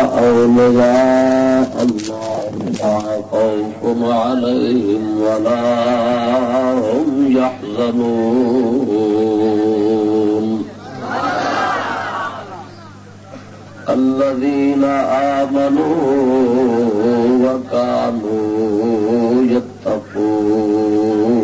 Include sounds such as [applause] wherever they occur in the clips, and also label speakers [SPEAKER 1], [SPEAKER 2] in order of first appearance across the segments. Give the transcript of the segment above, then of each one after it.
[SPEAKER 1] أولياء الله لا خوف عليهم ولا هم يحزنون. الذين آمنوا وكانوا يتقون.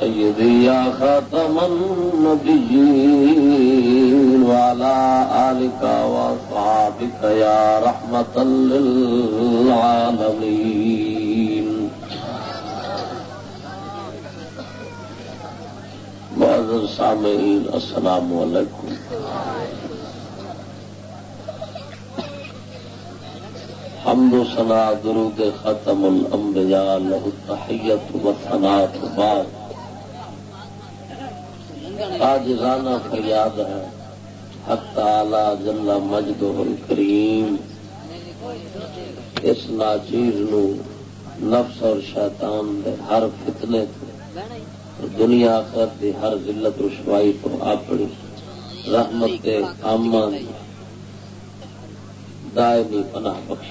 [SPEAKER 1] يا خاتم النبيين وعلى آلك وصحابك يا رحمة للعالمين. معذر سامعين السلام عليكم حمد و سنا درود ختم الانبیاء له التحیت و ثنات بعد آج رانا فریاد ہے۔ حق تعالی جل مجد الکریم۔ اس ناچیر نو نفس اور شیطان دے ہر فتنے تو دنیا آخر دی ہر ذلت رسوائی تو اپنی رحمت عامہ دائمی پناہ بخش۔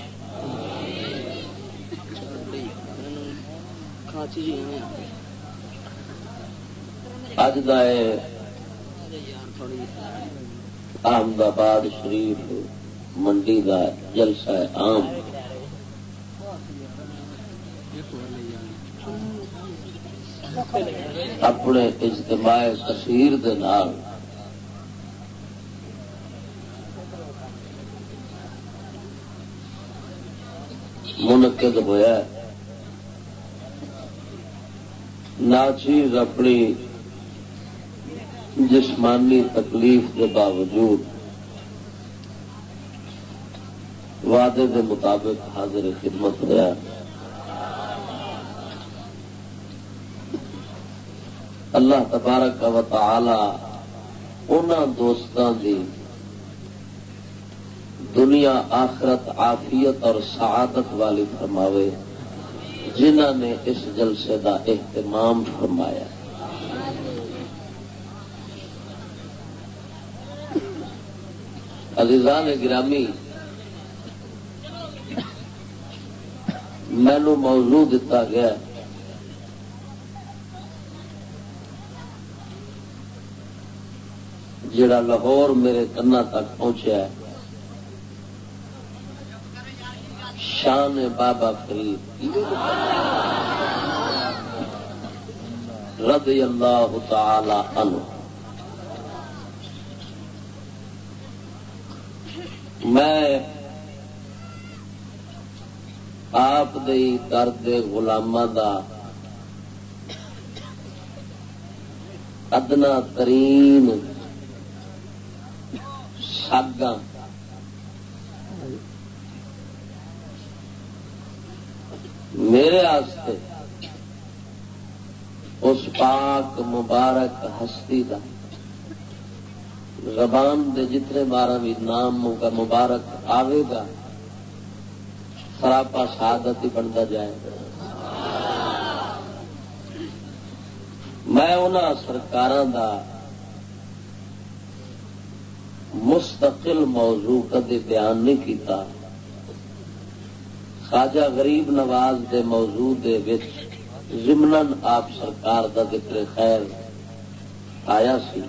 [SPEAKER 1] اج احمد آباد شریف منڈی کا جلسہ عام۔ اپنے اجتماع کثیر منعقد ہوا ناچیز اپنی جسمانی تکلیف کے باوجود وعدے کے مطابق حاضر خدمت ہوا اللہ تبارک و تعالی ان دوستوں کی دنیا آخرت آفیت اور سعادت والی فرماوے جنہ نے اس جلسے کا اہتمام فرمایا۔ عزیزان گرامی مینو موضوع دتا گیا جڑا لاہور میرے کنا تک پہنچا ہے۔ شان بابا فرید۔ رضی اللہ تعالی عنہ۔ میں آپ درد گلام دا ادنا ترین ساگاں میرے آستے اس پاک مبارک ہستی کا زبان دے جتنے بارہ بھی نام کا مبارک آئے گا، سراپا شہادت ہی بنتا جائے گا۔ میں ان سرکار دا مستقل موضوع کدی بیان نہیں کیتا۔ خواجہ غریب نواز دے موضوع دے وچ ضمن آپ سرکار دا ذکر خیر آیا سی۔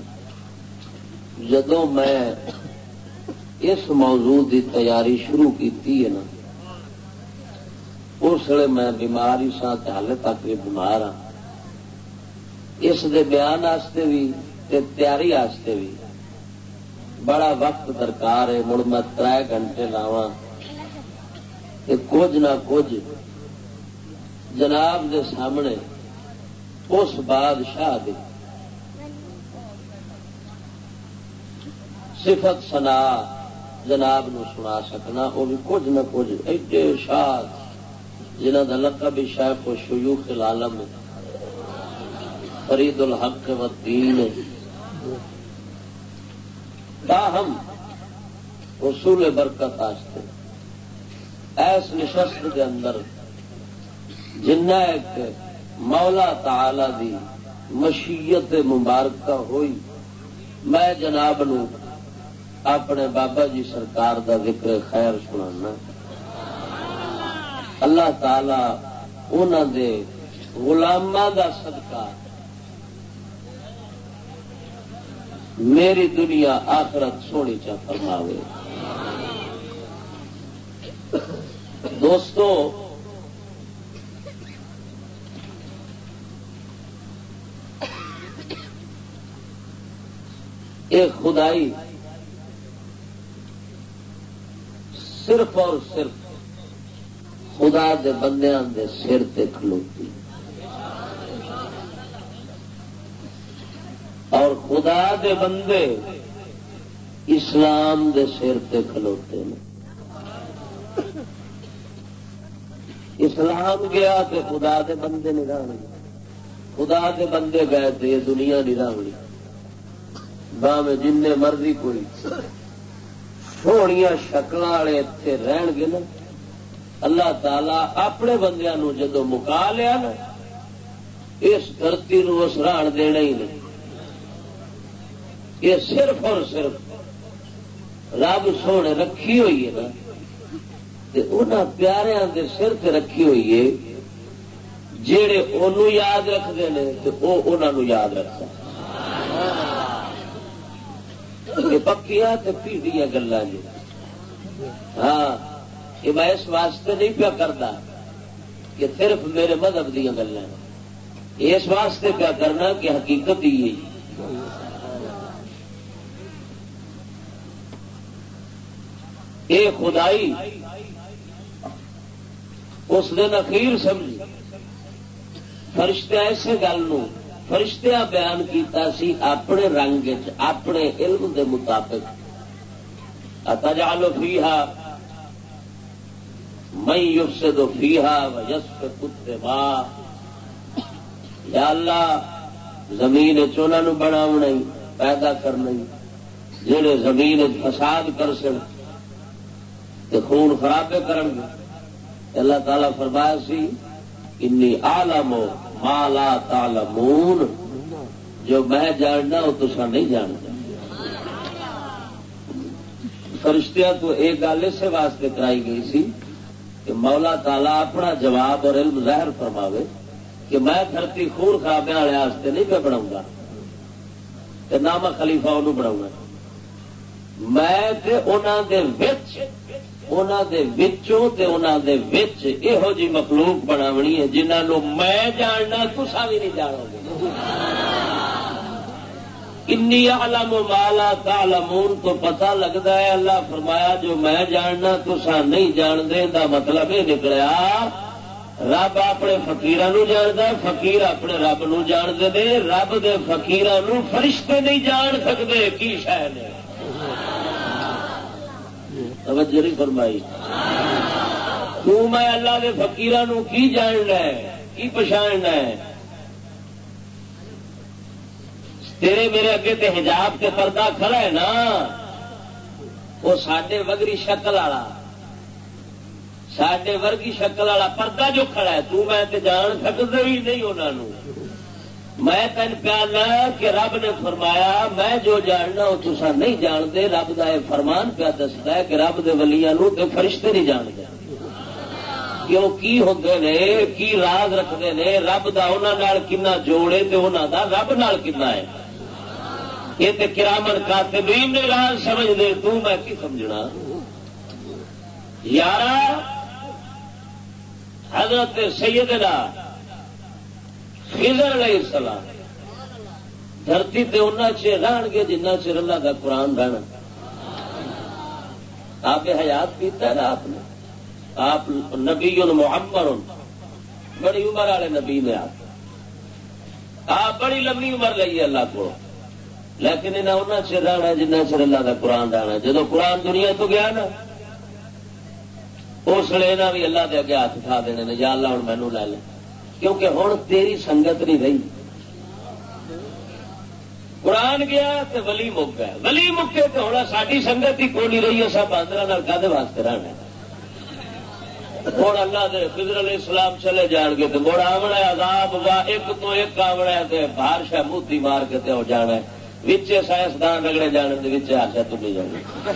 [SPEAKER 1] جدو میں اس موضوع دی تیاری شروع کی نا، اس اس میں بیمار ہی سا ہال تک بھی بیمار ہاں۔ اس دے بیان آستے بھی تے تیاری آستے بھی بڑا وقت درکار ہے، مڑ میں تر گھنٹے لاوا کچھ نہ کچھ جناب دے سامنے اس بادشاہ دی صفت سنا، جناب نو سنا سکنا وہ بھی کچھ نہ کچھ، ایڈے شاد جنہ کا لقب بھی شاید کو شیوخ العالم فرید الحق و دین تاہم اصول برکت آستے۔ ایس نشست کے اندر، جنہ ایک مولا تعالی دی مشیت مبارکہ ہوئی، میں جناب نو اپنے بابا جی سرکار دا ذکر خیر سنا اللہ تعالی انہوں دے غلامہ دا صدقہ۔ میری دنیا آخرت سونی چا فرماوے۔ دوستو ایک خدائی صرف اور صرف خدا دے بندیاں دے سر تے کھلوتی۔ اور خدا دے بندے اسلام دے سر تے کھلوتے ہیں۔ اسلام گیا تو خدا دے بندے نہیں خدا دے بندے گئے تو یہ دنیا نہیں رہنی۔ باہیں جن مرضی کوئی۔ سویا شکل والے اتنے رہن گے نا اللہ تعالی اپنے بندیا جدو مکا لیا نا اس دھرتی نو سران دینا ہی نہیں یہ صرف اور صرف رب سونے رکھی ہوئی ہے نا پیاروں کے سر تے رکھی ہوئی ہے جہے ان یاد رکھتے ہیں تو وہ انہوں یاد رکھتا پکیا پیڑیا گلا جی۔ ہاں یہ میں اس واسطے نہیں پیا کرتا کہ صرف میرے مذہب دیا گلا جی۔ اس واسطے پیا کرنا کہ حقیقت ہی یہ جی۔ خدائی، اس دن اخیر سمجھی فرشتے ایسے گل فرشتیا بیان کیتا سی اپنے رنگ اپنے علم دے مطابق۔ اتجالو فیحا مئی یوگ سے دو فیحا و یس کتے یا اللہ، زمین چونا نو بنا پیدا کرنا جہے زمین فساد کر سن خون خرابے کرن اللہ تعالی فرمایا سی، انی عالم مالا تعلمون. جو میں جاننا وہ تصا نہیں جانتا فرشتیاں تو ایک گل اسے واسطے کرائی گئی سی کہ مولا تالا اپنا جواب اور علم ظاہر فرماوے کہ میں دھرتی خور خرابے والے نہیں پہ بناؤں گا نہ میں خلیفہ انہوں بناؤں گا میں انہوں دے وچ یہو جی مخلوق بناونی ہے جنہوں میں جاننا تسا بھی نہیں جانو گے۔ انی علم مالا تعلمون تو پتہ لگتا ہے، اللہ فرمایا، جو میں جاننا تسا نہیں جانتے، دا مطلب یہ نکلیا، رب اپنے فکیر جانتا فقیر اپنے رب نو جانتے رب دے فکیر فرشتے نہیں جان سکتے، کی شاید توجہ نہیں فرمائی۔ تو میں اللہ کے فکیر کی جاننا ہے؟ کی پچھاڑنا ہے؟ تیرے میرے اگے تے حجاب تے پردہ کھڑا ہے نا؟ وہ سڈے وگری شکل والا۔ سڈے ورگی شکل والا پردہ جو کھڑا ہے، تو میں تے جان سکتے ہی نہیں انہوں میں تین پیانا کہ رب نے فرمایا، میں جو جاننا وہ تصا نہیں جانتے، رب کا یہ فرمان پیا دستا ہے کہ رب دے ولیاں نو تے فرشتے نہیں جانتے۔ کیوں؟ کی ہوتے نے، کی راز رکھتے ہیں رب کا انہوں کنا جوڑے تے انہوں دا رب نال کنا ہے۔ یہ تے کرامن کاتبین نے راز سمجھ دے تو میں کی سمجھنا؟ یار حضرت سیدنا خضر علیہ السلام۔ دھرتی تے ان چر رہن گے جنہ چر اللہ کا قرآن رہنا۔ آپ حیات پیتا ہے نا آپ نے؟ آپ نبی محمد بڑی عمر والے نبی نے آپ۔ آپ بڑی لمبی عمر لئی اللہ کو۔ لیکن انہیں انہیں چر رہنا جنہ چر اللہ کا قرآن رہنا جب قرآن دنیا تو گیا نا، اس لیے بھی اللہ دے اگے ہاتھ کھا دینے یا اللہ ہوں مینو لے لے۔ کیونکہ ہوں تیری سنگت نہیں رہی۔ قرآن گیا تو ولی مک گیا۔ ولی مکے تو ہوں ساری سنگت ہی کو نہیں رہی ہے سب باندر کدے واسطے رہنا ہوں اللہ دے فضر علیہ السلام چلے جان گے تو مڑ آمنا عذاب وا ایک تو ایک آمنا ہے باہر شاہ موتی مار کے تو جانا ہے۔ سائنسدان رگڑے جانے آشا تھی جانے۔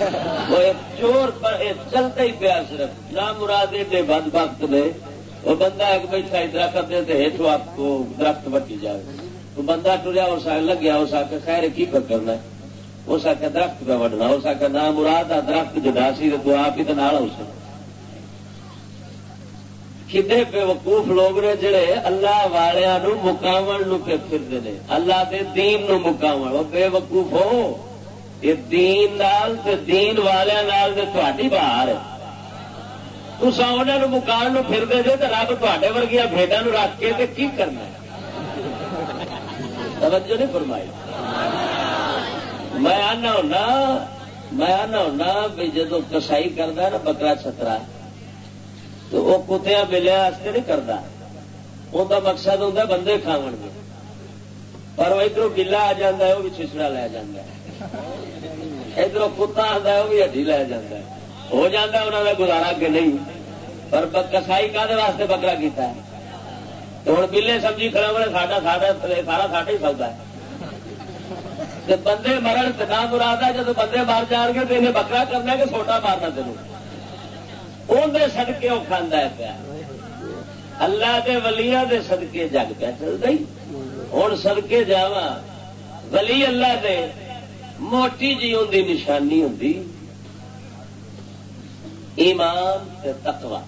[SPEAKER 1] وہ چور پر چلتا ہی پیا صرف۔ نہ مراد بد بخت نے وہ بندہ ایک بیٹھا درخت دے ہیٹھ آپ کو درخت بٹی جائے۔ تو بندہ ٹریا اس لگیا اس آ کے خیر کی کرنا اس آ کے درخت پہ وڈنا اس آ کے نہ مراد آ درخت جدا سی، تو آپ ہی تو نہ ہو سکے کتنے بے وقوف لوگ نے جڑے اللہ والوں مکاو پہ پھرتے ہیں۔ اللہ دے دین نو مکاو بے وقوف ہو۔ یہ دین نال تے دین والوں نال تھی باہر تسا انہوں مکان پھرتے جے تو رب تے ورگیا بھیڈا نو رکھ کے تے کی کرنا توجہ نہیں فرمائی۔ میں آنا ہونا، میں آنا ہونا بھی جدو کسائی کرتا نا بکرا چھترا، تو وہ کتیا بلیا نہیں کرتا ان کا مقصد ہوں بندے کھا گے پر وہ ادھر بلا آ جا وہ بھی چھچڑا لے جا ادھر کتا آتا ہے وہ بھی ہڈی لے جا ہو جاتا انہوں کا گزارا کہ نہیں۔ پر کسائی کا واسطے بکرا کیتا ہے؟ ہوں بلے سبزی کھڑا بڑے ساڈا سارا ساڈا ہی سودا ہے۔ بندے مرن نہ مراد ہے جب بندے مر جان گے تو انہیں بکرا کرنا کہ چھوٹا مارنا تینوں۔ اندر سدکے وہ کھانا ہے پیا۔ اللہ کے ولیا دے سدکے جگ پہ چل گئی ہوں سدکے جا ولی اللہ دے موٹی جی ان کی نشانی ہوں ایمان تقوی۔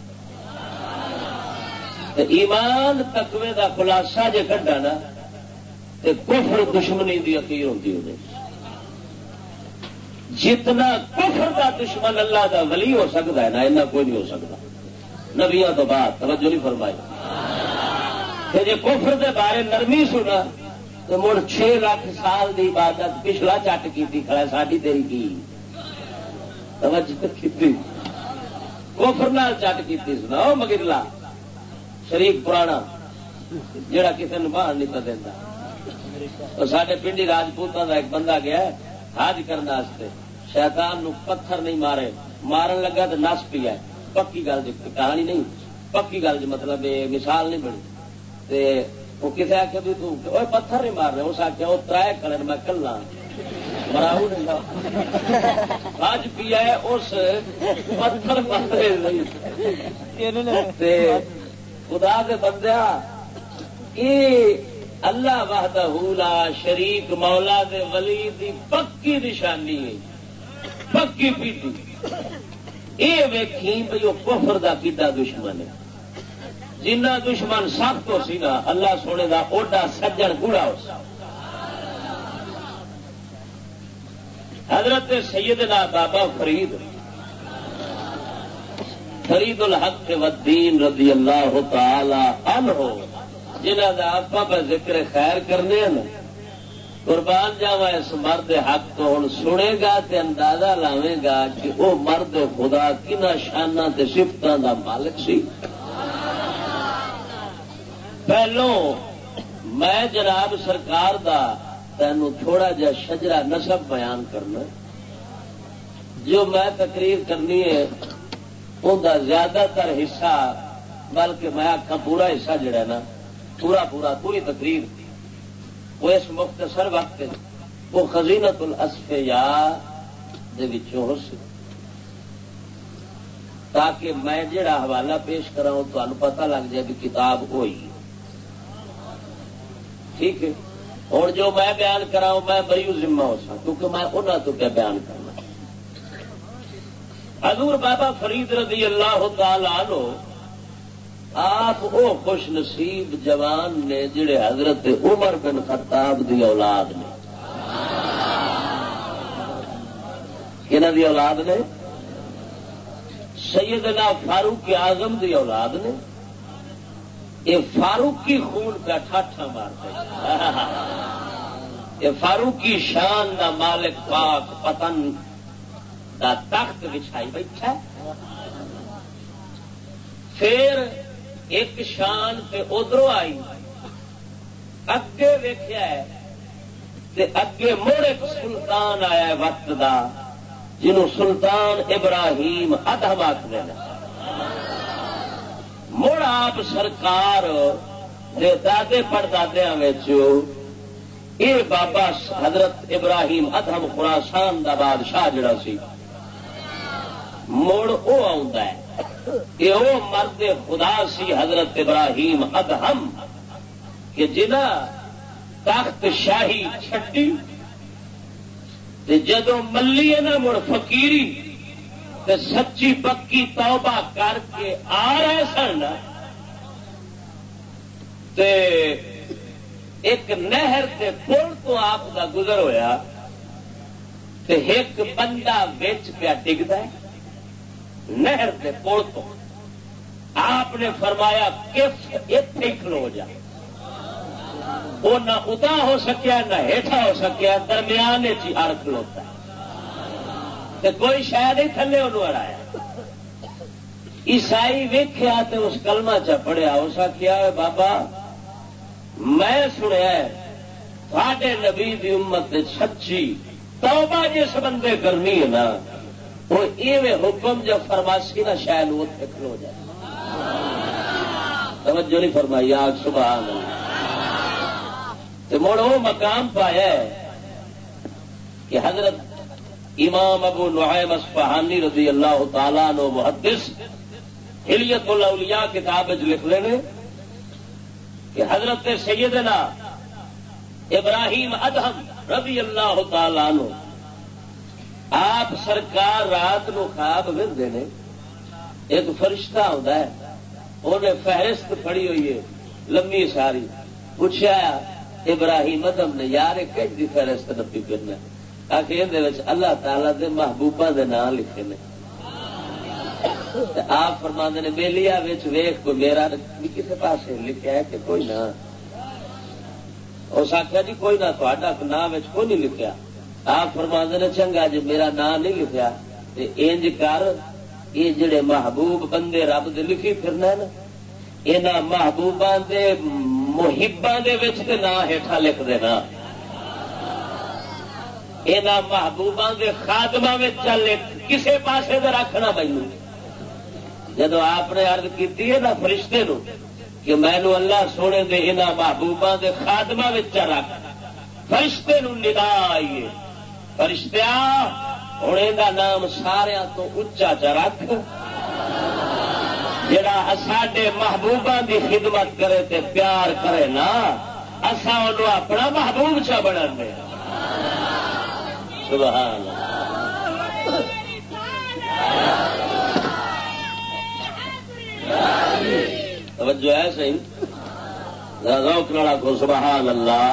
[SPEAKER 1] ایمان تقوی دا خلاصہ جے کھڈا نا کفر دشمنی دی اخیر ہوتی انہیں جتنا کفر کا دشمن اللہ کا ولی ہو سکتا ہے نا ایسا کوئی نہیں ہو سکتا نبیا تو بعد توجہ نہیں فرمائی۔ کہ جی کفر دے بارے نرمی سنا تو مڑ چھ لاکھ سال دی عبادت پچھلا چٹ کی کھڑا ساری تیری کی؟ توجہ کی کفر نال چٹ کی سنا مگرلا شریف پرانا جڑا کسی نے باہر نہیں پہ دینا سارے پنڈی راجپوتوں کا ایک بندہ گیا حج کرنے شیطان نو پتھر نہیں مارے، مارن لگا تو نس پیا پکی گل کہانی نہیں، پکی گل مطلب مثال نہیں بنی۔ وہ کسی آخیا بھی پتھر نہیں مار رہے، اس آخیا وہ ترائے کلر میں کلا مراؤ پیا اس پتھر خدا کے بندیا اللہ وحدہ لا شریک، مولا دے ولی دی پکی نشانی ہے۔ پکی پیتی یہ ویکھی بھائی وہ کفر دا کیڈا دشمن ہے۔ جنہ دشمن سب تو سی نا، اللہ سونے دا اوڈا سجن گوڑا ہو سا حضرت سیدنا بابا فرید فرید الحق والدین رضی اللہ تعالی عنہ جنہ کا آپ ذکر خیر کرنے ہیں قربان جاوا اس مرد حق تو ہوں سنے گا تے اندازہ لاوے گا کہ وہ مرد خدا کن شانہ تے سفتوں دا مالک سی۔ پہلو، میں جناب سرکار دا تینوں تھوڑا جا شجرا نسب بیان کرنا۔ جو میں تقریر کرنی ہے ان کا زیادہ تر حصہ، بلکہ میں آخا پورا حصہ جڑا نا، پورا پورا، پوری تقریر۔ وہ اس مختصر وقت وہ خزینت الاسفیا ہو تاکہ میں جڑا حوالہ پیش کرا تو پتا لگ جائے بھی کتاب ہوئی۔ ٹھیک ہے؟ اور جو میں بیان کراؤں، میں بری ذمہ ہو سکتا کیونکہ میں انہوں تو کیا بیان کرنا۔ حضور بابا فرید رضی اللہ تعالی عنہ، آپ وہ خوش نصیب جوان نے جڑے حضرت عمر بن خطاب دی اولاد نے۔ کنہ دی اولاد نے؟ سیدنا فاروق اعظم دی اولاد نے۔ یہ فاروقی خون کا ٹھاٹھا مارتا یہ فاروقی شان دا مالک پاک پتن دا تخت بچھائی بیٹھا پھر ایک شان تے ادھر آئی۔ اگے ویخیا اگے مڑ ایک سلطان آیا وقت دا، جنہوں سلطان ابراہیم ادہم آخر مڑ آپ سرکار دے دادے پڑدادیا یہ بابا حضرت ابراہیم ادہم خراسان دا بادشاہ جڑا سی، مڑ وہ آ وہ مرد خدا سی حضرت ابراہیم ادہم کہ جنہ تخت شاہی چھٹی جدو ملی ہے نا، مڑ سچی پکی توبہ کر کے آ رہے سن ایک نہر کے پل تو آپ کا گزر ہوا ایک بندہ بچ پیا ڈگتا نہر کے پل تو۔ آپ نے فرمایا کف اتنے کھلو جائے وہ نہ ادا ہو سکیا، نہ ہیٹھا ہو سکیا درمیان اڑ کھلوتا کوئی شاید ہی تھلے انہوں اڑایا عیسائی ویخیا تو اس کلمہ چ پڑیا اس آخیا بابا، میں سنیا تھے نبی دی امت سچی توبہ جس بندے کرنی ہے نا، وہ یہ حکم جب فرماسی نا شاید وہ کھلو جائے۔ توجہ نہیں فرمائی آگ سبحان اللہ۔ تو مڑ وہ مقام پایا ہے کہ حضرت امام ابو نعیم اسفہانی رضی اللہ تعالیٰ نو محدث ہلیت الاولیاء کتاب لکھ لینے کہ حضرت سیدنا ابراہیم ادہم رضی اللہ تعالیٰ نو آپ سرکار رات نو خواب وے نے، ایک فرشتہ ہوتا ہے انہیں فہرست پڑی ہوئی ہے، لمبی ساری پوچھا ابراہیم ادم نے، یار کہ فہرست نپی پھرنا اللہ تعالی دے محبوبہ دے نام لکھے نے۔ آپ فرما نے میلیا ویخ کو میرا کسی پاس لکھا ہے کہ کوئی نہ۔ اس آخیا جی کوئی نہ تا نام کوئی نہیں لکھا آپ فرما نے، چنگا جی میرا نام نہیں لکھا انج کر یہ جڑے محبوب بندے رب دے لکھی پھرنا نا یہ محبوبہ دے محبا نام ہیٹھا لکھ دینا۔ یہاں محبوبہ کے خاتمہ چل کسی پاسے کا رکھنا مینو جب آپ نے ارد کی نا فرشتے نو کہ مینو اللہ سونے دے انہوں محبوبہ کے خاتمہ رکھ۔ فرشتے نو ندا آئیے۔ فرشتیا ہوں یہ نام سارا تو اچا چ رکھ۔ جڑا ساڈے محبوبہ دی خدمت کرے تے پیار کرے نا اصا ان اپنا محبوب چا بنا سبحان توجہ ہے صحیح؟ روک نڑا کو سبحان اللہ۔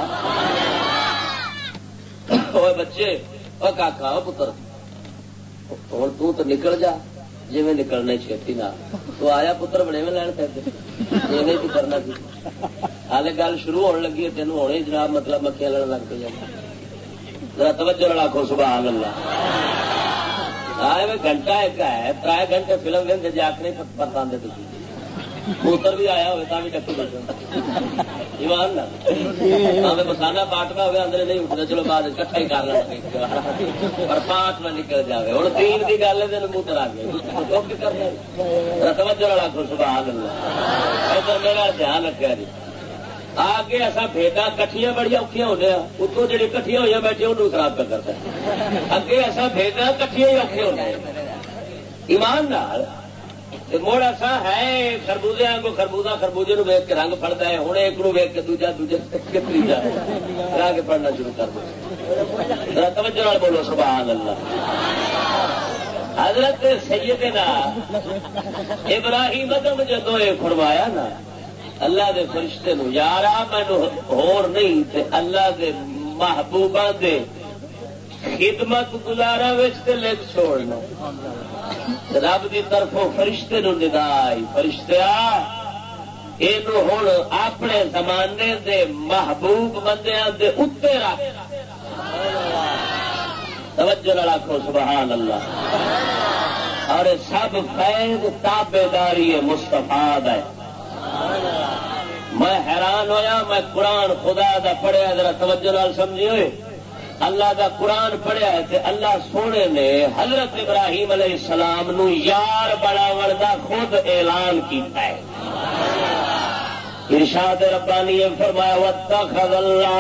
[SPEAKER 1] وہ بچے وہ کاکا او پتر۔ اور تو تو نکل جا جی میں نکلنا چھتی نہ۔ تو آیا پتر بنے میں لین پہ کی کرنا سی ہال گل شروع ہونے لگی تین ہونے جناب مطلب مکھیاں لڑ لگ پہ ذرا توجہ لڑا کھو سبحان اللہ۔ آئے میں گھنٹہ ایک ہے، ترائے گھنٹے فلم وے جا کے پتا تھی پوتر بھی آیا ہوئے بھی ٹکر بیٹھے ایمان نہ مسانا پاٹنا ہوگا اندر نہیں اٹھنا چلو بعد کٹھا ہی کر لینا پر پاٹ نہ نکل جائے ہوں تین کی گل ہے موتر آ گئے۔ توجہ والا خوش سبحان اللہ۔ ادھر میرا دھیان رکھا جی۔ آگے اصا بھیٹا کٹیا بڑی اوکھیا ہونے اتوں جی کٹیا ہوئی بیٹھے انہوں خراب کر کرتا اگے اصا بھیٹا کٹیا ہی اوکھے ہونے ایمان نال موڑا ہے، خربوزے کو خربوزہ خربوزے نو ویک کے رنگ پڑتا ہے، ہوں ایک نو ویک کے دوجا دوجا تیجا لا کے پڑھنا شروع کر دو۔ توجہ بولو، سبحان اللہ۔ حضرت سیدنا ابراہیم ادم جدو یہ فرمایا نا اللہ دے فرشتے نو یار مینو ہور نہیں، تے اللہ دے محبوبہ دے خدمت گزارا لکھ چھوڑنا۔ رب کی طرفوں فرشتے نو ندائی فرشتے یہ ہوں اپنے زمانے دے محبوب بندیاں دے اتنے رکھ۔ توجہ رکھو سبحان اللہ۔ اور سب فیض تابے داری مستفا ہے۔ میں حیران ہویا، میں قرآن خدا دا پڑھیا، ذرا توجہ نال سمجھی ہوئے۔ اللہ دا قرآن پڑھیا ہے اللہ سونے نے حضرت ابراہیم علیہ السلام نو یار بڑا دا خود اعلان کیتا ہے۔ ارشاد ربانی فرمایا، واتخذ اللہ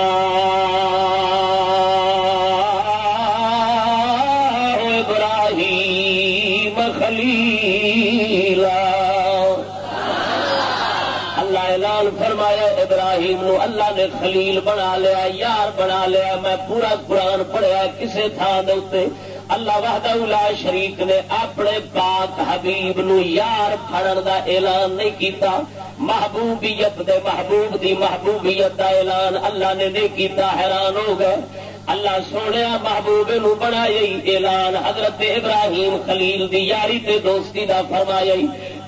[SPEAKER 1] ابراہیم خلیلا ابراہیم نو اللہ نے خلیل بنا لیا، یار بنا لیا۔ میں پورا قرآن پڑھیا کسے تھان دے اللہ وحدہ لا شریک نے اپنے پاک حبیب نو یار پڑن دا اعلان نہیں کیتا۔ محبوبیت دے محبوب دی محبوبیت دا اعلان اللہ نے نہیں کیتا، حیران ہو گئے۔ اللہ سونے محبوب نو بنایا اعلان حضرت ابراہیم خلیل دی یاری تے دوستی دا فرمایا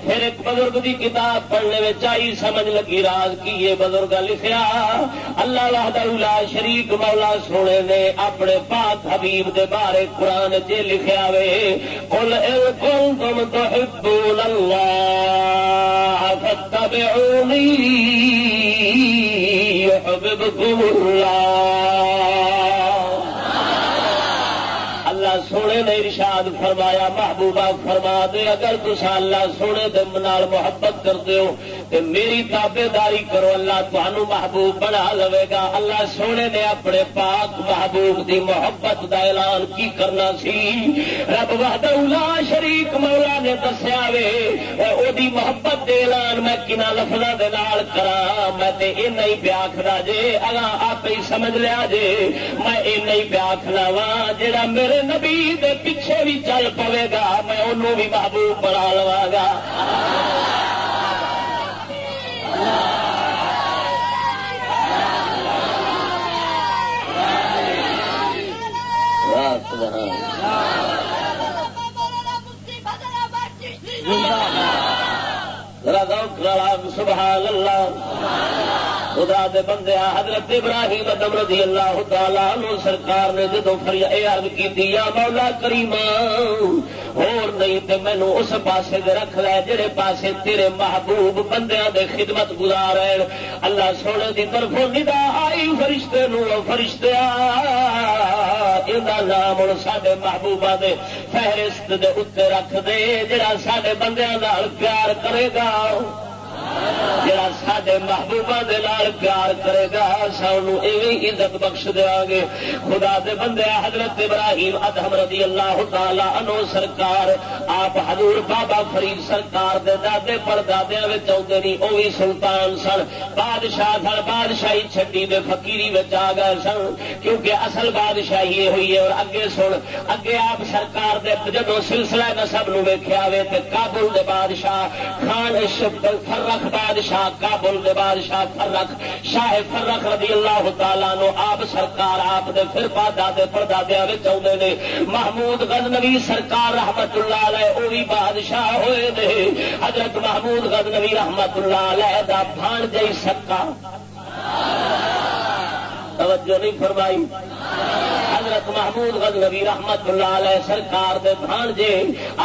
[SPEAKER 1] پھر ایک بزرگ کی کتاب پڑھنے میں آئی سمجھ لگی، راز کی یہ بزرگ لکھیا، اللہ وحدہ شریک مولا سونے نے اپنے پاک حبیب دے بارے قرآن چ لکھیا وے کل کل تم تو فتبعونی يحببكم اللہ۔ سونے نے ارشاد فرمایا، محبوبہ فرما دے، اگر تسا اللہ سونے دم محبت کرتے ہو تو میری تابے داری کرو، اللہ تمہوں محبوب بنا لوے گا۔ اللہ سونے نے اپنے پاک محبوب دی محبت دا اعلان کی کرنا سی۔ رب وحدہ شریک مولا نے دسیا وے۔ او دی محبت دے اعلان میں کنا لفظ دے نال کرا میں تے اے نہیں پیاکھدا جے۔ اگا آپ ہی سمجھ لیا جے۔ میں اے نہیں پیاکھنا وا۔ جڑا میرے نبی دے پیچھے بھی چل پوے گا، میں انہوں بھی محبوب بنا لوا گا۔ سبحان اللہ۔ خدا دے بندے حضرت ابراہیم ادم رضی اللہ تعالی عنہ سرکار نے جدو فری عرض کی دیا مولا کریم اور نہیں تے مینو اس پاسے دے رکھ لے جڑے پاسے تیرے محبوب بندیاں دے خدمت گزار رہے اللہ سونے دی طرف ندا آئی فرشتے نو فرشتے ایندا نام ہوں سڈے محبوبہ دے فہرست دے اتنے رکھ دے، جڑا سڈے بندیاں نال پیار کرے گا۔ جڑا سڈے محبوبہ دے پیار کرے گا سانو ایویں عزت بخش دیا گے۔ خدا دے بندے، حضرت ابراہیم ادہم رضی اللہ تعالی انو سرکار، آپ حضور بابا فرید سرکار دے دادے پر دادیا آتے نہیں وہ بھی سلطان سن۔ بادشاہ سن، بادشاہی چھٹی دے فقیری آ گئے سن۔ کیونکہ اصل بادشاہی یہ ہوئی ہے اور اگے سن، اگے آپ سرکار دے جب سلسلہ نسب نو ویخیا وے تو کابل دے بادشاہ خان فرا فرق بادشاہ، کابل دے بادشاہ فرق شاہ فرق رضی اللہ تعالیٰ نو آپ سرکار، آپ دے پھر دے پردادیا آتے نے۔ محمود غزنوی سرکار رحمت اللہ علیہ وہ بھی بادشاہ ہوئے نے حضرت محمود غزنوی رحمت اللہ علیہ دا بھان جی سرکار توجہ نہیں فرمائی۔ حضرت محمود غزنوی رحمت اللہ علیہ سرکار دے بھانجے،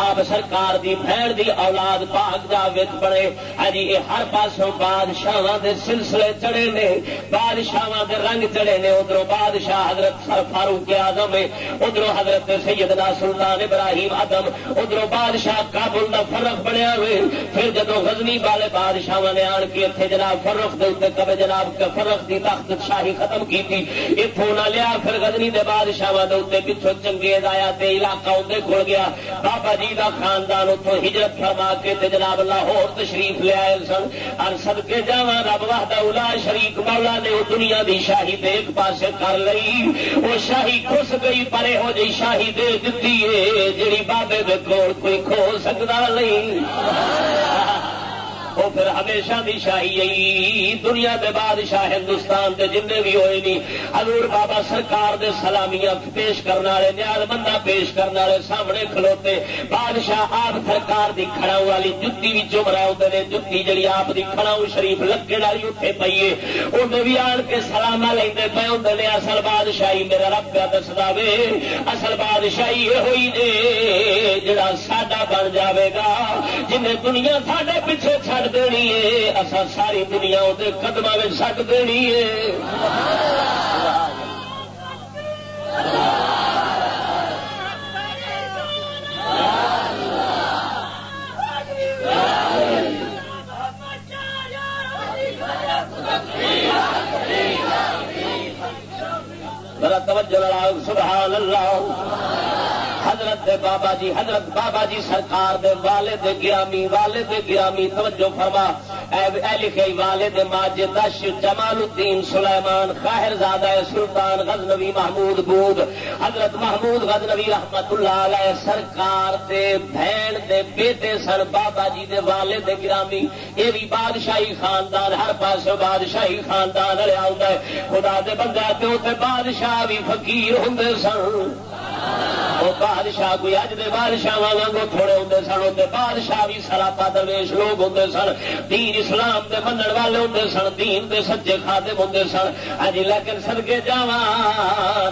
[SPEAKER 1] آپ سرکار دی بہن دی اولاد پاک دا وچ بڑے ہجی ہاں یہ ہر پاسوں بادشاہ دے سلسلے چڑے نے بادشاہ دے رنگ چڑے نے۔ ادھر بادشاہ حضرت سر فاروق آدم ادھر حضرت سیدنا سلطان ابراہیم آدم ادھر بادشاہ کابل دا فرق بنیا ہوئے۔ پھر جدو غزنی والے بادشاہ نے آن کے اتنے جناب فرق دے کبے جناب فرق دی تخت شاہی ختم کی تھی اتوں نہ لیا، پھر گدنی دے بادشاہ پچھوں چنگیز آیا تے علاقہ اندر کھل گیا۔ بابا جی کا خاندان اتوں ہجرت فرما کے تے جناب لاہور تشریف لیا سن۔ اور سد کے جا رب واہدہ الا شریک مولا نے وہ دنیا دی شاہی دے ایک پاسے کر لئی۔ وہ شاہی خس گئی پر یہو جی شاہی دے دیتی ہے جیڑی بابے دے کول کوئی کھو سکتا نہیں۔ وہ پھر ہمیشہ دی شاہی دنیا دے بادشاہ ہندوستان دے جن بھی ہوئے نہیں حضور بابا سرکار دے سلامیاں پیش کرنے والے نیال بندہ پیش کرنے والے سامنے کھلوتے۔ بادشاہ آپ سرکار دی کھڑاؤ والی جتی بھی چم رہے ہوتے ہیں جتی جڑی آپ دی کھڑاؤ شریف لگے والی اتنے پیے انہیں بھی آن کے سلامہ لے پے ہوں نے، اصل بادشاہی میرا رب پیا دستا وے۔ اصل بادشاہی یہ ہوئی جے، جڑا ساڈا بن جاوے گا، جنہیں دنیا ساڈے پیچھے چھڑ دینی ہے اصل ساری دنیا وہ قدم سٹ دینی ہے۔ ذرا توجہ سبحان اللہ۔ حضرت بابا جی حضرت بابا جی سرکار دے والد گرامی والد گرامی، توجہ فرما۔ اے لکھے والد ماجد جمال الدین سلیمان خاہر زادہ سلطان غزنوی محمود بود۔ حضرت محمود غزنوی رحمت اللہ علیہ سرکار دے بہن دے بیٹے سن، بابا جی دے والد گرامی۔ یہ بھی بادشاہی خاندان، ہر پاس بادشاہی خاندان رہا خدا دے بندہ تے بادشاہ بھی فقیر ہوں سن۔ بادشاہ کوئی اج دے بادشاہ واگو تھوڑے ہوں سن وہ بادشاہ بھی سراپا درویش لوگ ہوں سن، دین اسلام دے من والے ہوں سن، دین دے سچے کھادے ہوں سن۔ اج لیکن سدکے جا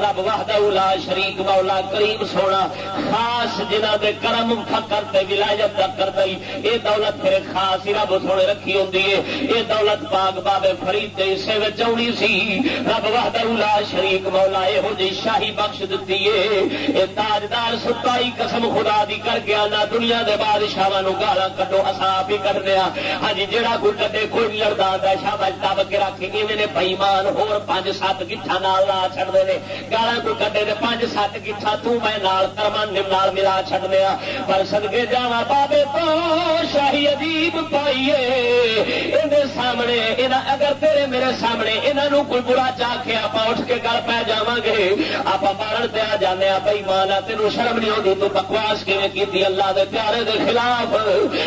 [SPEAKER 1] رب واہد الا شریک مولا کریم سونا، خاص جنہ دے کرم فکر تے ولایت کا کر دئی۔ یہ دولت پھر خاص ہی رب سونے رکھی ہوں یہ دولت پاک بابے فرید دے حصے میں آنی سی۔ رب واہد الا شریک مولا یہ جی شاہی بخش دیتی ہے تاجدار ستائی قسم خدا دی کر کے آنا، دنیا دے بادشاہ گالا کٹو اصا بھی کٹ دیا ہاں جی، جہاں کوئی کٹے کوئی لڑتا دشا بج دب کے رکھ کے بئیمان ہور پانچ سات گٹھا نال لا چڑھتے ہیں گالا کوئی کٹے تو پانچ سات گٹھا میں نال کرمان نال ملا چڑ دیا پر سدکے جا بابے تو شاہی عجیب پائیے۔ اندر سامنے اگر تیرے میرے سامنے یہاں کوئی برا چاہ کے آپ اٹھ کے گل پی جا گے۔ آپ مارن پہ آ جانے بھائی مان تین شرم نہیں ہوتی تو بکواس کی اللہ دے پیارے دے خلاف۔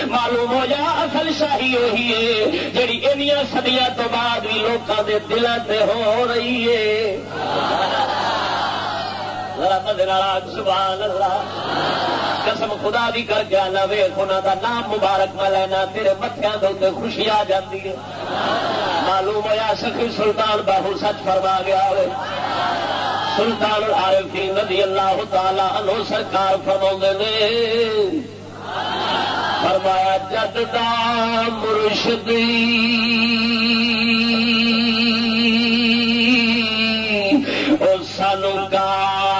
[SPEAKER 1] معلوم ہو جا، اصل شاہی وہی ہے جی ان سدیا تو بعد بھی لوگوں کے دلوں سے ہو رہی ہے۔ سبحان اللہ۔ قسم خدا بھی کر کے آنا ویخ انہوں کا نام مبارک میں لینا، تیرے متھیا کے خوشی آ جاتی ہے۔ معلوم ہوا سخی سلطان باہو سچ فرما گیا ہوئے۔ سلطان العارفین رضی اللہ تعالی عنہ سرکار فرما نے، فرمایا، جد دا مرشدی او سانو کا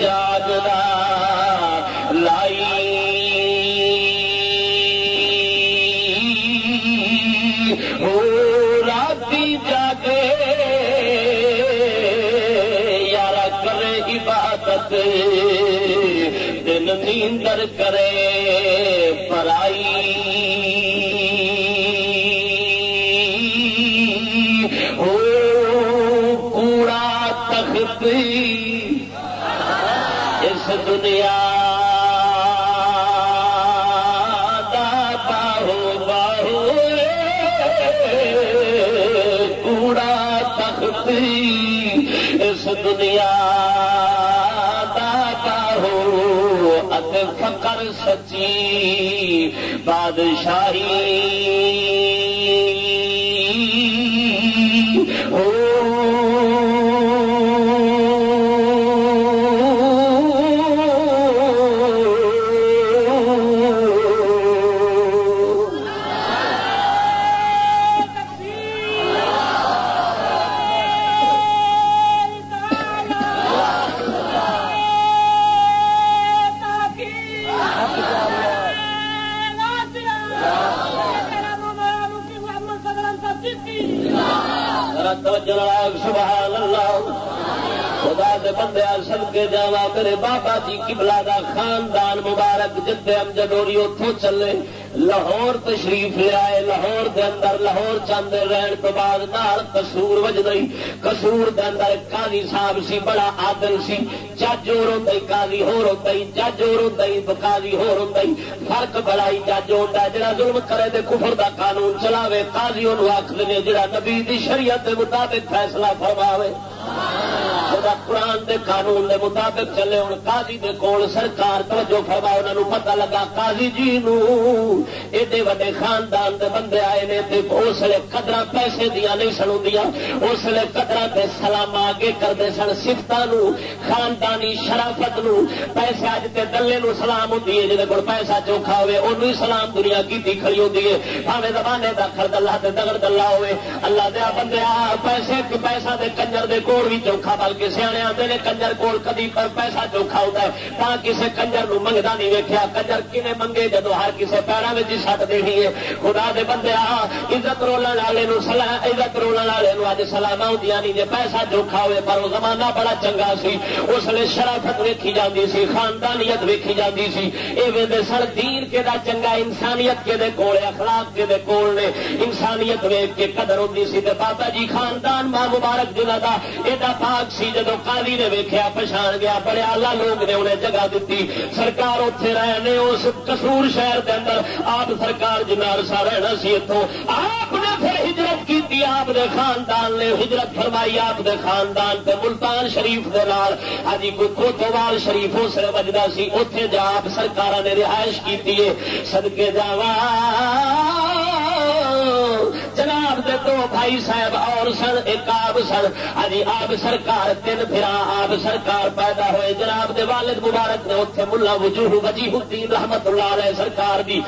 [SPEAKER 1] جاگنا لائی۔ ہو رات جاگے یار کرے عبادت۔ دن نیندر کرے دنیا باہو باہو کوڑا تختی اس دنیا باہو ات فکر سچی بادشاہی کبلا دا خاندان مبارک جدے امجدوری اتوں چلے، لاہور تشریف لے آئے، لاہور دے اندر لاہور چاندے رہن تو بعد نال کسور وج گئی کسور دے اندر قاضی صاحب سی، بڑا آدل سی۔ جج اور ہوتا قاضی، ہور ہوتا جج اور ہوتا قاضی ہور ہوتا فرق بڑا ہی جج ہوتا ہے۔ جڑا ظلم کرے تے کفر دا قانون چلاوے، قاضی انہوں آخر نے، جڑا نبی دی شریعت دے مطابق فیصلہ فرماوے۔ قرآن دے قانون دے مطابق چلے ہوں۔ قاضی دے کول سرکار توجہ فرما انہوں پتہ لگا قاضی جی نو ایڈے وڈے خاندان دے بندے آئے نے اس لیے قدر پیسے دیا نہیں سنوں دیا اس لیے قدر تے سلام آگے کرتے سن۔ سفت خاندانی شرافت نو پیسے اج تے دلے نو سلام ہوں جی کو پیسہ چوکھا ہوے انہوں سلام دنیا کی کھڑی ہوتی ہے۔ پاوے زمانے کا خرد اللہ تے دگڑ دلہ ہوے اللہ دیا بندے پیسے، پیسہ دے کنجر دے کوڑ بھی چوکھا، بلکہ سیانے آتے ہیں کنجر کول کدی پر پیسہ چوکھا ہوتا ہے تا کسے کنجر نو منگتا نہیں ویکیا کنجر کنے منگے جدو ہر کسے پیروں میں سٹ دینی ہے۔ خدا دے بندے عزت رولن والے عزت رولن والے اج سلام آدی نہیں۔ جی پیسہ چوکھا ہوئے، پر وہ زمانہ بڑا چنگا سی۔ اس لیے شرافت ویکھی جاتی سی، خاندانیت ویکھی جاتی سی۔ یہ سر دین کے دا چنگا، انسانیت کے دے کول، اخلاق کے دے کول نے۔ انسانیت ویک کے قدر ہوتی سی بابا جی خاندان ماں مبارک جنہ کا ایڈا پاک سی جدو کالی نے ویکیا پچھان گیا، بڑے آلہ لوگ نے انہیں جگہ دیتی سرکار اتنے رہے اس کسور شہر کے اندر آپ سرکار جنار سا رہنا سی اتوں آپ نے پھر ہجرت کی آپ نے خاندان نے ہجرت فرمائی، آپ نے خاندان تے ملتان شریف کے نال۔ ہاں جی، کوئی کوتوال شریف اس نے بجتا سی اتے جا آپ سرکار نے رہائش کی سدکے جاوا جناب دے دو بھائی صاحب اور سن، ایک آب سن۔ ہاں جی، ہی آب سرکار تین پھر آب سرکار پیدا ہوئے۔ جناب دے والد مبارک نے اتنے ملا وجوہ وجی الدین رحمت اللہ علیہ سرکار دی۔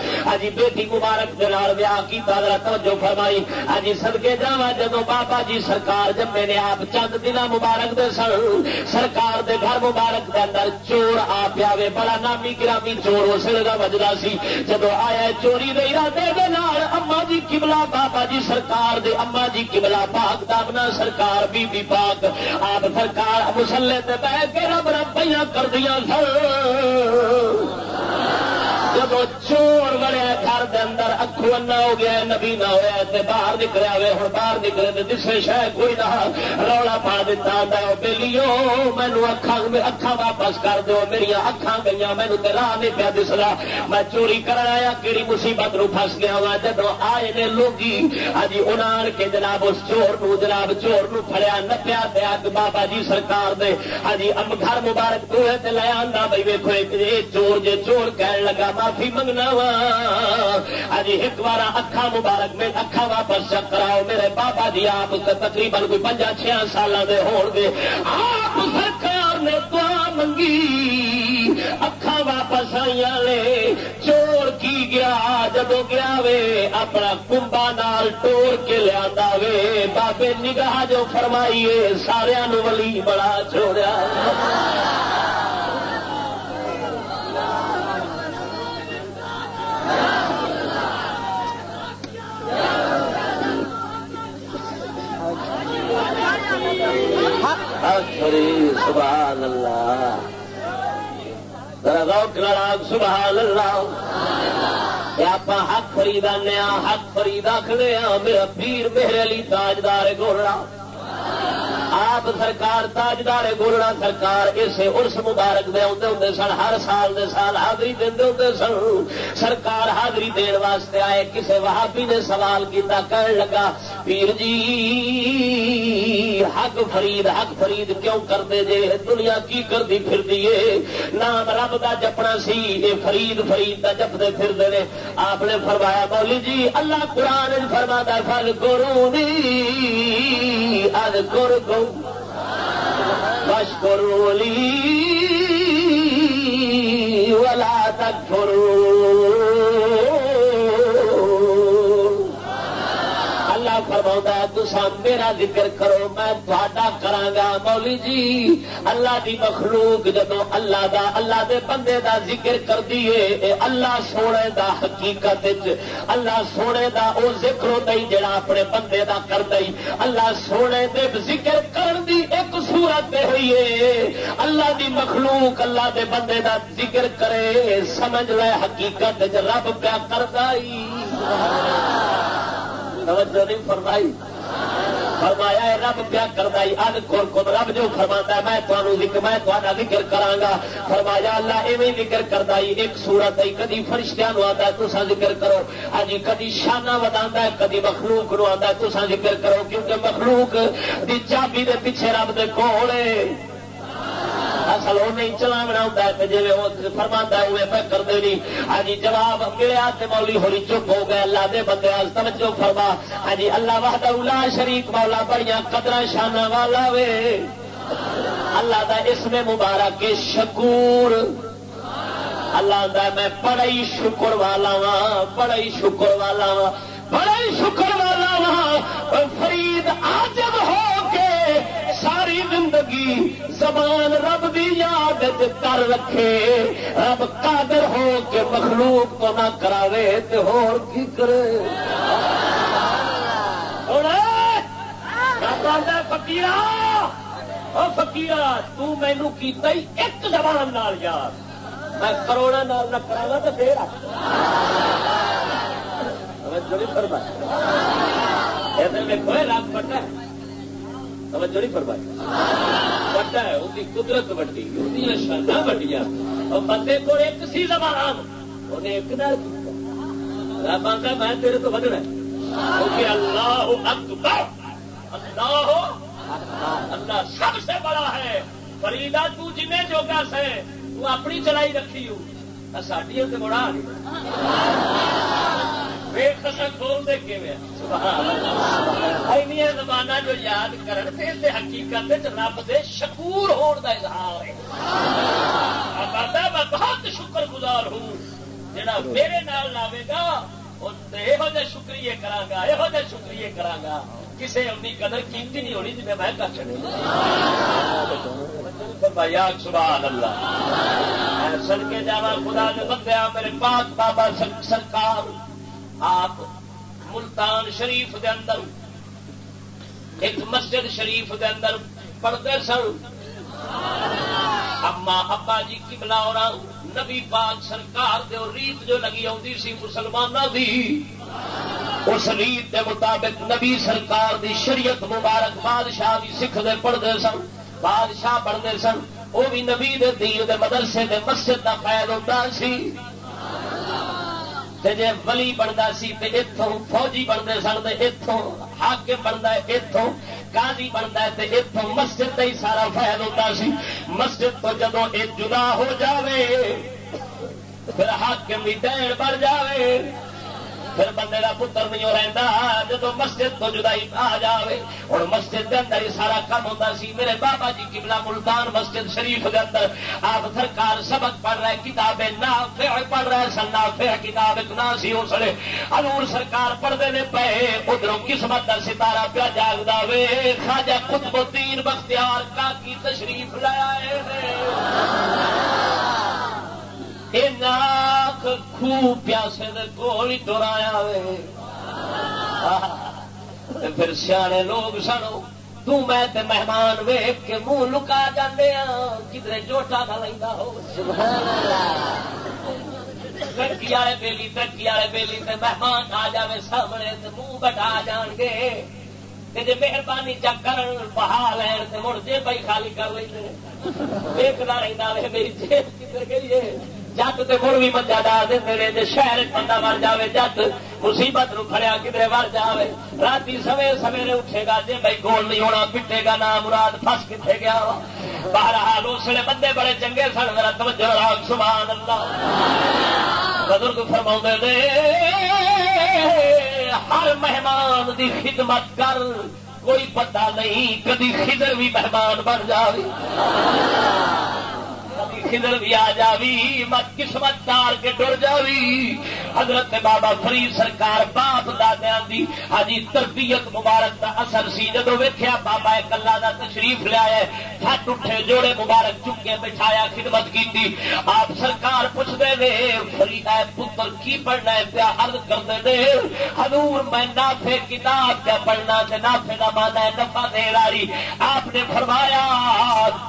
[SPEAKER 1] ہی بیٹی مبارک دے نال ویاہ کی تازہ توجہ فرمائی۔ ہی سدکے جا جدو بابا جی سرکار جمے نے آپ چند دن مبارک دے سن۔ سرکار دے گھر مبارک دے اندر چور آ پیا بڑا نامی گرامی چور اس کا وجدا سی۔ جدو آیا چوری دے ارادے دے نال اما جی کملا بابا جی سرکار دے اما جی کملا پاک دامنا سرکار بی بی پاک، آپ سرکار مسلے بہ کے رب رب پہ کر دیا سر جب چور بڑے گھر دے اندر، اکھو انا ہو گیا نبی نہ ہوا باہر نکلیا ہوئے ہوں باہر نکلے تو جسے شہ کوئی نہ رولا پا دیتا بےلیو مینو اکھا واپس کر دو میری اکھان گئی مینو تو راہ نہیں پیا دسلا میں چوری کر آیا کہڑی مصیبت نو پس گیا وا جب آئے نے لوگی ہاں جی، ہی انار کے جناب، اس چور نو جناب چور نو فڑیا نپیا دیا بابا جی سرکار دے ہاں جی، گھر مبارک تو لے آتا بھائی ویکو چور جے چور کہن لگا معافی منگنا وا۔ اجی ایک بار اکھا مبارک میں اکھا واپس چک کراؤ۔ میرے بابا جی آپ تقریباً کوئی پنجا چھ سال کے ہو گے۔ آپ سرکار نے دعا منگی۔ اکھا واپس آئی چور کی گیا جب گیا وے۔ اپنا کمبا نال ٹور کے لیا وے۔ بابے نگاہ جو فرمائیے سارا ولی بڑا چھوڑا سبحان اللہ۔ سبحان اللہ۔ آپ حق خریدانے حق خرید آخنے میرا پیر، میرے لیے تاجدار گولڑا۔ آپ سرکار تاجدار گولڑا سرکار اسے ارس مبارک دے آتے ہوں سن، ہر سال دے سال حاضری دے ہوں سن۔ سرکار حاضری دین واسطے آئے، کسے وہابی نے سوال کیتا کہنے لگا، پیر جی حق فرید حق فرید کیوں کرتے جے؟ دنیا کی کرتی پھر دیے نام رب دا جپنا سی یہ فرید فرید دا جپتے پھر دے آپ نے فرمایا، مولی جی اللہ قرآن فرما دا فل گرو اد گر گو بش ولا تک فرما تسا میرا ذکر کرو، میں تھوڑا کرا مولی جی۔ اللہ دی مخلوق جدو اللہ دا اللہ دے بندے دا ذکر کر دیے اللہ سونے دا حقیقت اللہ سونے دا او ذکر دئی جڑا اپنے بندے دا کر دئی اللہ سونے دے ذکر کر دی ایک صورت دے ہوئی ہے۔ اللہ دی مخلوق اللہ دے بندے دا ذکر کرے، سمجھ لے حقیقت رب پیا کر دائی توجہ نہیں فرمائی۔ فرمایا رب پیا کرتا اد کون کون رب جو فرما میں میں تا ذکر کرا فرمایا اللہ ایویں ذکر کرتا ایک سورت ہے، کدی فرشتہ نو آتا ہے تصا ذکر کرو۔ ہاں جی، کدی شانہ ودا ہے، کدی مخلوق نو آتا ہے تصا ذکر کرو۔ کیونکہ مخلوق دی چابی دے پیچھے رب دے کول اصل وہ نہیں چلاونا ہوتا جی فرما ہوئے میں کرتے نہیں۔ ہاں جی جواب ملیا مولی ہولی چپ ہو گئے۔ اللہ دے بندے توجہ فرما۔ ہاں جی اللہ وحدہ اولا شریف مولا بڑی قدر شانہ والا وے۔ اللہ دا اس میں مبارک شکور۔ اللہ دا میں بڑا ہی شکر والا وا بڑا ہی شکر والا وا بڑا ہی شکر والا وا فرید آجب ہو کے ساری زندگی زبان رب دی یاد کر رکھے۔ رب قادر ہو کے مخلوق کو نہ کراوے تو ہور کی کرے۔ فکیر فکیر تینو کی ایک زبان نال یار میں کروڑا نال نہ کرا تو پھر رب پٹا توجہ نہیں فرمائی۔ بڑا ہے اس کی قدرت وڈی وہ شانا وڈیا اور بندے کو ایک سی زبان، انہیں ایک نال رب آتا میں تیرے تو بدنا کیونکہ اللہ اکبر، اللہ اللہ سب سے بڑا ہے۔ فریدا تو جن جوگا سے تو اپنی چلائی رکھی ہوں ساڈی تو بڑا کھول دے کے زمانہ جو یاد کرن حقیقت رب دے شکور ہون دا اظہار ہے میں بہت شکر گزار ہوں جڑا میرے نال لاوے گا یہو جہ شکریہ کرا گا یہو جہ شکریہ کرا گا کسی اپنی قدر قیمتی نہیں ہونی جی میں کر چڑی سبحان اللہ سن کے جاوا خدا نے بندیا میرے پاک بابا سرکار آپ ملتان شریف دے اندر، ایک مسجد شریف دے اندر پڑھتے سن۔ اما ابا جی کملا اور نبی پاک سرکار دے ریت جو لگی آتی سی مسلمانوں کی اس ریت دے مطابق نبی سرکار دی شریعت مبارک بادشاہ بھی سکھ دے پڑھتے سن، بادشاہ پڑھتے سن۔ وہ بھی نبی دے دین دے مدرسے دے مسجد کا فائد ہوتا سی۔ جی ولی بنتا سی اتوں فوجی بنتے سن اتوں حاکم بنتا ہے اتوں قاضی بنتا ہے اتوں مسجد کا ہی سارا فائد ہوتا سی۔ مسجد تو جدو یہ جدا ہو جاوے، پھر حاکم بھی دین بڑھ جاوے۔ پھر بندے کا پتر نہیں رہتا جب مسجد تو جدائی آ جائے اور مسجد کے اندر ہی سارا کام ہوتا سی۔ میرے بابا جی کبلا ملتان مسجد شریف کے اندر آپ سرکار سبق پڑھ رہے کتابیں نہ پڑھ رہے سن نہ کتاب ایک نہ سی اس لیے ہلور سرکار پڑھتے نے پے ادھر قسمت کا ستارا پیا جاگتا وے۔ خاجا خود الدین بختیار کا کی تشریف لایا ناک خو پیاسے کول ہی ٹورایا پھر سیانے لوگ سنو میں تے مہمان ویگ کے منہ لکا جانے ہاں، کدھر جوٹا نہ لینا ہو۔ ترقی والے بیلی ترقی والے بیلی تے مہمان آ جائے سامنے منہ بٹا جان گے۔ جی مہربانی چکر بہا لین سے مڑ جی بھائی خالی کر لیں دیکھتا رہتا میری جیب کدھر گئی ہے؟ جت تو مڑ بھی منجا ڈال دے جی شہر بندہ مر جائے جت مصیبت نو کھڑیا کدھر مر جائے رات سویر سویرے اٹھے گا جی بھائی گول نہیں ہونا پٹے گا، نہ مراد فس کتنے گیا باہر حال اس لیے بندے بڑے چنگے سن میرا توجہ راگ سبحان اللہ بزرگ فرما نے، ہر مہمان دی خدمت کر، کوئی پتا نہیں کدی خدر بھی مہمان بن جائے خدر بھی آ جاوی مت قسمت تار کے ٹر جاوی۔ حضرت بابا فرید سرکار باپ دادیا دی ہاں جی، تربیت مبارک کا اثر سی۔ جدو ویکیا بابا کلا دا تشریف لیا ہے فٹ اٹھے، جوڑے مبارک چکے، بٹھایا، خدمت کی آپ سرکار پوچھتے ہیں فرید پتر کی پڑھنا ہے؟ پیا ارد کرتے ہیں حضور، میں نافے کتاب کیا پڑھنا نافے کا مانا ہے نفا دے رہی آپ نے فرمایا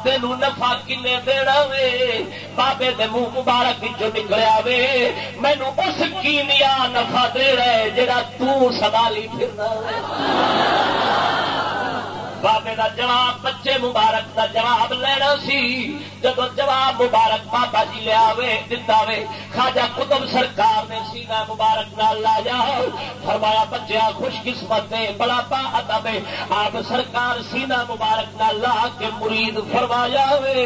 [SPEAKER 1] تین نفا کن دینا وے؟ بابے دے منہ مبارک جو نکلیا وے مینو اس کیمیا نفا دے رہے جڑا تبالی پھرنا بابے کا جواب، بچے مبارک کا جواب لینا سی۔ جب جواب مبارک بابا جی لیا دتا وے خاجا قطب سرکار نے سینا مبارک نال لایا۔ فرمایا، بچیا، خوش قسمت ہے بڑا پا ادب آپ سرکار سینا مبارک نال لا کے مرید فرمایا وے۔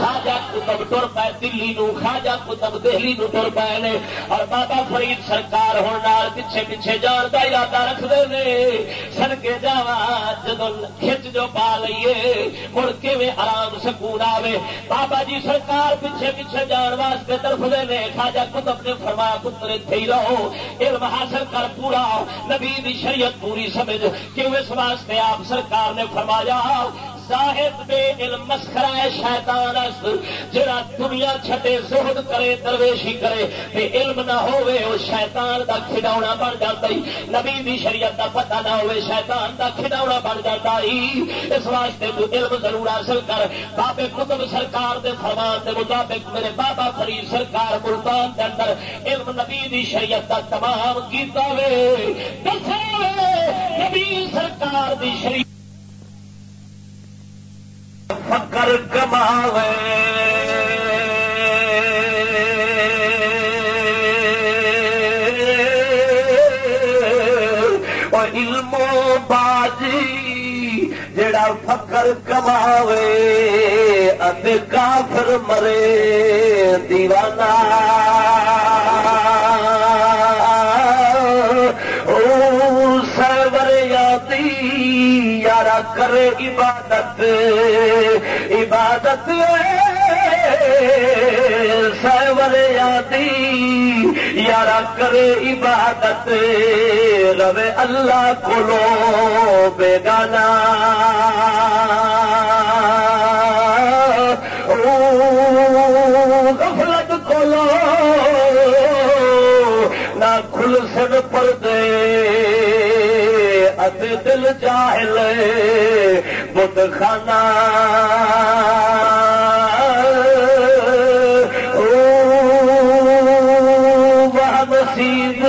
[SPEAKER 1] خاجا کتب ٹر پائے، دلی نو خاجا کتب دہلی نو ٹر پائے نے۔ اور بابا فرید سرکار ہونے پیچھے پیچھے جان کا ارادہ رکھتے ہیں سن کے جب کھچ جو پا لیے مڑ کے آرام سکون آوے؟ بابا جی سرکار پیچھے پیچھے جان واسطے طرف دے خاجا کتب نے فرمایا، پتر اتنے ہی رہو، علم حاصل کر پورا، نبی شریعت پوری سمجھ، کیوں اس واسطے آپ سرکار نے فرمایا صاحب بے علم مسخرا ہے شیطان اس، جڑا دنیا چھٹے زہد کرے، درویشی کرے، تے علم نہ ہوئے وہ شیطان دا کھڈاونا بن جاتا ہی۔ نبی دی شریعت دا پتہ نہ ہوئے شیطان دا کھڈاونا بن جاتا ہی۔ اس واسطے تو علم ضرور حاصل کر۔ بابے قطب سرکار دے فرمان دے مطابق میرے بابا فرید سرکار ملتان دے اندر علم نبی دی شریعت دا تمام کیتا وے دسے نبی سرکار دی شریعت فکر کماوے علم باجی جڑا فکر کماوے ادے کافر مرے دیوانہ کرے عبادت عبادت سیور یادی یارا کرے عبادت۔ روے اللہ کھولو بیگانا غفلت کھولو نہ کھل سن پردے۔ دل چاہل بت خانہ نصیب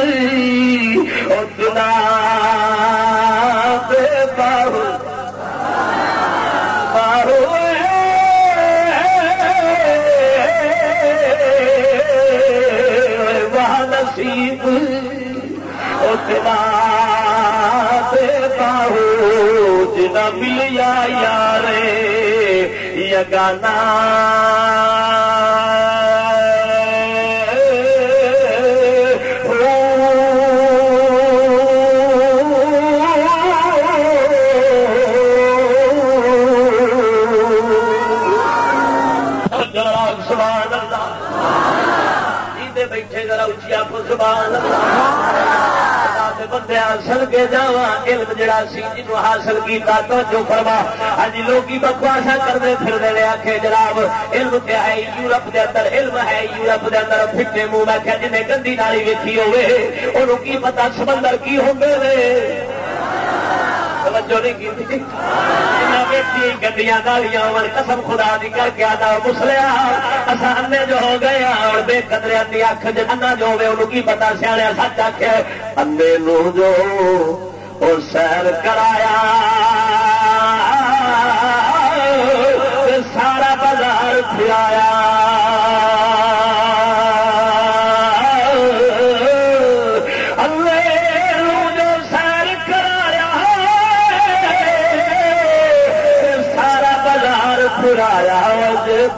[SPEAKER 1] اتنا بے باہو۔ باہو وہ نصیب اتنا ہو جنا ملیا یار یگانا بیٹھے ذرا اچھی آپ سبحان اللہ۔ بندے حاصل کے جا علم جڑا سی جن حاصل کیا تو جو فرما ہاں جی، لوگ بکواسا کرتے پھر دے آخے جناب، علم کیا ہے یورپ کے اندر، علم ہے یورپ کے اندر، پھٹے منہ میں کہ جنہیں گندی نالی ویکھی ہوے انہوں کی پتا سمندر کی ہوں توجہ نہیں کی گڈیاں گالیاں قسم خدا دی کر کے آدھا مسلیا آسانے جو ہو گئے اور بے قدرے اکھ جنا جو ہوے انہوں کی پتا سیا سچ آخیا اندے نو جو اور سیر کرایا۔ سارا بازار پھرایا۔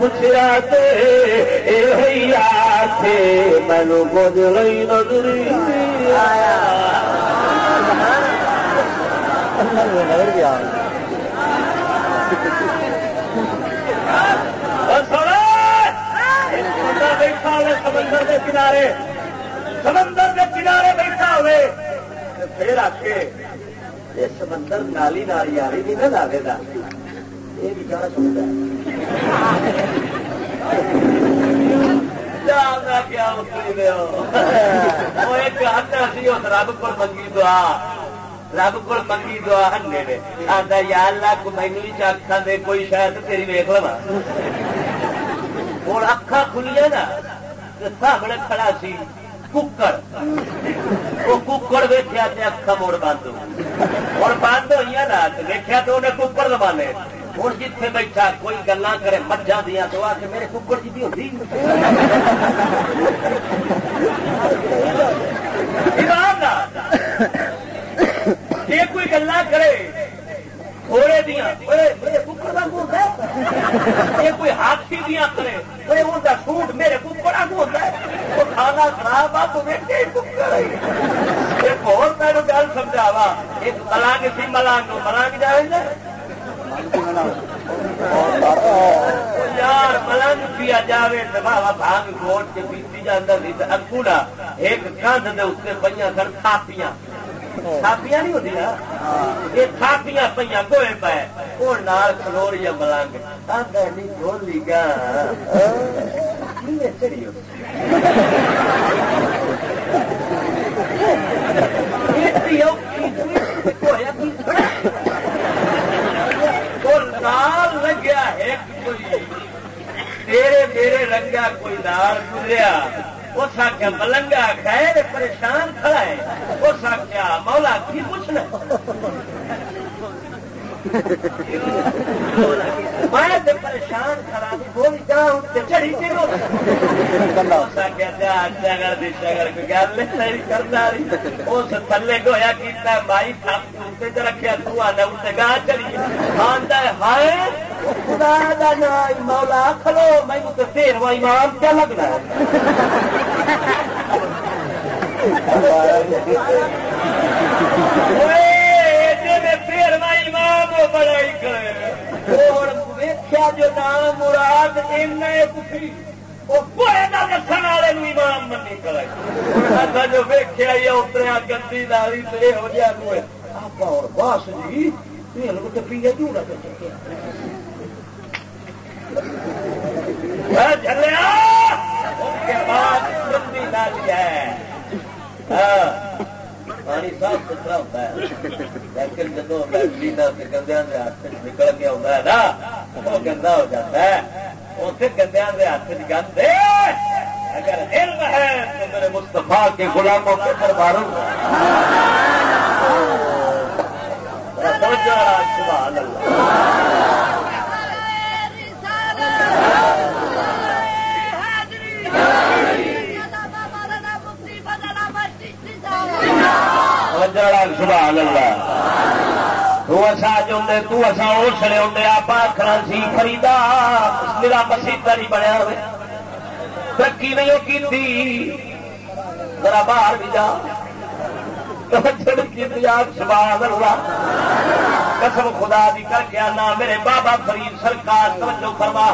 [SPEAKER 1] پوچھا یہ مینو کچھ نظری۔ آیا سمندر کے کنارے۔ سمندر کے کنارے بیٹھا ہوئے۔ پھر آ کے یہ سمندر نالی نالی آ رہی نہیں نہ لاگے گا یہ بھی جانا سنتا مطلب رب کو منگی دعا۔ رب کو منگی دعا ہنے آتا یار لگ مینو ہی چکھا دے کوئی شاید تیری ویک لوا ہوں اکھا کھلیا نا سامنے کھڑا سی، ککڑ۔ وہ ککڑ ویچیا اکھا موڑ بند ہوں بند ہوئی نا ویکیا تو انہیں ککڑ دبانے ہوں جیتے بیٹھا کوئی گلا کرے مجھا دیا تو آ کے میرے ککڑ جی ہوتی یہ کوئی گلا کرے دیا یہ کوئی ہاتھی دیا کرے ان کا سوٹ میرے کو ہے۔ وہ کھانا خراب آ، تو ایک اور میں گل سمجھاوا ایک ملانگ سی ملانگ ملانگ جائے یار ملنگ پیا بھاگ گوٹ کے پیتی جانا سی ایک کندھ اتنے پہ سن تھاپیاں۔ تھاپیاں نہیں ہوتی یہ تھاپیاں پہ گوئے پہ وہ نال کلور یا ملنگ نہیں گا۔ چڑی نال لگیا ایک کوئی، تیرے میرے رنگا کوئی نال گزریا۔ اس آخیا ملنگا خیر پریشان کھڑا ہے۔ اس آخیا مولا کی پوچھنا میں پریشان کھڑا بول جاؤں چڑی کے اس تھلے گویا کیا مائی تھپ رکھا تو اسے گاہ چلی آتا ہائے خدا دا نام مولا کھلو میں تو تیرواں امام کیا لگنا تیرواں امام بڑائی کرے؟ ویخیا جو نام مراد ایسی دسن والے امام منی کرے۔ جو ویخیا اتریا گندی داری تو یہ ہو جائے آپ اور باس جی پیے جھوڑا جلیا اس کے بعد گندی نالی ہے۔ ہاں۔ پانی صاف ستھرا ہوتا ہے۔ لیکن جب لیڈر سے گندیا کے ہاتھ نکل کے ہوتا ہے نا، وہ گندا ہو جاتا ہے۔ اسے گندیا کے ہاتھ گندے اگر علم ہے تو میرے مستفا کے غلاموں کے درباروں سبحان اللہ۔ سبحان اللہ۔ تو اصا چاہتے تو اصا اس لیے آپ آخر سی، فریدا، میرا مسیح نہیں بنیا ہوئے۔ ترقی نہیں وہ کی ذرا باہر بھی جا۔ سبحان اللہ۔ قسم خدا دی کر کے آنا، میرے بابا فرید سرکار، توجہ فرما۔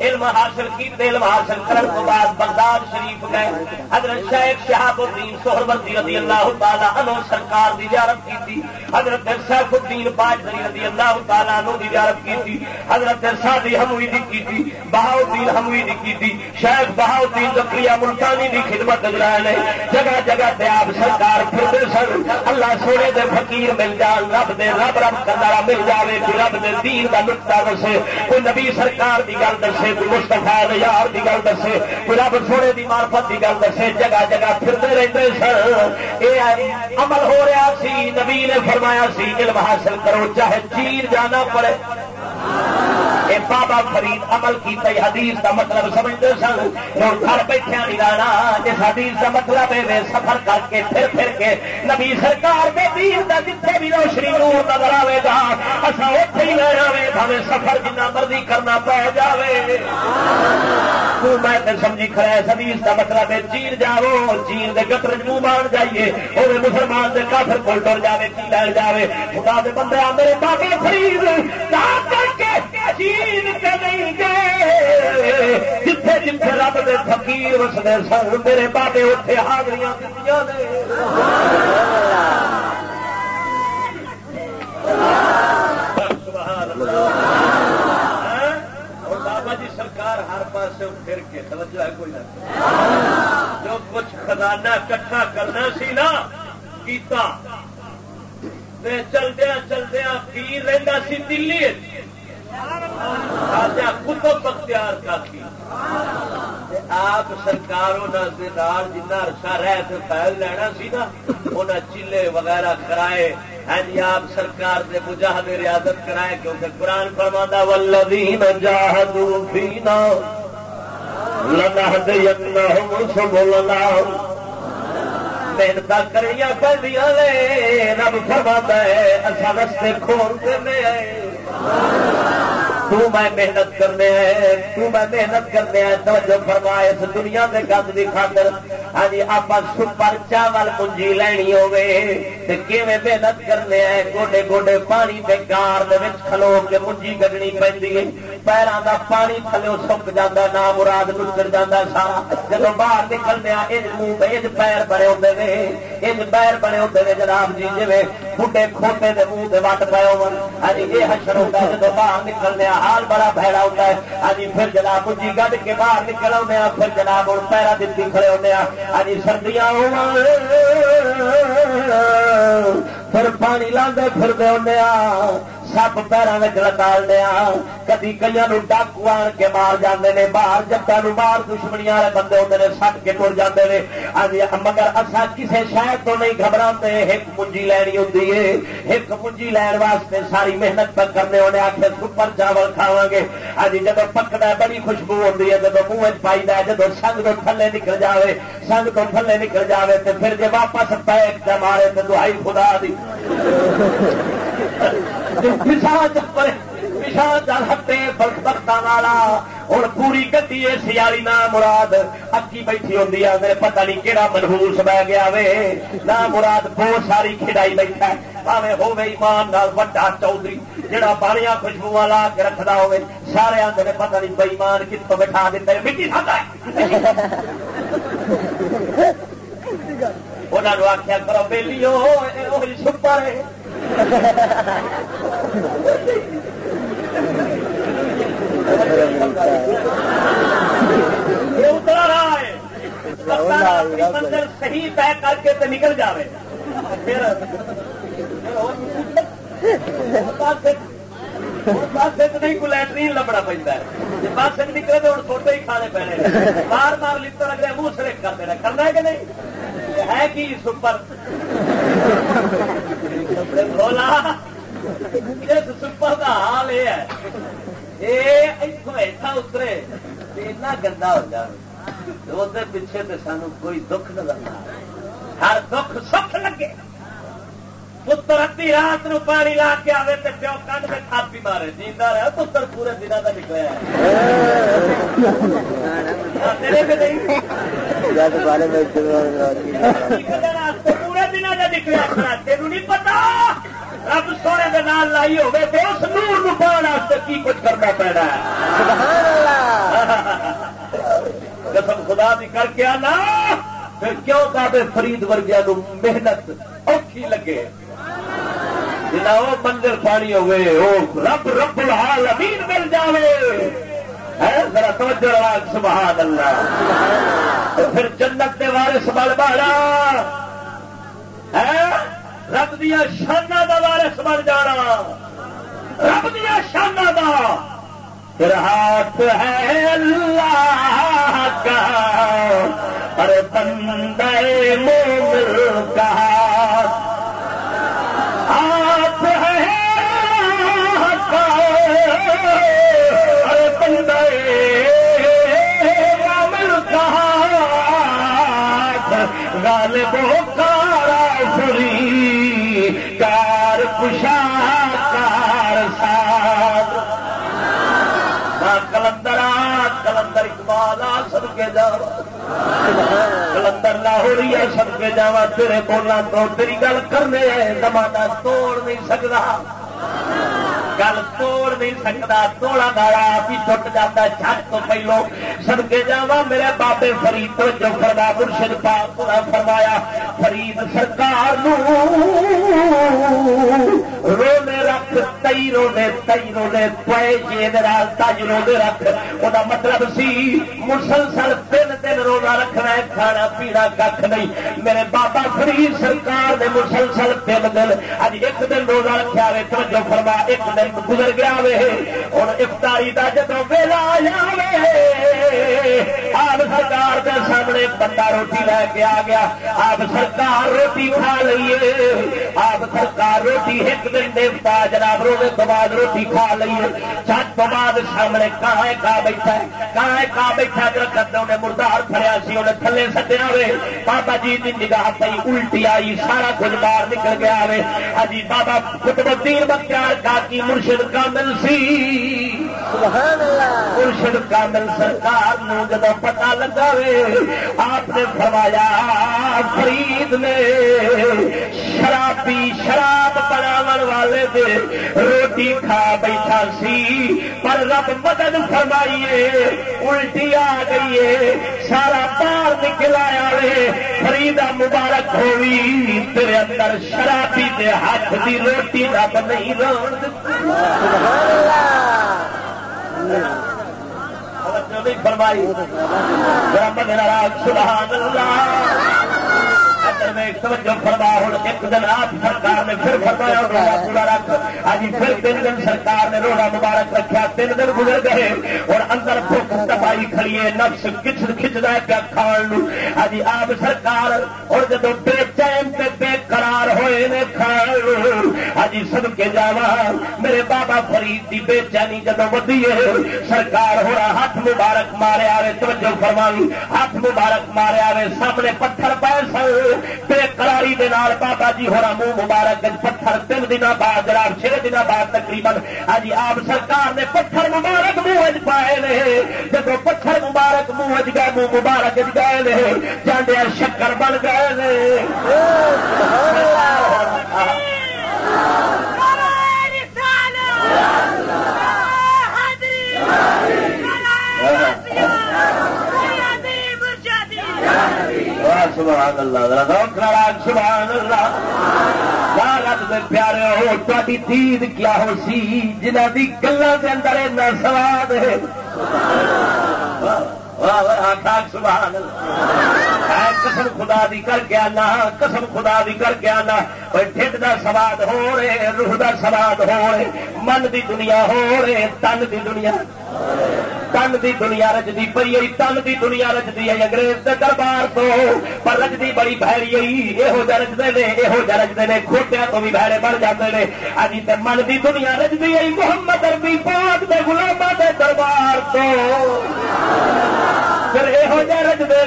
[SPEAKER 1] علم حاصل کی، علم حاصل کرنے کے بعد بغداد شریف گئے۔ حضرت شیخ شہاب الدین سہربردی رضی اللہ تعالیٰ عنہ سرکار دی زیارت کی تھی حضرت سیف الدین باجری رضی اللہ تعالیٰ عنہ دی زیارت کی تھی حضرت سادی ہموئی دی کی تھی بہاؤدین ہموئی دی کی تھی شیخ بہاؤدین زکریہ ملتانی دی خدمت گزرائے نے جگہ جگہ تے آپ سرکار پھرتے سن۔ اللہ سونے دے فقیر مل جان، رب دے رب رب کرنا مل جائے کوئی رب دے دین دا نقطہ دسے، کوئی نبی سرکار دی گل دسے، کوئی مستفا یار کی گل دسے، کوئی رب سونے کی مارفت کی گل دسے، جگہ جگہ پھرتے رہتے سن۔ یہ عمل ہو رہا سی، نبی نے فرمایا سی، علم حاصل کرو، چاہے چیر جانا پڑے۔ اے بابا فرید عمل کیتا حدیث کا مطلب سمجھتے سن۔ ہوں گھر بیٹھے نہیں رہنا جس حدیث کا مطلب ہے سفر کر کے پھر پھر کے نبی سرکار کے دین کا جتنے بھی روشنی نور نظر آئے گا اصا اتے ہی لینا وے، بھاوے سفر جنہ مرضی کرنا پہ جائے میں سمجھی کھڑا ہے، حدیث کا مطلب ہے چیر جاؤ چیر دے گٹر منہ مان جائیے۔ وہ مسلمان دے کافر کول ٹر جائے کی لین جائے خدا دے بندے میرے بابے فرید کر کے چیر کے نہیں گئے۔ جتھے جتھے رب دے فقیر وسنے سن میرے بابے اتنے حاضریاں دیتی بابا جی سرکار ہر پاس پھر کے توجہ ہے کوئی نہ۔ جو کچھ خزانہ کٹھا کرنا سی نا، کیتا۔ چلدیا چلدیا پیر رہتا سی دلی کتب بختیار کا آپ سرکار جنا عرصہ رہ تو فائل لینا سی نا انہیں چیلے وغیرہ کرائے۔ ہاں جی آپ سرکار نے مجاہد ریاضت کرائے، کیونکہ قرآن فرما ولدین جاہدو فینا لنہدینہم سبلنا محنت کریاں پہ رب فرما ہے اصا رستے کھولتے میں آئے۔ تو میں محنت کرنے ہے تو میں محنت کرنے ہے توجہ فرمائے اس دنیا کے گند کی خاطر ہاں جی آپ سپر چاول منجی لینی ہوے محنت کرنے ہے گوڈے گوڈے پانی کے گار کھلو کے منجی کڈنی پی پیروں کا پانی تھلو سک جا نہ مراد نکڑ جا سارا۔ جب باہر نکلنے منہ اج پیر بڑے ہوتے ہیں اج پیر بڑے ہوتے ہیں جناب جی جی بڈے کھوٹے کے منہ کے وٹ پے ہو ہاں جی، یہ حشر ہوتا ہے جب باہر نکلنے حال بڑا بہڑا ہوتا ہے۔ ہاں جی، پھر جناب جی گڈ کے باہر نکل آنے پھر جناب ہوں پیرا دتی کھڑے ہونے ہاں جی، سردیاں پھر پانی لاندے پھر دے سپ پیروں میں لگال کدی کئی ڈاکو آن کے مار جاندے نے باہر جگہ مار دشمنی والے بندے ہوتے ہیں سٹ کے تر جاتے ہیں مگر اصا کسی شہر تو نہیں گھبرا ایک منجی لینی ہوتی ہے ایک منجی لین واسطے ساری محنت پر کرنے انہیں آخر سپر چاول کھاوا گے ہاں جب پکتا بڑی خوشبو ہوتی ہے جب منہ پائی جب سنگ تو تھلے نکل جائے سنگ تو تھلے نکل جائے تو پھر جب واپس پیک مارے تو دہائی خدا دی والا ہوں پوری گڈی سیالی نہ مراد۔ اکی بیٹھی ہوتی ہے میرے پتہ نہیں کہڑا منہوس بہ گیا وے۔ نہ مراد بہت ساری کھڑائی بیٹھا پاوے ہوے ایمان نال وڈا چودھری جہاں پانیا خوشبو لا کے رکھتا ہوے سارے آدھے پتہ نہیں بئیمان کتوں بٹھا دیتے مٹی کھاتا [laughs] انہوں نے آخیا کرو بہلی سپر یہ اترا رہا ہے۔ منزل صحیح طے کر کے تو نکل جائے پھر بس نہیں کو لٹرین لبنا پہنتا ہے۔ جی بس نکلے تو ہوں چھوٹے ہی کھانے پینے۔ بار بار لگ رہا منہ سلیک کر دینا۔ کرنا ہے کہ نہیں؟ ہے کہ سپر بولا اس سپر کا حال یہ ہے یہ ایسا اترے گندا ہو جائے پیچھے تو سانو کوئی دکھ نظر نہ ہر دکھ سکھ لگے۔ پتر ادی رات نو پانی لا کے آئے تو پیو کنڈ میں تھاپی مارے۔ جیتا رہا پتر پورے دن کا نکلیا پورے دن کا نکلیا تین نہیں پتا؟ رب سونے کے نام لائی ہوگی تو اس نور پاؤن کی کچھ کرنا پینا قسم خدا بھی کر کے آنا، پھر کیوں بابے فرید ورگیا نو محنت اوکھی لگے؟ جنا وہ مندر پانی ہوئے وہ رب رب الحال امین مل جائے ذرا توجہ سبحان اللہ! پھر جنت کے وارث بل بالا۔ رب دیا شانہ کا وارث بن جانا۔ رب دیا شانہ کا پھر ہاتھ ہے اللہ کا۔ ارے بندے مومن کا۔ ہاتھ ہے اللہ کا۔ ارے بندے مومن کا۔ غالب کارا سری کار کشا کار ساتھ کلندر کلندر اقبال آ سب کے جا۔ کلندر لاہوری ہے سب کے جا۔ تیرے بولنا تو تیری گل کرنے زمانہ توڑ نہیں سکتا گل توڑ نہیں سکتا توڑا دارا بھی ٹوٹ جاتا چھت تو پہلو سب کے جا میرے بابے فرید تو جو فرما مرشد پاک پورا فرمایا، فرید سرکار رونے رکھ، تئی رونے تئی رونے پے جی تج رونے رکھ۔ وہ مطلب سی، مسلسل تین دن روزہ رکھنا ہے، کھانا پینا کھ نہیں۔ میرے بابا فرید سرکار نے مسلسل تین دن اج ایک دن روزہ رکھا ہے توجہ فرما، ایک دن گزر گیا وے ہوں افطاری کا جب ویلا آپ سرکار کے سامنے بندہ روٹی لے کے آ گیا، آپ سرکار روٹی کھا لیے آپ سرکار روٹی ایک دن دیوتا جناب روزے تو بعد روٹی کھا لیے چٹ تو بعد سامنے کہاں کہاں بیٹھا ہے کہاں کہاں بیٹھا درخت انہیں مردار فریا سی، انہیں تھلے سٹیا ہوئے بابا جی کی نگاہ پی الٹی آئی، سارا کچھ باہر نکل گیا وے۔ اجی بابا کتب الدین بختیار کا کی مرشد کامل سی۔ مرشد کامل سرکار نو جب پتا لگا وے آپ نے فرمایا فرید نے شرابی شراب بناو والے دے روٹی کھا بیٹھا سی پر رب مدد فرمائیے الٹی آ گئی ہے سارا پار نکل آیا وے فریدا مبارک ہوئی تیرے اندر شرابی دے ہاتھ دی روٹی رب نہیں روڑ فرمائی۔ سبحان اللہ! فرما ہوں ایک دن آپ سرکار نے پھر فرمایا روڑا پورا رکھ۔ پھر تین دن سرکار نے مبارک رکھا تین دن گزر گئے۔ اور اندر بھوک تباہی کھڑی ہے، نفس کچھ کھچتا ہے پیا کھان آپ سرکار اور جب بے چین بے قرار ہوئے نے کھان سب کے جاوا میرے بابا فرید کی بے چینی جب ودی ہے، سرکار ہو رہا ہاتھ مبارک مارے آئے توجہ فرمائی، ہاتھ مبارک مارے آئے سامنے پتھر پائے سر بے قراری دے نال بابا جی ہو منہ مبارک پتھر تین دن بعد جناب چھ دن بعد تقریباً ہاں جی آپ سرکار نے پتھر مبارک منہ پائے نے۔ جب پتھر مبارک منہ گئے منہ مبارک گئے نے جانے شکر بن گئے نے۔ سبحان اللہ سبحان اللہ۔ رب دے پیارے ہو تاری دید کیا ہو سی؟ جنہ دی گلوں کے اندر ایسا سواد ہے۔ سبحان اللہ۔ قسم خدا دی کر کے آنا، قسم خدا دی کر کے آنا۔ ٹھڈ دا سواد ہو رہے، روح دا سواد ہو رہے، من دی دنیا ہو رہے، تن دی دنیا۔ تن دی دنیا رجدی پی آئی تن دی دنیا رجدی آئی انگریز کے دربار تو۔ پر رجدی بڑی بہری آئی یہو جہ رجتے ہیں یہو جہ رجتے ہیں کھوٹیا تو بھی بہرے بن جاتے ہیں اجی تے من دی دنیا رجدی آئی محمد اربی پاک دے گلاما دے دربار تو۔ پھر یہو جہ رجتے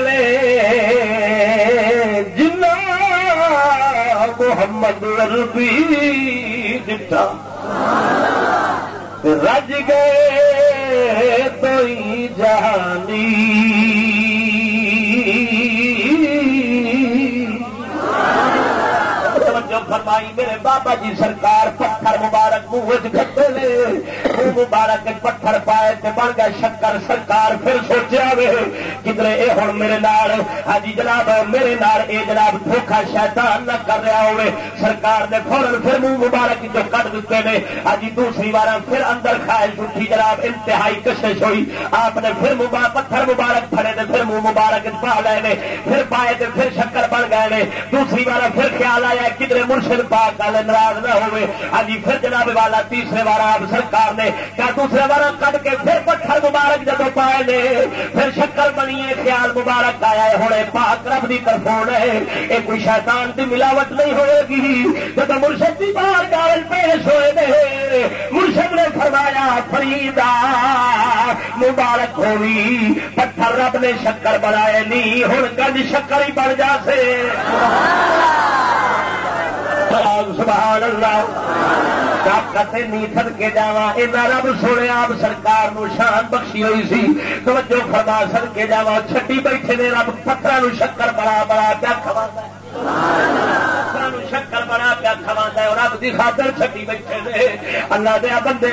[SPEAKER 1] جنا محمد اربی دتا رج گئے تو جہانی۔ فرمائی، میرے بابا جی سرکار پتھر مبارک منہ کھتے لے منہ مبارک پتھر پائے تے بن گیا شکر، سرکار پھر سوچا وے کدھر اے ہوں میرے نال ہاں جی جناب، میرے نال اے جناب دھوکھا شیطان نہ کر رہا ہوئے سرکار نے فورن پھر منہ مبارک جو کٹ دیتے ہیں ہاں جی دوسری بار پھر اندر خواہش اٹھی جناب، انتہائی کشش ہوئی، آپ نے پھر پتھر مبارک پھڑے تے پھر منہ مبارک پا لے پھر پائے تے پھر شکر بن گئے دوسری بار پھر خیال آیا کدھر مرشد پاک والے ناراض نہ ہوئے۔ ہاں جی پھر جناب والا تیسرے بار آپ سرکار نے کیا دوسرے بار کٹ کے پھر پتھر مبارک جب پائے نے؟ پھر شکر بنی خیال مبارک آیا ہے۔ ہونے پاک رب کی طرف ہونے یہ کوئی شیطان کی ملاوٹ نہیں ہوئے گی۔ جب مرشد کی بار گال پیش ہوئے نے، مرشد نے فرمایا فریدا مبارک ہوئی۔ پتھر رب نے شکر بنائے نہیں ہوں گنج شکر ہی بن جا سے۔ سبحان اللہ۔ کتے کے جاوا یہ رب سونے آپ سرکار نو شان بخشی ہوئی سی۔ توجہ فرما، سر کے چھٹی بیٹھے نے رب پتھر شکر بڑا بڑا کیا کھوا چکر بنا پیا کھوا رب کی خاطر چھٹی بیٹھے دے اللہ دیا بندے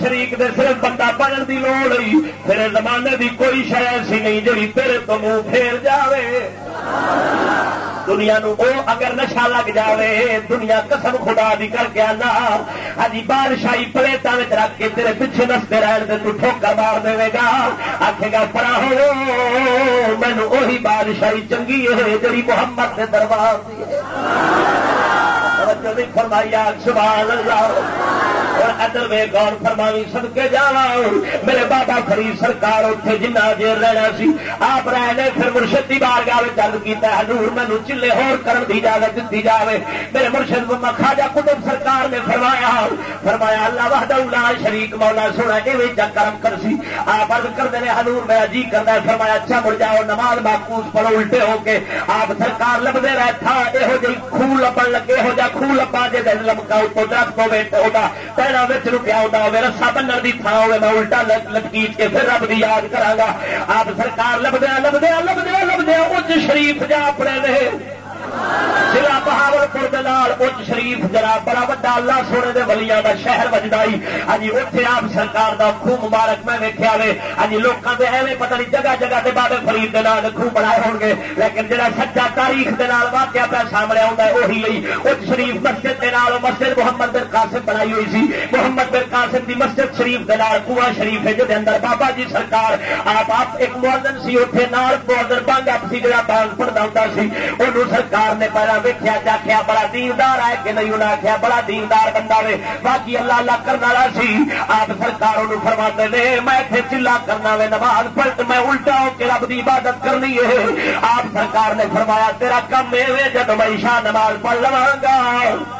[SPEAKER 1] شریک دے صرف بندہ پڑھن کی لوڑ زمانے دی کوئی شہ ایسی نہیں جی تیرے تو منہ پھیر جاوے۔ دنیا نو او اگر نشا لگ جاوے، دنیا قسم خدا دی کر کے آنا ہی ہاں جی، بادشاہی پلیٹوں میں رکھ کے تیرے پیچھے نستے رہن دے تو ٹھوکر مار دے گا۔ آخے گا پڑا ہو مینو اہی بادشاہی چنگی ہے جی محمد کے دربار فرمائی آگ سبحان اللہ۔ اور ادر وے گور فرماوی سد کے جا میرے بابا فرید سرکار اتنے جنہ دیر رہنا سی، آپ رہے پھر مرشد کی بار گاہ چل کیا ہزور مینو چلے ہور کرن دی اجازت دیتی جائے میرے مرشد کو خاجا کٹب سرکار نے فرمایا فرمایا، اللہ وحدہ شریک مولا سونا یہ کرم کر سی۔ آپ ارد کرتے ہیں ہزور میں جی کرنا فرمایا اچھا مڑ جاؤ، نماز باقوس پڑھو الٹے ہو کے آپ سرکار لبتے رہے، تھا یہو جی خوہ لبن لگے یہو جا خوہ لبا جی لمکا اتو درخت ہوے ہوگا بچ رکیا ہوتا ہوگا رسا بننے کی تھان ہوگی میں الٹا لٹکیچ کے پھر رب کی یاد کرا آپ سرکار لبدیا لبدیا لبدیا لبدیا اچ شریف جا اپنے رہے ضلع بہاول پور اچ شریف جرا بڑا وا اللہ سونے دے ولیاں دا شہر وجدائی ہاں جی، اتنے آپ سرکار دا خوب مبارک میں ویکیا وے ہاں جی، لوگوں کے ایویں پتہ نہیں جگہ جگہ سے بابے فرید کے نام خوب بنائے ہو گے، لیکن جہاں سچا تاریخ کے نال واقعہ پہ سامنے آتا ہے وہی ہوئی اچ شریف مسجد کے نال، مسجد محمد بن قاسم بنائی ہوئی سی۔ محمد بن قاسم کی مسجد شریف کے نال کنواں شریف ہے جہد اندر بابا جی سرکار، آپ آپ ایک موزن سی اتنے نال موزن بانگ آپ سی جا بانگ پڑھتا ہوتا سی انہوں سرکار سرکار نے پہلا ویکیا چاخیا بڑا دیندار ہے کہ نہیں انہیں آخیا بڑا دیندار بندہ نے باقی اللہ اللہ کرنا والا سی۔ آپ سرکار فرما دے میں اتنے چلا کرنا وے نماز پلٹ میں الٹا ہو کے رب کی عبادت کرنی ہے۔ آپ سرکار نے فرمایا، تیرا کم ہے جب میں شاہ نماز پڑھ لوا گا۔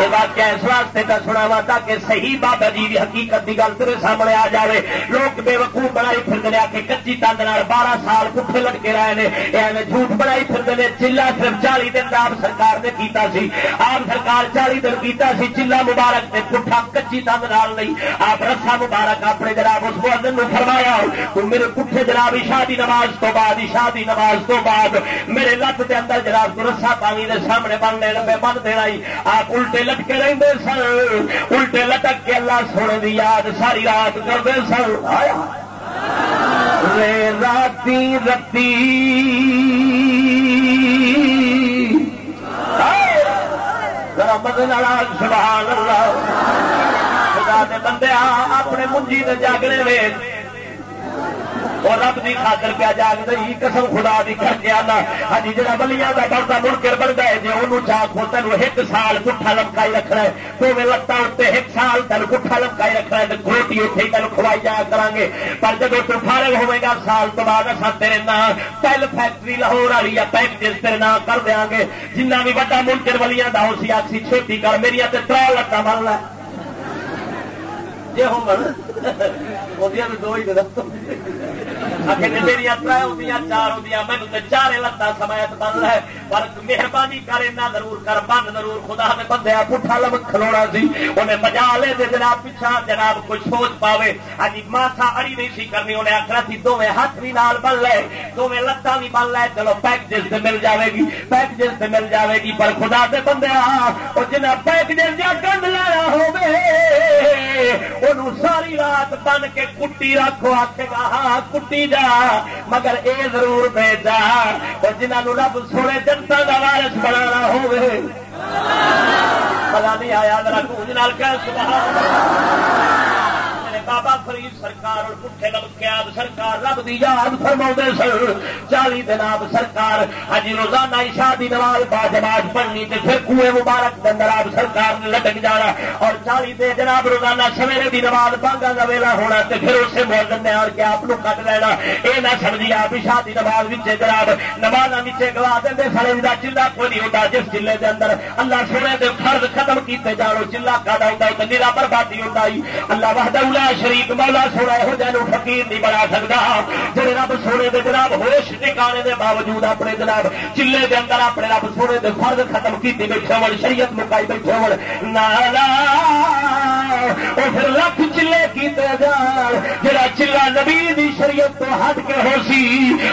[SPEAKER 1] یہ واقعہ اس واسطے کا سنا وا تاکہ صحیح بابا جی کی حقیقت کی گل تیرے سامنے آ جائے لوگ بے وقوف بنائی پھر آ کے کچی تند بارہ سال کٹھے لٹکے رہے ہیں ایویں جھوٹ بنائی پھر چلا صرف چالی دن آپ سرکار نے کیتا سی۔ آپ سرکار چالی دن کیتا سی، چلا مبارک نے پٹھا کچی تند نال نہیں۔ آپ رسا مبارک اپنے جناب اس مدن نے فرمایا، تو میرے پٹھے جناب شادی نماز تو بعد شادی نماز تو بعد، میرے لت کے اندر جناب رسا پانی کے سامنے بننے لگے بن دینا آپ الٹے لٹکے رہتے سن، الٹے لٹک کے اللہ سونے کی یاد ساری رات کرتے سن۔ راتی رتی۔ سبحان اللہ۔ خدا دے بندے اپنے منجی دے جاگنے ویچ اور رب کی خاطر پیا جاگ دئی قسم خدا دی کر کے آنا۔ ہاں جی، جا بلیا کا بڑا منکر بنتا ہے جی انہوں چاہ ہو تین ایک سال پٹھا لمکائی رکھنا ہے۔ تو میں اتنے ایک سال تین پٹھا لمکائی رکھنا ہے تو روٹی اتنے تین کھوائی جایا کریں گے پر جب تو فارغ ہوئے گا، سال تو بعد اصا تیرے نام پہل فیکٹری لاہور والی یا پیکج تیرے نام کر دیا گے۔ جنہ بھی وا منکر بلیاں کا ہو سی آخسی چھوٹی کر میری تو تر لتا بن لا جی ہوں دو ہی میری چار ہوں مینو چارے لتان سمایت بن ہے پر مہربانی کر ضرور کر بند ضرور خدا نے بندیا پٹھا لم کھلونا سی انہیں مجا لے دے جناب پیچھا جناب کچھ سوچ پاوے ہاں ماسا اڑی نہیں سی کرنی انہیں آخر سی دونیں ہاتھ بھی نال بن لے دونیں لتان بھی بن لے چلو پیکجز سے مل جائے گی پیکجز سے مل جائے گی پر خدا سے بندیا وہ جنہیں پیکجز جا گند لایا ہو ساری رات بن کے کٹی رکھو آخے گا ہاں کٹی جا مگر اے ضرور بھیجا اور جنہوں رب سونے جنتا کا وارس بنا ہو پتا نہیں آیا ذرا گونج نال کہ بابا فرید سرکار اور پٹھے لمکیاد سرکار رب دی یاد فرما سن۔ چالی دن آپ سرکار ہجی ہاں جی، روزانہ شادی نواز با جماعت پڑھنی تے پھر کنویں مبارک دن آپ سرکار نے لٹک جانا۔ اور چالی دے جناب روزانہ سویرے دی نماز بانگا کا ویلا ہونا تے پھر اسے موزن نے آ کے آپ کٹ لینا۔ یہ نہ سمجھی آپ شادی نماز بچے جناب نماز بچے گوا دیں سڑے کا چلا کوئی نہیں ہوتا۔ جس چلے کے اندر اللہ سونے کے فرد ختم کیتے جانو چلا کٹ آتا تو نیلا بربادی ہوتا۔ اللہ وحدہ شریف مولا سونا یہو جہ فقیر نہیں بنا سکتا جی رب سونے دے جناب ہوش ٹکانے دے باوجود اپنے جناب چلے دے اندر اپنے رب سونے دے فرد ختم کی بیٹھے ہو شریعت مکائی بیٹھے ہو نالا وہ پھر لکھ چلے کیتے جان، جڑا چلا نبی دی شریعت تو ہٹ کے ہو سی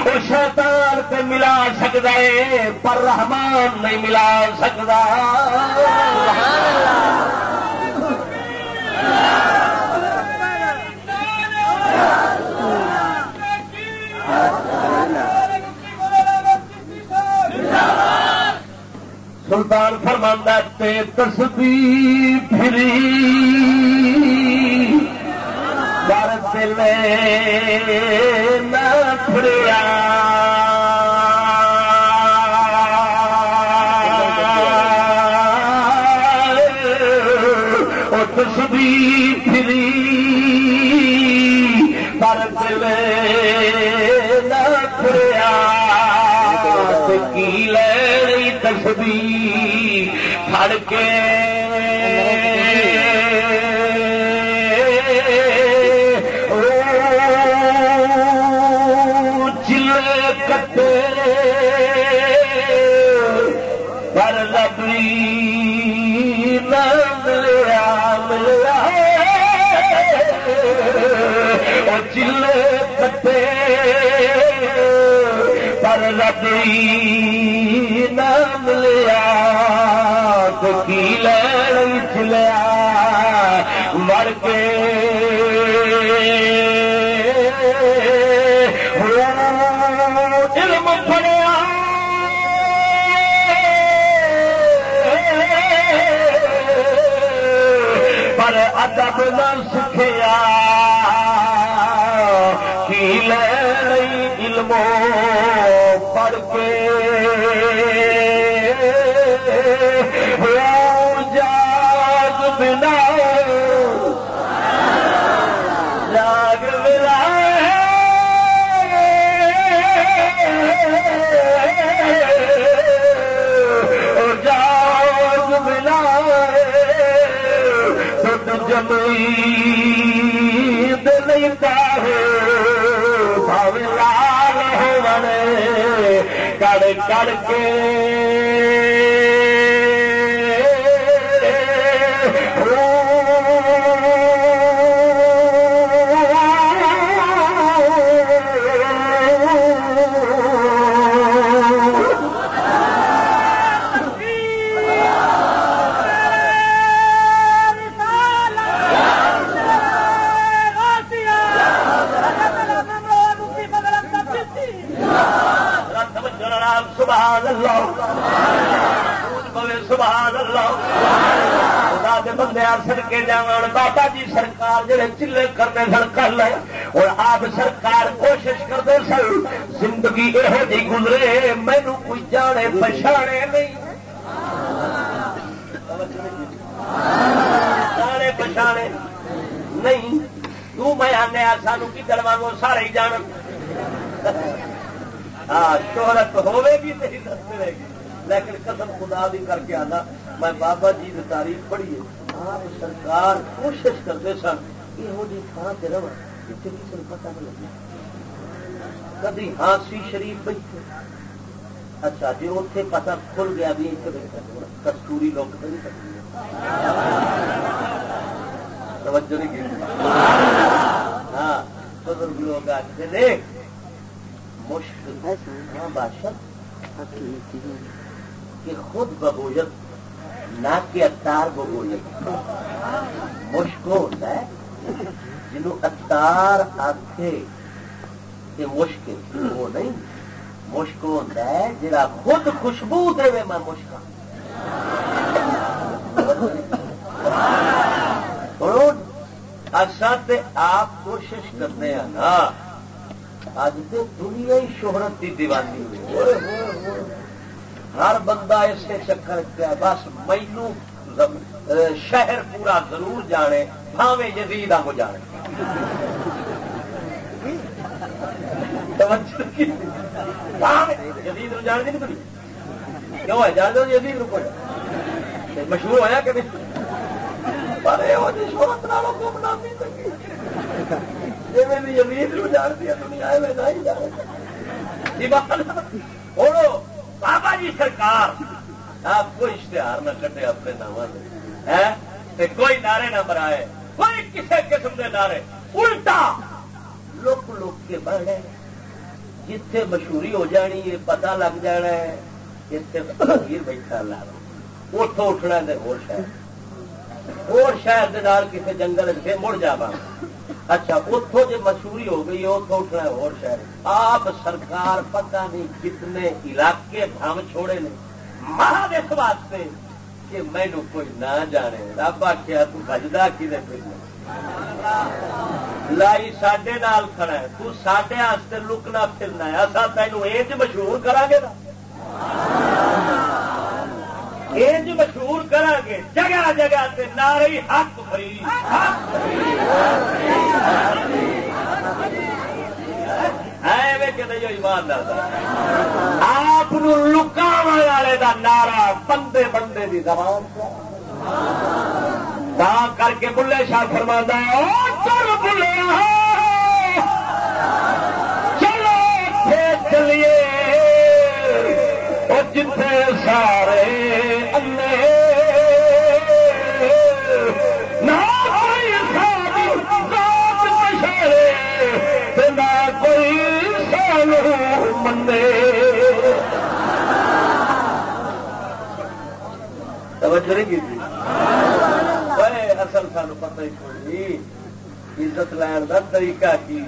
[SPEAKER 1] وہ شیطان پہ ملا سکتا ہے پر رحمان نہیں ملا سکتا سلطان فرماندہ تے تسبی پھری۔ بار لے نہ پھریا۔ پھڑ چلے پر لبری نہ ملیا ملیا چلے کٹے پر لبری نہ ملیا ادب نہ سکھیا کی لے علم پڑھ کے؟ جمئی دل پاہے لال ہو بنے کڑ کڑ کے خدا دے جان بابا جی سرکار جڑے چلے کرتے سن کر لے اور آپ سرکار کوشش کرتے سن۔ زندگی یہو جی گزرے مینو کوئی جانے پچھانے نہیں۔ جانے پچھانے نہیں۔ تو میں آنے سانو کی دلوانو سارے ہی جان ہاں شہرت ہوے گی نہیں دستے رہے گی۔ لیکن قسم خدا بھی کر کے آنا، میں بابا جی کی تاریخ پڑھی ہے۔ آپ سرکار کوشش کرتے سن یہو جی تھان سے رہا کسی نے پتا نہیں لگا کدی ہانسی شریف بیٹھے۔ اچھا جی اتنے پتا کھل گیا بھی اتنے بیٹھا کستوری لوگ تو نہیں سکتی توجہ نہیں ہاں بزرگ لوگ آتے دیکھ مشکل ہاں بادشاہ۔ کہ خود ببوجت نہ کہ اتار ببوجت مشکل ہوتا ہے۔ جنوب اتار آخے یہ مشکل وہ نہیں۔ مشکل ہوتا ہے، جڑا خود خوشبو دے میں مشکل ہاں۔ اصا آپ کوشش کرتے ہیں نا۔ اج تو دنیا ہی شہرت کی دیوانی ہوئی۔ ہر بندہ اسے چکر کیا بس مینو شہر پورا ضرور جانے بھاوے جدید کو جانے۔ جدید جان دی نہیں کیوں ہے؟ جان دو جدید جی رکو مشہور ہوا کہ نہیں؟ پر شہرت نالوں کو جی نو جانتی ہے، دنیا میں نہیں جانتی بابا جی سرکار، آپ کو اشتہار نہ کٹے اپنے نام کوئی نعرے نہ برائے۔ کوئی کسی قسم کے نعرے۔ الٹا لک لک کے بڑھنے جتھے مشہوری ہو جانی ہے پتا لگ جانا ہے۔ اتنے فقیر بیٹھا لا اتوں اٹھنا ہو شہر۔ اور شہر کسی جنگل سے مڑ جا اچھا اتوں جی مشہوری ہو گئی اتوں اٹھنا ہے اور شہر۔ آپ سرکار پتہ نہیں کتنے علاقے بھم چھوڑے نے۔ مہاد اس واسطے کہ مینو کوئی نہ جانے۔ رب آخیا تجدا کھے کی لائی سڈے نال کھڑا ہے۔ تو سڈے لکنا پھرنا ہے۔ اصا تینوں یہ مشہور کرا گے نا۔ یہ مشہور کرا گے جگہ جگہ سے ناری حق فری آپ لکاو والے کا نعرا بندے بندے کی زبان کر کے بلے شاہ فرما چل بلے چلو چلیے۔ جتنے سارے توجہ نہیں کی اصل سان پتہ ہی کوئی عزت لین کا طریقہ کی۔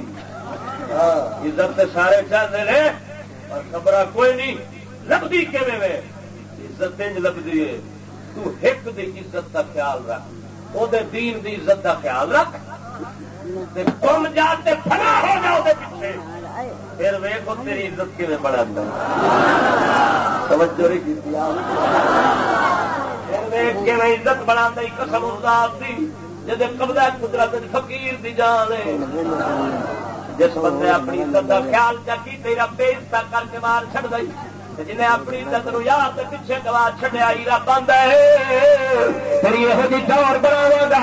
[SPEAKER 1] ہاں، عزت سارے چاہتے ہیں اور خبر کوئی نہیں۔ لبھی کہ عزت لبھی ہے تو ایک دی عزت کا خیال رکھ۔ وہ دین دی عزت کا خیال رکھ۔ تم جاتے فنا ہو جاؤ پیچھے۔ پھر ویکو تیری عزت کیون بڑا توجہ نہیں کی عزت بنا قسم اللہ دی۔ جی قبضہ قدرت فقیر دی جان جس بندے اپنی عزت کا خیال چکی تیرا بے عزت کر کے مار چڑ گئی جنہیں اپنی عزت نو یاد پیچھے گوا چڈیا رب آتا ہے پھر یہ دور بناوا گا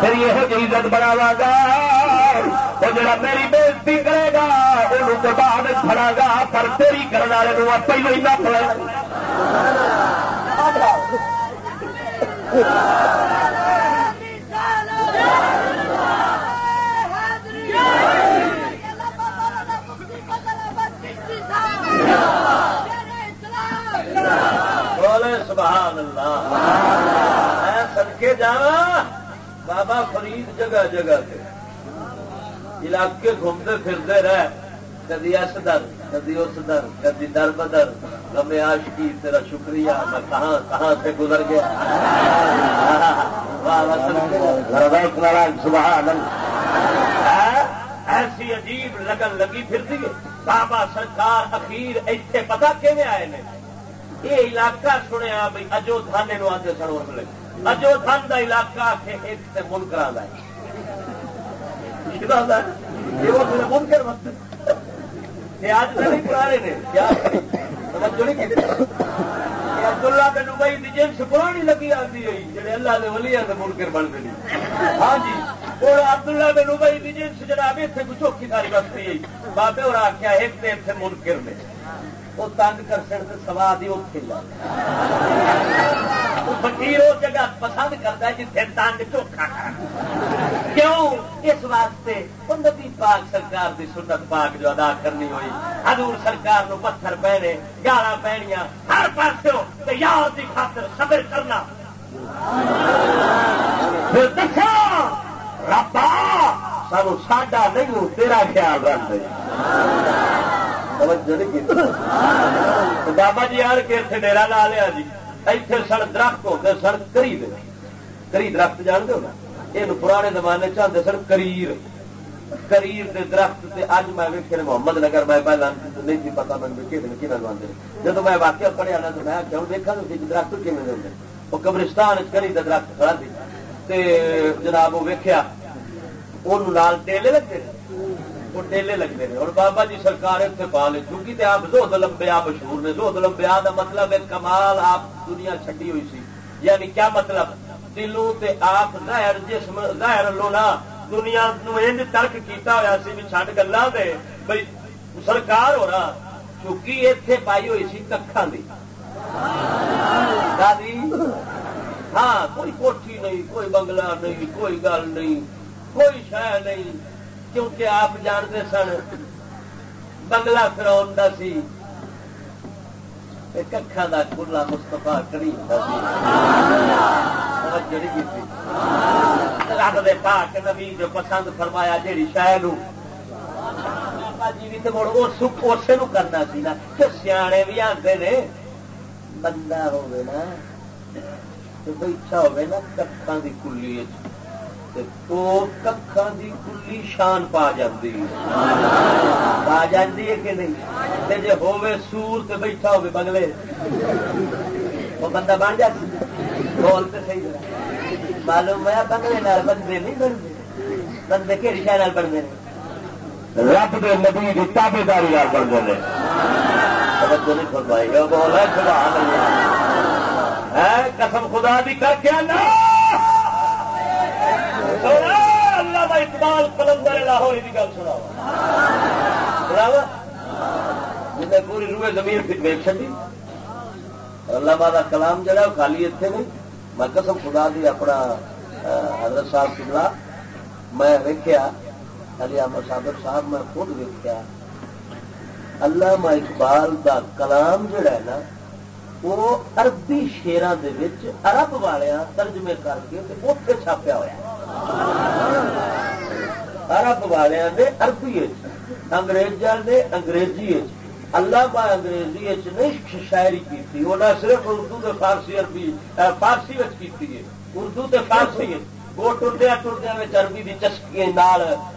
[SPEAKER 1] پھر یہ عزت بناوا گا وہ جڑا میری بےزتی کرے گا وہ بعد کھڑا گا پر تیری کرنے والے پہلو ہی نہ پڑے اللہ سڑکے جا بابا فرید جگہ جگہ سے علاقے گھومتے پھرتے رہ کدی اس در، کدی اس در، کدی در بدر۔ لمبے عاشقی، تیرا شکریہ، میں کہاں کہاں سے گزر گیا؟ ہاں؟ ایسی عجیب لگن لگی پھرتی ہے۔ بابا سرکار اخیر ایتھے پتا کھے آئے نے؟ یہ علاقہ سنیا بھائی اجو تھانے آتے سن اس اجو تھان کا علاقہ ایک سے من کرا ہے۔ منکر آج نہیں پرانے نے۔ بن ابئی کی جنس پرانی لگی آتی ہوئی جڑے اللہ کے ولی منکر بن گئی ہاں جی اور عبداللہ بن ابئی کی جنس جناب اتنے کچھ ساری بستی بابے اور آخیا ایک سے منکر نے۔ وہ تنگ کر سواد ہی اتنے فکیر وہ جگہ پسند کرتا ہے جتنے تنگ چوکھا کیوں؟ اس واسطے نبی پاک سرکار کی سنت پاک جو ادا کرنی ہوئی۔ حضور سرکار نو پتھر پہنے گالا پہنیا ہر پاس یار کی خاطر صبر کرنا۔ پھر دسا ربا سب ساڈا نہیں تیرا خیال رکھتے بابا جی آن کے اتنے ڈیرا لا لیا جی۔ اتنے سڑ درخت ہوتے سڑ کری دے۔ کری درخت جانتے ہو نا؟ یہ پرانے زمانے چاہتے سر کریر۔ کریر دے درخت سے اج میں ویکے محمد نگر میں پہلے نہیں تھی پتا میں جب میں واقعہ پڑھیا نا تو میں کیوں دیکھا تو درخت کیون دے وہ قبرستان کری دا درخت کھڑا تھی۔ جناب وہ ویکیا وہ لال ٹیلے لگتے وہ ٹیلے لگتے ہیں اور بابا جی سرکار اتنے پا لے کیونکہ آپ زہد لمبیا مشہور نے زہد لمبیا کا مطلب ہے کمال آپ دنیا چڈی ہوئی سی یعنی کیا مطلب دلوں تے آپ ظاہر جسم ظاہر لونا دنیا انج ترک کیتا ہوا سی بھی چڈ گلا دے بھائی سرکار ہو رہا چکی اتے پائی ہوئی سی ککھان دی ہاں کوئی کوٹھی نہیں کوئی بنگلہ نہیں کوئی گل نہیں کوئی شہ نہیں، کیونکہ آپ جانتے سن، بنگلہ فراؤن کا سی ککھا کا کھلا مستفا کری رب دے پاک نبی جو پسند فرمایا جیڑی شہ جی تو مڑ اسے کرنا سی نا۔ کہ سیانے بھی آتے نے، بندہ ہوگا نا بیٹھا ہوگا ککھان کی کلی ککھان کی کلی شان پا جاتی پا جاتی ہے کہ نہیں ہوے سور تو بیٹھا بنگلے وہ بندہ بن جاتی بول تو صحیح معلوم ہے بنگلے بندے نہیں بنتے بندے کہڑی شہر بنتے ہیں رب دے نبی تابے داری بنتے ہیں نہیں فرمائی گا بول ہے قسم خدا بھی کر کے اللہ کا اقبال کلندر لاہور کی گل سنا جنہیں پوری روئے زمین ویک چی اللہ کا کلام جڑا وہ خالی اتنے نہیں میں قسم خدا دی اپنا حضرت صاحب کبلا میں ویکیا علی احمد صادق صاحب میں خود ویکیا اللہ اقبال دا کلام جڑا ہے نا، وہ اربی شیران ارب والیا ترجمے کر کے اتنے چھاپیا ہوا ارب والیا نے اربی اگریزوں نے انگریزی اللہ با انگریزی نہیں شاعری کی صرف اردو کے فارسی عربی فارسی کی اردو کے فارسی وہ ٹردیا ٹردیا میں چربی کی چسکی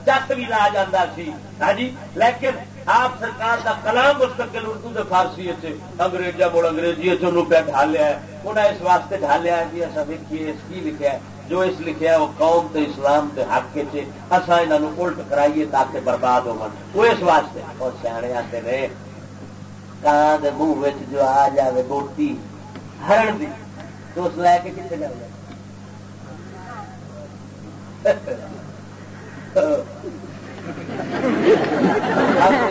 [SPEAKER 1] چک بھی لا جا سی ہاں جی لیکن آپ سرکار کا کلام مستقل اردو کے فارسی اگریزا مڑ انگریزی پہ ڈالیا ہے انہیں اس واسطے ڈالیا ہے کہ اصا دیکھیے اس کی لکھا ہے جو اس لکھا ہے وہ قوم تے اسلام کے حق چ اصا یہ الٹ کرائیے تاکہ برباد ہو وہ اس واسطے۔ اور سیانے آتے رہے کان منہ جو آ جائے بوٹی، ہرن دی۔ تو اس لے کے کتنے جائے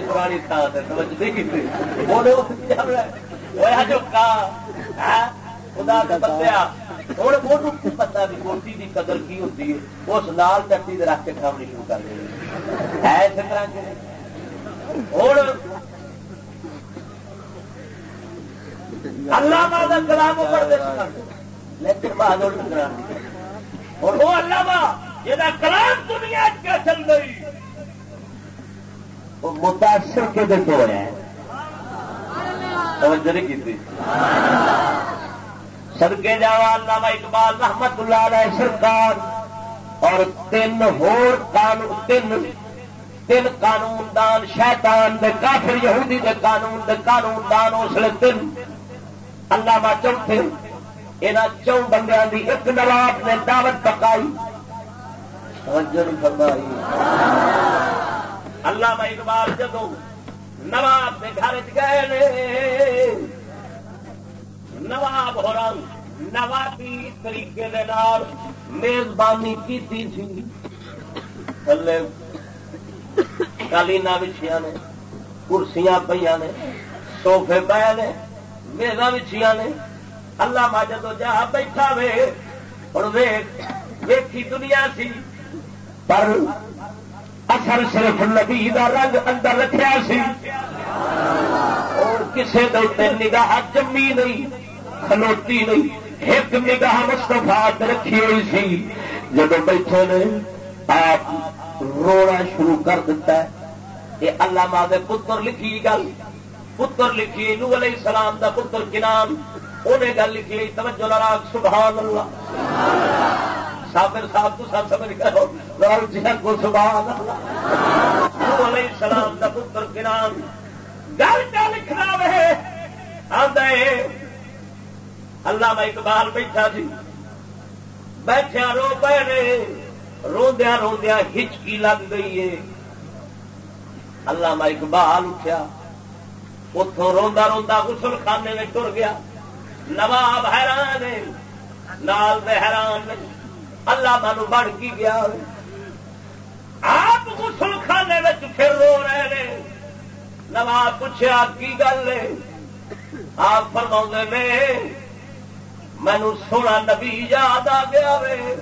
[SPEAKER 1] پرانی تھان سے سمجھ نہیں کی جو کان ہاں؟ خدا بندیا ہوں وہ پتا بھی کوٹی کی قدر کی ہوتی ہے؟ اس نال چٹی رکھ کے کھانی شروع کر دیں ہے۔ اس طرح کے؟ ہوں اللہ کلام پڑھتے لیکن بعد اور وہ اللہ یہ کلام دنیا کیا چل رہی وہ متاثر کے دن تو ہے توجہ نہیں کی سڑکے جا علامہ اقبال رحمت اللہ علیہ سرکار اور تین ہور قانون تین تین قانون دان شیطان دے کافر یہودی دے قانون دے قانون دان اس لیے تین علامہ چوتھے یہاں چون بندیاں دی ایک نواب نے دعوت پکائی۔ فرمائی۔ اللہ بھائی اقبال جدو نواب کے گھر گئے نواب ہو رہا نوابی طریقے میزبانی کی تھلے کالینا بچھیا نے، کرسیاں پہ نے سوفے پے نے میزا بچھیا نے۔ اللہ ماجدو جہاں بیٹھا وے اور ویکھی دنیا سی۔ پر اثر صرف نبی دا رنگ اندر رکھا سی۔ اور کسی دے نگاہ جمی نہیں، کھلوتی نہیں۔ ایک نگاہ مستفا رکھی ہوئی سی جب بیٹھے نے آپ رونا شروع کر دیتا ہے۔ یہ اللہ ماں کے پتر لکھی گل پتر لکھی نو علیہ السلام دا پتر کنام انہیں گل لکھی توجہ لڑاک سبحان اللہ سابر صاحب تو سب سمجھ کرو لال جی کو سبحان علیہ السلام کا پتر گرام گل کیا اللہ میں اقبال بیٹھا سی۔ بیٹھیا رو پے روندیا روندیا ہچکی لگ گئی ہے۔ اللہ میں اقبال اٹھیا۔ اتوں روندا روندا غسل خانے میں ٹر گیا۔ نواب حیران نال میں حیران اللہ مانو بڑھ کی گیا آپ غسل خانے میں پھر رو رہے ہیں۔ نواز پوچھا کی گل ہے؟ آپ فرما نے مینو سونا نبی یاد آ گیا وے۔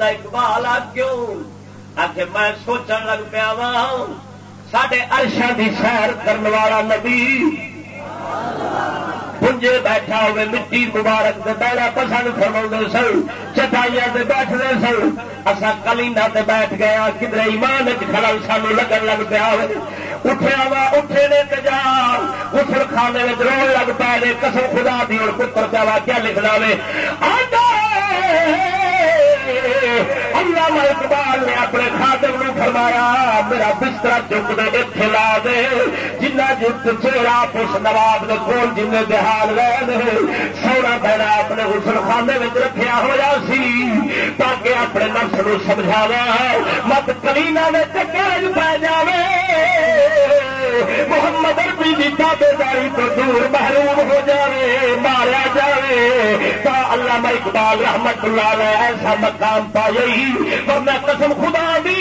[SPEAKER 1] اقبال آ کیوں آ کے میں سوچن لگ پیا وا۔ سڈے ارشا کی سیر کرنے والا نبی۔ پنجے بیٹھا ہوئے مٹی مبارک دے بہنا پسند فرما سن چٹائیاں سے بیٹھتے سن اصا کلینا تے بیٹھ گیا کدھر ایمان چلل سانو لگن لگ پیا اٹھیا وا اٹھے نے جا غسل خانے میں رو لگ پائے قسم خدا دی اور پتر پیا کیا لکھنا وے اللہ اقبال نے اپنے خادم نے فرمایا، میرا بستر چک دے اتنے لا دے۔ جنا جت چہرا اس نواب نے کول جن دہال گئے سونا بہنا اپنے غسل خانے میں رکھا ہوا سی، تاکہ اپنے نفس نو سمجھاوا مت کلینا میں چکر پی جائے محمد اربی کی تابے داری تو دور محروم ہو جائے مارا جائے تو اللہ اقبال رحمت اللہ نے ایسا مقام پایا پر میں قسم خدا دی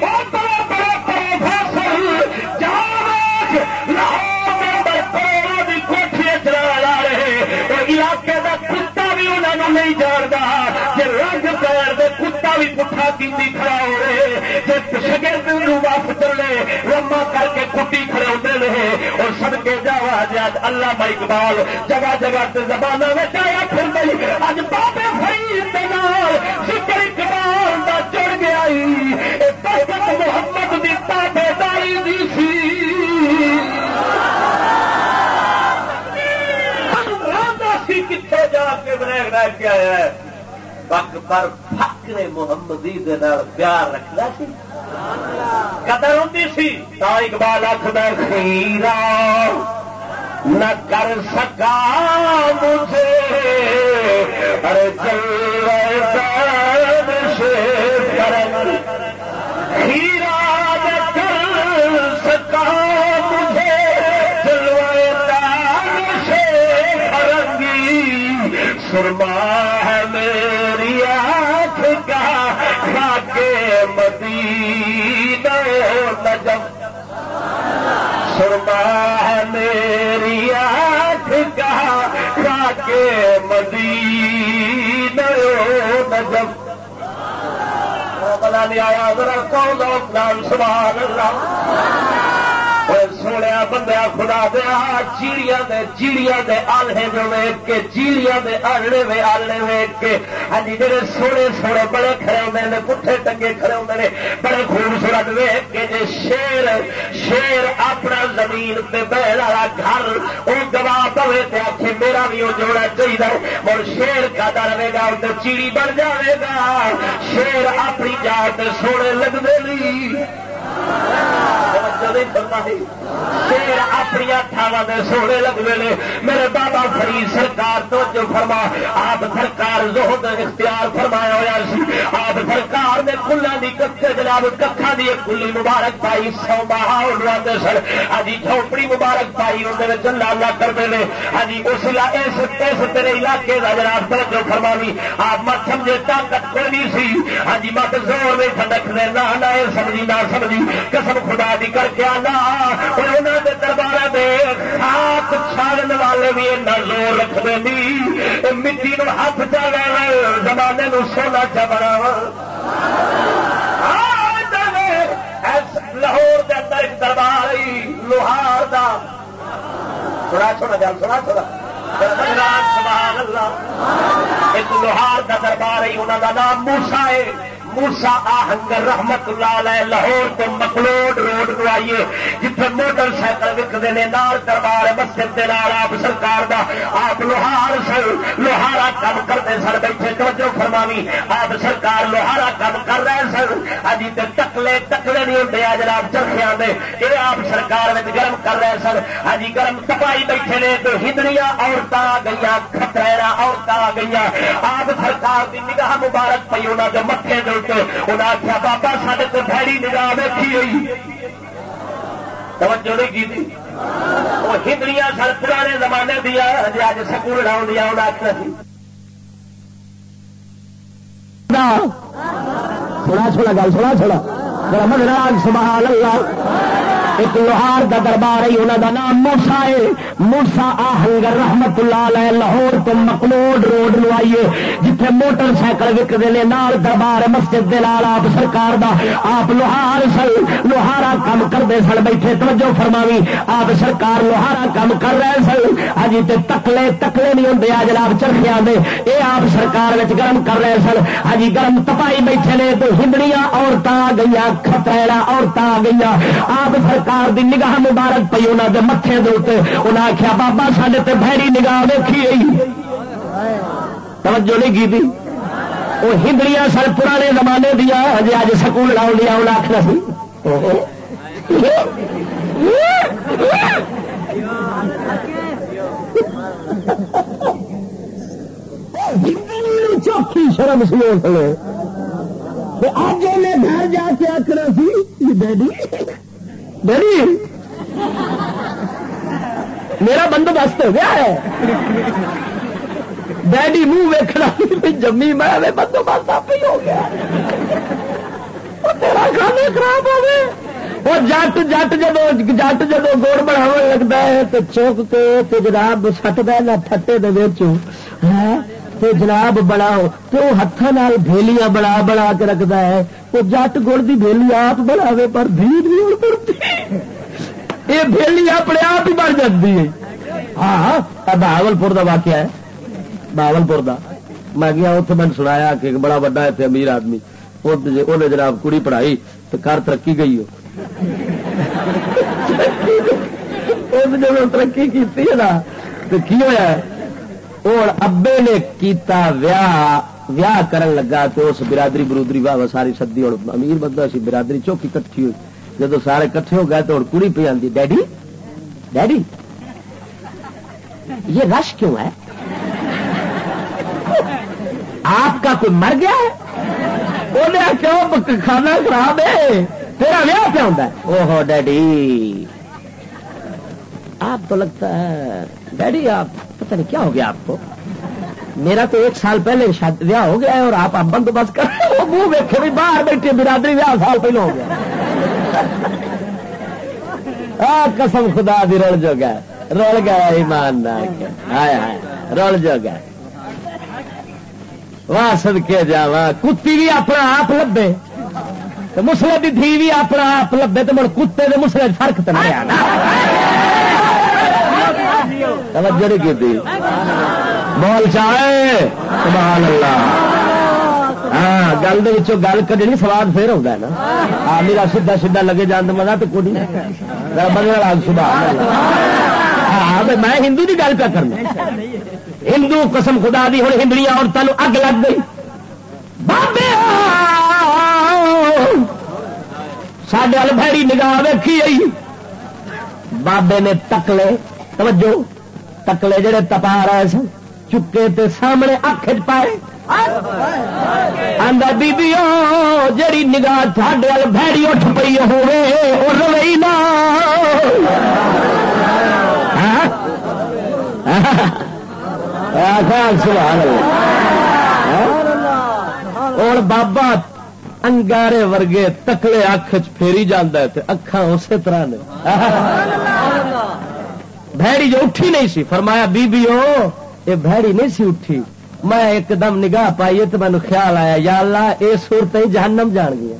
[SPEAKER 1] اور بڑا بڑا پروفیسر جان لاہور کی کوٹھی چلا رہے اور علاقے کا کتا بھی انہوں نے نہیں جانتا کہ رنگ پیر دے کتا بھی پٹھا کی کھڑا ہو رہے جی شگرد واپس چلے لما کر کے کٹی کھڑے ہوتے رہے اور سب کے جاوا جی اللہ بھائی اقبال جگہ جگہ سے زبان میں چاہیا پھر گئی اج بابے فرید ذکر اقبال کا چڑھ گیا محمد کی تابے داری دی سی۔ کتنے جا کے بریک رہ کے آیا ہے۔ پک پر فکر محمدی پیار رکھنا سی۔ قدر ہوتی سی۔ تا اقبال آخر خیرا، نہ کر سکا مجھے۔ ارے چل سے ہیرا نہ کر سکا مجھے۔ چلوائے سے سرما ہے میری سرما ہے میری آنکھ کا کے مدینہ نجف بلا نہیں آیا، ذرا کون لوگ نام سبحان اللہ۔ سونے بندہ خدا دیا چیڑیا دے چیڑیا دے آلے جو ویک کے چیڑیا دے آلے وے آلے ویک کے ہاں جی سونے سونے بڑے کھڑے ہوتے ہیں پٹھے ٹنگے کھڑے ہوتے ہیں بڑے خوبصورت ویک کے جی شیر شیر اپنا زمین پہ بہن والا گھر وہ گوا پوے تے آخے میرا بھی وہ جوڑا چاہیے اور شیر کا رہے گا تو چیڑی بن جائے گا شیر اپنی جات سونے لگتے نہیں اپنی تھاوا دے سونے لگے میرے بابا فرید سرکار تو جو فرما، آپ سرکار زہد اختیار فرمایا ہوا سی۔ آپ سرکار نے کلا دی کچھ جناب ککھا دی کلی مبارک پائی سو باہر رہتے سن۔ ہاں جی، جھوپڑی مبارک پائی اندر چلا لا کرتے ہیں۔ ہاں جی، اس اس تیرے علاقے کا جناب توجہ فرمانی آپ مت سمجھے، طاقت کوئی نہیں سی۔ ہاں جی، مت زور میں سڑک نہ سمجھی نہ سمجھی۔ قسم خدا دی کر کے آنا۔ اور انہوں نے دربار دے ہاتھ چھاڑن والے بھی اتنا زور رکھتے نہیں مٹی نو ہاتھ چل زمانے نو سونا چا بنا ہاں، لاہور کے اندر ایک دربار آئی، لوہار دا۔ تھوڑا چھوڑا جان تھوڑا چھوڑا سبحان اللہ۔ ایک لوہار کا دربار ہے انہوں کا نام موسا ہے۔ موسا آہنگر رحمت اللہ علیہ لاہور تو مکلوڈ روڈ کو آئیے جتنے موٹر سائیکل وکتے ہیں نال دربار مسجد کے نال آپ سرکار دا، آپ لوہار سر، لوہارا کام کرتے سر، بیٹھے، توجہ فرمانی آپ سرکار لوہارا کام کر رہے سر ہاں جی، ابھی تو ٹکلے ٹکلے نہیں ہوتے آ جناب چرخیا دے یہ آپ سرکار گرم کر رہے سر ہاں جی، گرم تپائی بیٹھے نے تو ہندڑیاں عورتیں آ گئی خطرا عورتیں آ گئی آپ سرکار کی نگاہ مبارک پی انہوں کے متے دے انہیں آخیا بابا سارے تو بھڑی نگاہ بیٹھی ہوئی۔ توجہ نہیں کی تھی وہ ہندڑیاں سر پرانے زمانے دیا جی اج سکول لاؤ دیا انہیں آخر سی۔
[SPEAKER 2] سنا چھوڑا گل، سنا چھوڑا میرا مدراج سبحان اللہ۔
[SPEAKER 1] ایک لوہار دا دربار ہے انہوں دا نام موسا ہے۔ موسا آہنگر رحمت اللہ علیہ لاہور تو مکلوڈ روڈ لو آئیے جتنے موٹر سائیکل وکتے ہیں نال دربار مسجد دے لال آپ سرکار دا۔ آپ لوہار سن، لوہارا کام کرتے سن، بیٹھے توجہ فرماوی۔ آپ سرکار لوہارا کام کر رہے سن۔ ہجی تے تکلے تکلے نہیں ہوں آ جناب چرخیا دے یہ آپ سرکار گرم کر رہے سن۔ ہجی گرم تپائی بیٹھے نے، تو ہندڑیاں عورتیں آ گئی خطرا عورتیں آ گئی آپ سرکار سرکار دی نگاہ مبارک پی انہوں کے متے دے انہیں آخیا بابا سڈے تے بھری نگاہ دیکھی گئی توجہ نہیں کی وہ ہندڑیاں سر پرانے زمانے دیا ہجے اج سکول لاؤ لیا انہیں آخر سی۔ چوکی شرم سی اج انہیں گھر جا کے آخر سی ڈیڈی؟ ڈیڈی میرا بندوبست ہو گیا ہے. ڈیڈی منہ ویکنا جمی میں بندوبست آپ ہی ہو گیا. تیرا کھانے خراب ہو گئے. وہ جٹ جٹ جب جٹ جب گوڑ بڑھاو لگتا ہے، تو چوک کے جناب سٹ دے پٹے دے ہاں؟ جناب بناؤ تو ہاتھوں بھیلیاں بنا بنا کے رکھتا ہے وہ جٹ گڑ کی بھیلی آپ بناوے پر بھیڑ نہیں پڑتی۔ یہ بھیلی اپنے آپ ہی بن جاتی ہے۔ ہاں, بہاول پور کا واقعہ ہے۔ بہاول پور کا میں گیا اتنے میں سنایا کہ بڑا وا اتنے امیر آدمی انہیں جناب کڑی پڑھائی تو کر ترقی گئی [laughs] جب ترقی کی نا۔ تو کی ہوا اور ابے نے کیتا ویاہ ویاہ کرن لگا تو اس برادری برودری واہ ساری سدی اور امیر بندہ سی، برادری چوکی کٹھی ہوئی۔ جب سارے کٹھے ہو گئے تو کڑی پہ آتی ڈیڈی؟ ڈیڈی؟ یہ رش کیوں ہے؟ آپ کا کوئی مر گیا ہے؟ انہیں کیوں کھانا خراب ہے؟ تیرا ویاہ کیا ہوتا ہے؟ اوہو ڈیڈی۔ آپ تو لگتا ہے، ڈیڈی آپ، پتہ نہیں کیا ہو گیا آپ کو؟ میرا تو ایک سال پہلے ویاہ ہو گیا ہے اور آپ اب بندوبست کر رہے ہو منہ ویکے بھی باہر بیٹھے برادری ویاہ سال پہلے ہو گیا۔ قسم خدا بھی رل جو گیا رل گیا ایمان رل جو گیا واہ سد کے جا کتی بھی اپنا آپ لبے۔ مسلے کی دھی بھی اپنا آپ لبے۔ تو مڑ کتے کے مسلے فرق تو نہیں آنا توجہ نہیں کی بول چاہے۔ سبحان اللہ ہاں گل گل کھنی سواد پھر ہوتا ہے نا۔ ہاں میرا سیدا سیدا لگے جان مزہ تو کچھ بدل سبحان ہاں میں ہندو کی گل پہ کرنا۔ ہندو قسم خدا دی ہوں ہندڑی عورتوں اگ لگ گئی۔ بابے! سڈے وال بھڑی نگاہ ویکھی آئی۔ بابے نے تکلے۔ توجہ۔ تکلے جڑے تپا رہے سن، چکے تے سامنے اکھ پائے۔ اندر بیبی جڑی نگاہ تھوڑے وال بھڑی اٹھ پی ہوئے وہ روئی نا۔ ہاں؟ ہاں، ہاں؟ اور بابا انگارے ورگے تکڑے اکھ پھیری جانا ہے اکھان اسی طرح نے۔ بھڑی جو اٹھی نہیں سی فرمایا بی بی او یہ بھڑی نہیں سی اٹھی۔ میں ایک دم نگاہ پائی تو مینو خیال آیا یا اللہ یہ سورت ہی جہنم جان گیا۔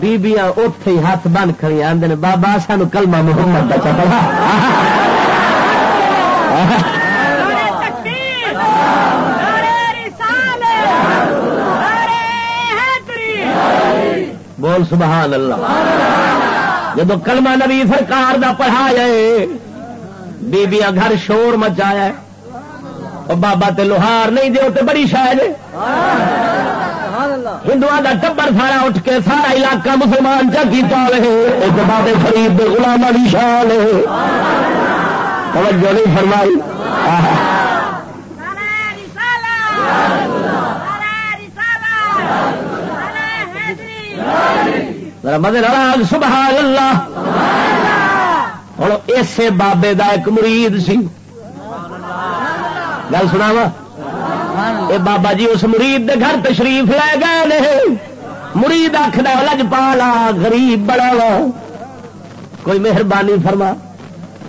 [SPEAKER 1] بیبیاں اتے ہی ہاتھ بن کھڑی آدھے بابا سانو کلمہ محمد کا چپڑا بول سبحان اللہ۔ جب کلمہ نبی سرکار دا پڑھا جائے بیبیاں گھر شور مچایا اور بابا تے لوہار نہیں دے تے بڑی شاید ہندو کا ٹبر سارا اٹھ کے سارا علاقہ مسلمان رہے ایک بابے فرید غلام علی شان توجہ نہیں فرمائی۔ مدر سبحان اللہ ہوں اسے بابے دا ایک مرید سی گل سنا وا بابا جی اس مرید دے گھر تشریف لے گئے مرید آخر لج پالا، غریب بڑا وا۔ کوئی مہربانی فرما۔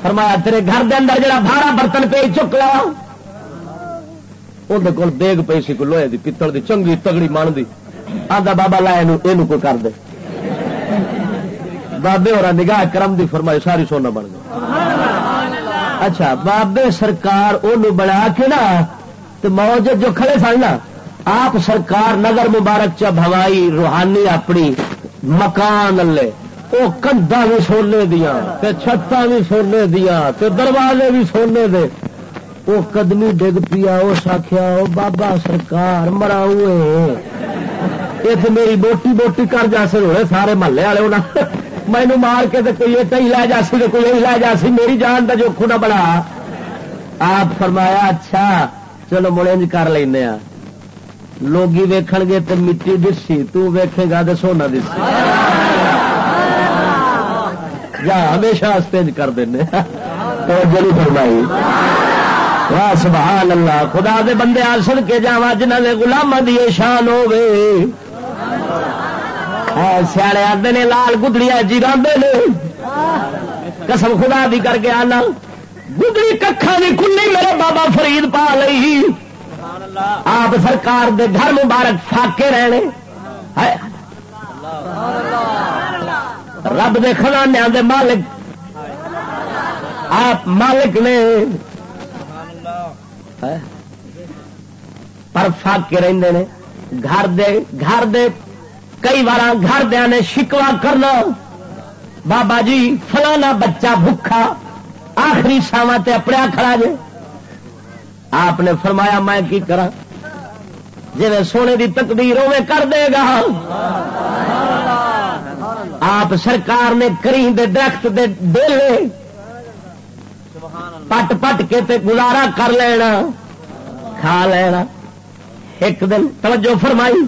[SPEAKER 1] فرمایا، تیرے گھر دے اندر جڑا بھارا برتن پہ چک لا۔ اندر کول دیگ پی سی، کوئی لوہے دی پتل دی، چنگی تگڑی من دی آدھا بابا لایا یہ کوئی کر دے۔ بابے اور نگاہ کرم دی فرمائی ساری سونا بن گئی۔ اچھا بابے سرکار وہ بنا کے نا تو موج جو کھڑے سن نا آپ سرکار نگر مبارک چ بھوائی روحانی اپنی مکان لے۔ وہ کندا بھی سونے دیا چھتا بھی سونے دیا دروازے بھی سونے دے۔ وہ قدمی ڈگ پیا اس آخیا وہ بابا سرکار مرا یہ میری بوٹی بوٹی کر جا سر ہوئے سارے محلے والے [laughs] مینو مار کے تو کوئی ایک ہی لے جا سی کوئی یہی لے جا سی میری جان کا جو خود بڑا آپ فرمایا اچھا چلو مڑے کر لینا لوگ ویکھ گے تو مٹی دسی تیکھے گا تو سونا دسی۔ یا ہمیشہ استےج کر دینا تو جلی فرمائی۔ واہ سبحان اللہ۔ خدا دے بندے آ سن کے جا جنہ کے گلام دی شان ہوے سیاڑے آتے نے، لال گدڑیا جی راندے نے۔ قسم خدا دی کر کے آنا۔ گدڑی ککھا بھی کھلی میرے بابا فرید پا لئی۔ آپ سرکار دے گھر مبارک فاقے رہنے۔ رب دے خزانے دے مالک۔ آپ مالک نے۔ پر فاقے رہندے نے۔ گھر دے گھر دے کئی بار گھر دیا نے شکوا کرنا۔ بابا جی فلانا بچہ بھوکھا، آخری ساوا تے اپنے کھڑا جے۔ آپ نے فرمایا، میں کی کرا جی سونے دی تقدیر ہوے کر دے گا۔ آپ سرکار نے کری دے درخت دے ڈیلے پٹ پٹ کے تے گزارا کر لینا، کھا لینا۔ ایک دن توجہ فرمائی۔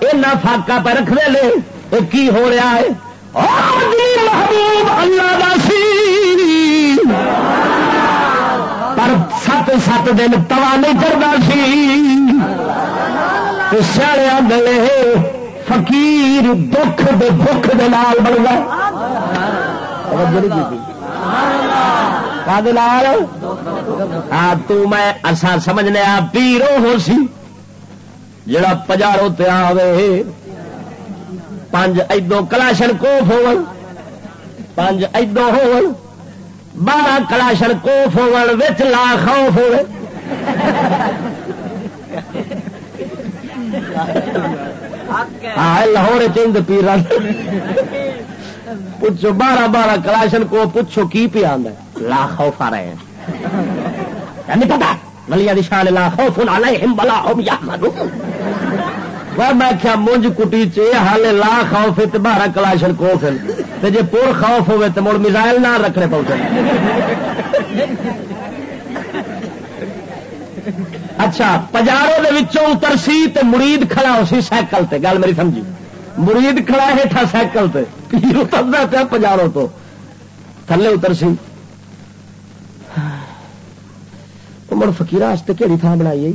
[SPEAKER 1] اینا فاقا پہ رکھ دے لے یہ کی ہو رہا ہے؟ محبوب اللہ داسی پر سات سات دن توا نہیں چڑھتا سی۔ سیاح گلے فقیر دکھ دے دکھ دے نال بن گیا ہاں میں اصا سمجھنے آ پیرو ہو سی۔ جڑا پجارو تے آوے پانچ ادو کلاشن کوف ہو پانچ ادو ہو بارہ کلاشن کوف ہو لا خوف ہو لاہور چند پیر پوچھو، بارہ بارہ کلاشن کو پوچھو کی پیا لا خوف آ رہے ہیں۔ یعنی نہیں پتا ملیا نشان لا خوف علیہم بلا ہم یا میں کیا مونج کٹی چ ہال لا خوف تے بارہ کلاشن کوف جی پور خوف ہوے تو مڑ میزائل نہ رکھنے پہنچے اچھا پجاروں کے اتر سی تے مرید کھڑا ہو سی سائیکل تے۔ گل میری سمجھی۔ مرید کھڑا ہیٹھا سائیکل تے۔ پیر اترتا پیا پجاروں تو۔ تھلے اتر سی۔ مڑ فکیر کہڑی تھان بنائی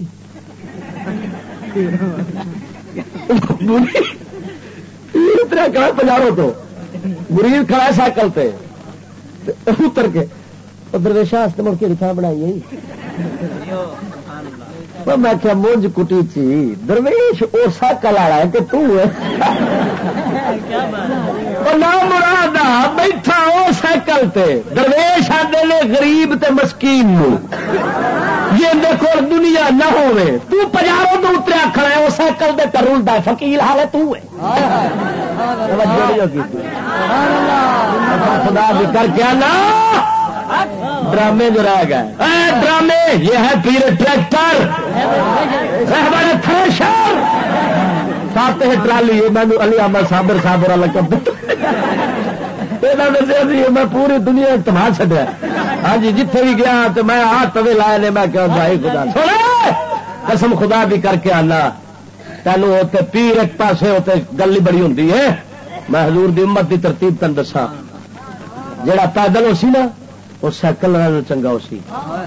[SPEAKER 1] پجاروں تو۔ مرید کھڑا سائیکل پہ۔ اتر کے۔ درویشا مڑ کے تھان بنائی میں کیا مونج کٹی چی۔ درویش وہ سائیکل آ رہا ہے۔ کہ مراد بیٹھا وہ سائیکل تے۔ درویش آدھے نے غریب تے مسکین جی کو دنیا نہ ہوے تو پجاروں تو اتریا کھڑا ہے وہ سائیکل دے رلتا ہے۔ فکیل حال ہے تو خدا بھی کر کے نا ڈرامے جو رہ گئے۔ ڈرامے، یہ ہے پیر ٹریکٹر۔ تھریشر۔ سات ٹرالی میں علی احمد صابر صاحب والا لقب میں پوری دنیا تما چڈیا ہاں جی جتنے بھی گیا تو میں ہاتھ توے لائے نے میں کہا بھائی خدا قسم خدا بھی کر کے آنا تینوں اتنے پیر ایک پاسے اتنے گل بڑی ہوں میں حضور دی امت دی ترتیب تن دسا جڑا پیدل ہو سی نا وہ سائیکل چنگا ہو سی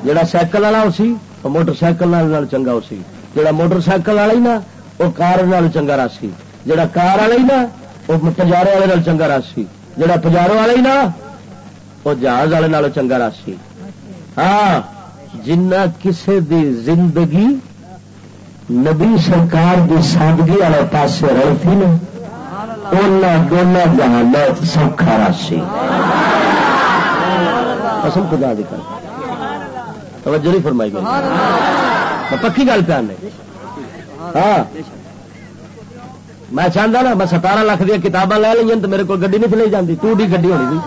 [SPEAKER 1] جڑا سائیکل والا ہو سی وہ موٹر سائیکل چنگا ہو سی جڑا موٹر سائیکل والا ہی نا وہ کار چنگا رہا سی جڑا کار والا ہی نا وہ پجارے والے چنگا راسی جڑا پجاروں والا ہی نا وہ جہاز والے چنگا راسی۔ ہاں جنہ کسے دی زندگی نبی سرکار دی سادگی والے پاس رہتی نا دونوں جہان سوکھا راسی۔ قسم خدا دی کر۔ توجہ نہیں فرمائی گئی۔ پکی گل نے ہاں میں چاہتا نا میں ستارہ لاکھ دیا کتاباں لے لی تو میرے کو گڈی نہیں چلی جاتی ٹو ڈی گڈی ہونی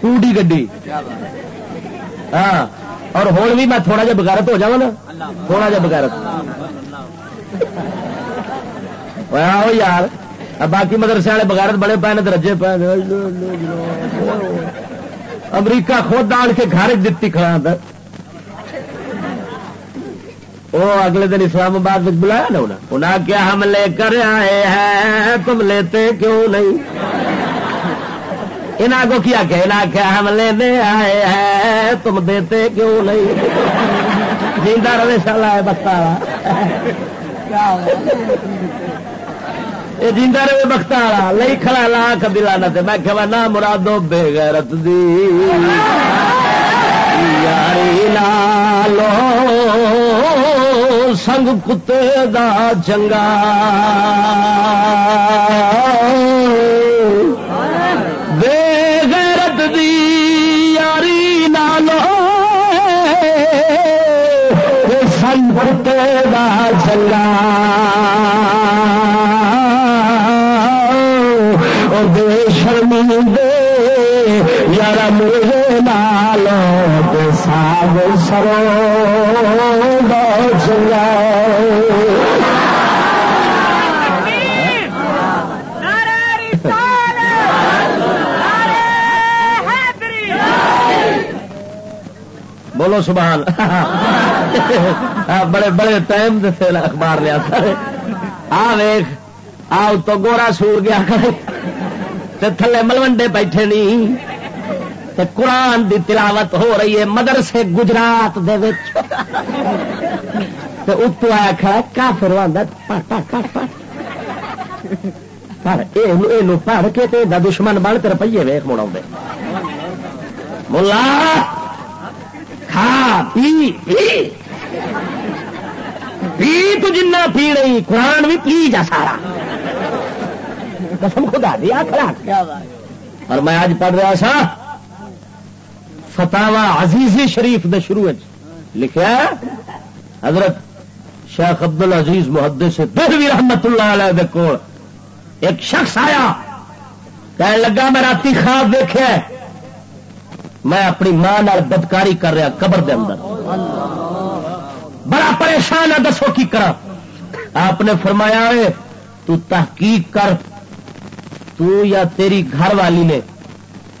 [SPEAKER 1] ٹو ڈی گڈی۔ ہاں اور ہوں بھی میں تھوڑا جا بغیرت ہو جا نا۔ تھوڑا جا بغیرت۔ آؤ یار باقی مدرسے والے بغیرت بڑے پے نے رجے پے امریکہ خود آن کے گھر دیتی کھڑا وہ اگلے دن اسلام آباد بلایا نا انہیں انہیں کیا ہم لے کر آئے ہیں، تم لیتے کیوں نہیں؟ انہوں کو کیا کہ انہیں کیا ہم لینے آئے ہیں، تم دیتے کیوں نہیں؟ جیندہ رہے سالا ہے بتا یہ جیندہ رہے بختا لئی کھڑا لا کبھی لانا میں کہ نہ مرادو بے غیرت دی۔ یاری لالو سنگ کتے دا چنگا بے غیرت دی یاری نالو۔ سنگ کتے دا چنگا بے شرمی دے یار مجھے نالو ساگ سرو۔ بولو سبحان بڑے بڑے ٹائم سے اخبار لیا آ ویخ آ تو گورا سور گیا تھلے ملوڈے بیٹھے نہیں تے قرآن دی تلاوت ہو رہی ہے مدرسے گجرات اتو آیا کھڑا کافر پڑھ کے دشمن بن کر روپیے ویخ مڑا ملا کھا پی پی تو جنا پی رہی قرآن بھی پی جا سارا قسم خدا دیا کھڑا اور میں آج پڑھ رہا سا فتوا عزیزی شریف دے شروع لکھا حضرت شیخ عبد العزیز محدے سے دہوی رحمت اللہ علیہ دے کول ایک شخص آیا کہنے لگا میں رات خواب دیکھا میں اپنی ماں بدکاری کر رہا قبر دے اندر۔ بڑا پریشان ہے، دسو کی کرا آپ نے فرمایا ہے، تو تحقیق کر، تو یا تیری گھر والی نے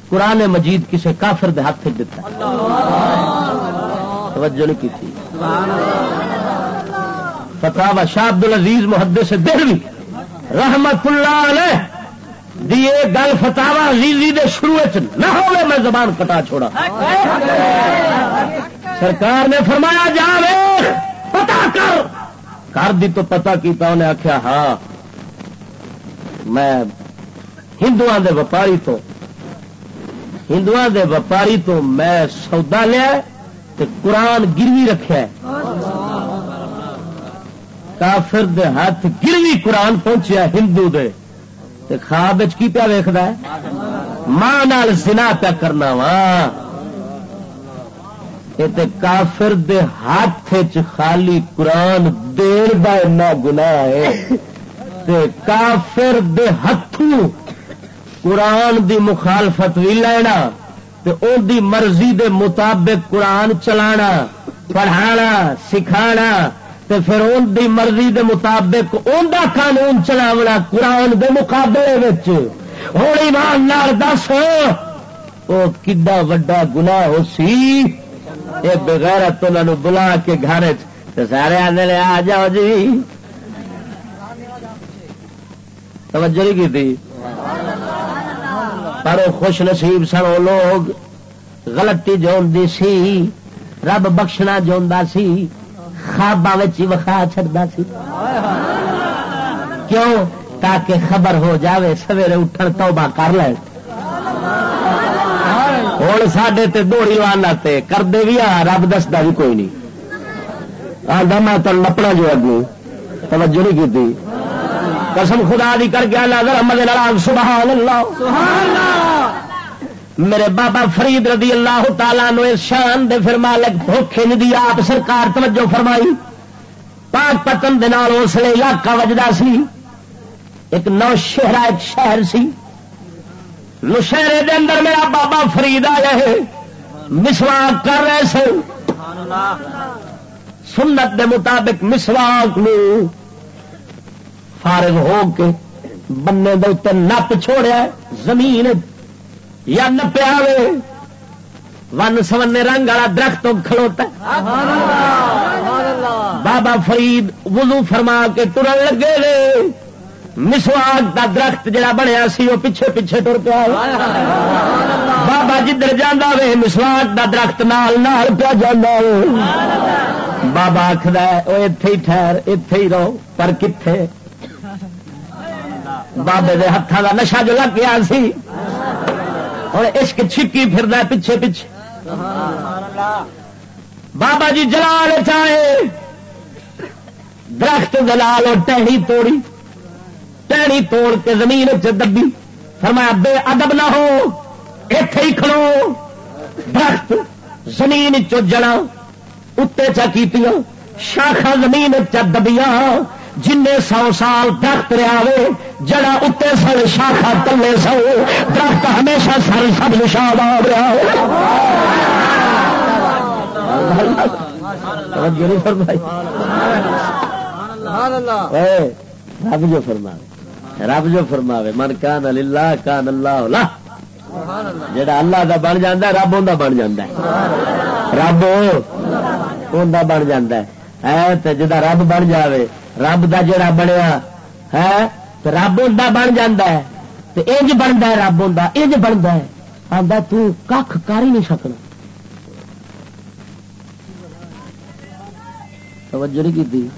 [SPEAKER 1] قرآن مجید کسی کافر دے ہاتھ دیتا توجہ نہیں کی تھی۔ فتح شاہ عبد العزیز محدے سے دہلی رحمت اللہ علیہ دیے گل فتح عزیزی دے شروع نہ ہو میں زبان کٹا چھوڑا۔ سرکار نے فرمایا، جا پتا کر۔ کر دی تو پتا کیتا انہیں آخیا ہاں میں ہندو دے وپاری تو ہندو دے وپاری تو میں سودا لیا قرآن گروی رکھا کافر دے ہاتھ گروی قرآن پہنچیا، ہندو دے۔ خواب کی پیا ویکد ماں نال سنا پیا کرنا وا۔ یہ کافر دے ہاتھ خالی قرآن دیر کا گنا ہے۔ کافر دے ہاتھوں قرآن دی مخالفت بھی لینا ان دی مرضی دے مطابق قرآن چلانا، پڑھانا، سکھانا۔ تے پھر ان دی مرضی دے مطابق ان دا قانون چلاونا قرآن دے مقابلے ہوں ایمان دس وہ کڈا وڈا گنا ہو سی۔ یہ بغیر تو بلا کے گھر سارے آدھے آ جاؤ جی۔ توجہ نہیں کی تھی پر خوش نصیب سن وہ لوگ۔ غلطی جو سی، رب بخشنا جو خوابا ہی وکھا چڑتا سی۔ کیوں؟ تاکہ خبر ہو جاوے، سویرے اٹھن توبہ کر لے ہوں سڈے دوڑی لانا کرتے بھی آ، رب دستا بھی کوئی نہیں۔ آدھا میں تو نپنا جو اگو توجہ نہیں کی قسم خدا دی کر کے نظر احمد سبحان اللہ۔ میرے بابا فرید رضی اللہ تعالیٰ نو شان دے پھر مالک بھوکھے دی آپ سرکار توجہ فرمائی۔ پاک پتن دے نال اس لیے علاقہ وجدا سی۔ ایک نو شہرا ایک شہر سی۔ نشہرے دے اندر میرا بابا فرید آیا ہے۔ مسواک کر رہے سے سنت دے مطابق مسواک نو فارغ ہو کے بننے دے نپ چھوڑیا زمین یا نپیا ون سونے رنگ والا درخت کھلوتا بابا فرید وضو فرما کے ترن لگے رے مسواگ کا درخت جڑا بنیا سی وہ پیچھے پیچھے ٹر پیا بابا جدھر جانا وے مسواگ کا درخت نال نال پیا جانا بابا آخر وہ اتے ہی ٹھہر اتے ہی رہو، پر کتنے بابے دے ہاتھوں کا نشا جو لگ گیا سی۔ اور عشق چھکی پھر پیچھے پیچھے۔ بابا جی جلال چاہے درخت دلال اور ٹہنی توڑی۔ ٹہنی توڑ کے زمین دبی۔ فرمایا، بے ادب نہ ہو اتے ہی کھلو درخت زمین چڑا اتنے چا کی شاخا زمین دبیاں۔ جن سو سال درخت رہا رہے جڑا اتنے سر شاخا تلے سو، درخت ہمیشہ سر سب نشان آ رہا رب جو فرما رب جو فرما من کان اللہ کان اللہ جڑا اللہ دا بن جا رب ان بن جا رب ان بن جا جا رب بن جائے رب دا جڑا بنیا، ہے؟ تو رب ہوں بن جا انج بنتا ہے، رب ہوں انج بنتا ہے۔ آتا تک کر ہی نہیں سکنا۔ توجہ نہیں کی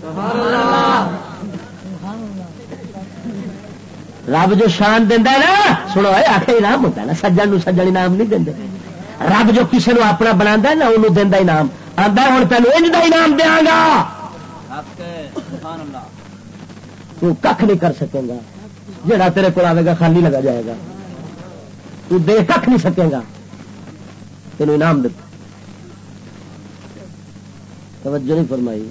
[SPEAKER 1] رب جو شان دینا نا، سنو آخر انعام ہوتا ہے نا، سجن سجن انعام نہیں دے رب جو کسی نے اپنا بنا نا انہوں دینا انعام آتا ہوں تینوں انج کا انعام دیا گا۔ تو کھ نہیں کر سکے گا۔ جڑا تیرے کو آئے گا، خالی لگا جائے گا۔ تو دے کھ نہیں سکے گا۔ تینوں انعام دیتا توجہ نہیں فرمائی۔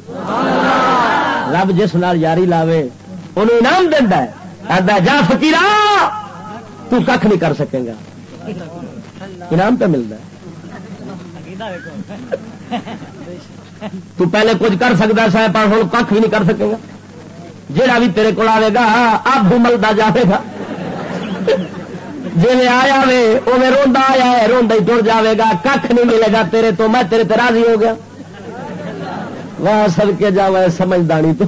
[SPEAKER 1] رب جس نال یاری لاوے انہوں انعام دینا آدھا جا فکیر تو کھ نہیں کر سکے گا۔ انعام پہ ملتا ہے۔ تو پہلے کچھ کر سکتا سا پر ہوں کھ بھی نہیں کر سکے گا۔ جہا بھی تیرے کو آئے گا اب ملتا جائے گا۔ جی آیا وے وہ روا آیا ہے روا ہی ٹر جائے گا کھ نہیں ملے گا تیرے تو، میں تیرے راضی ہو گیا۔ وہ سد کے جا سمجھدانی تو۔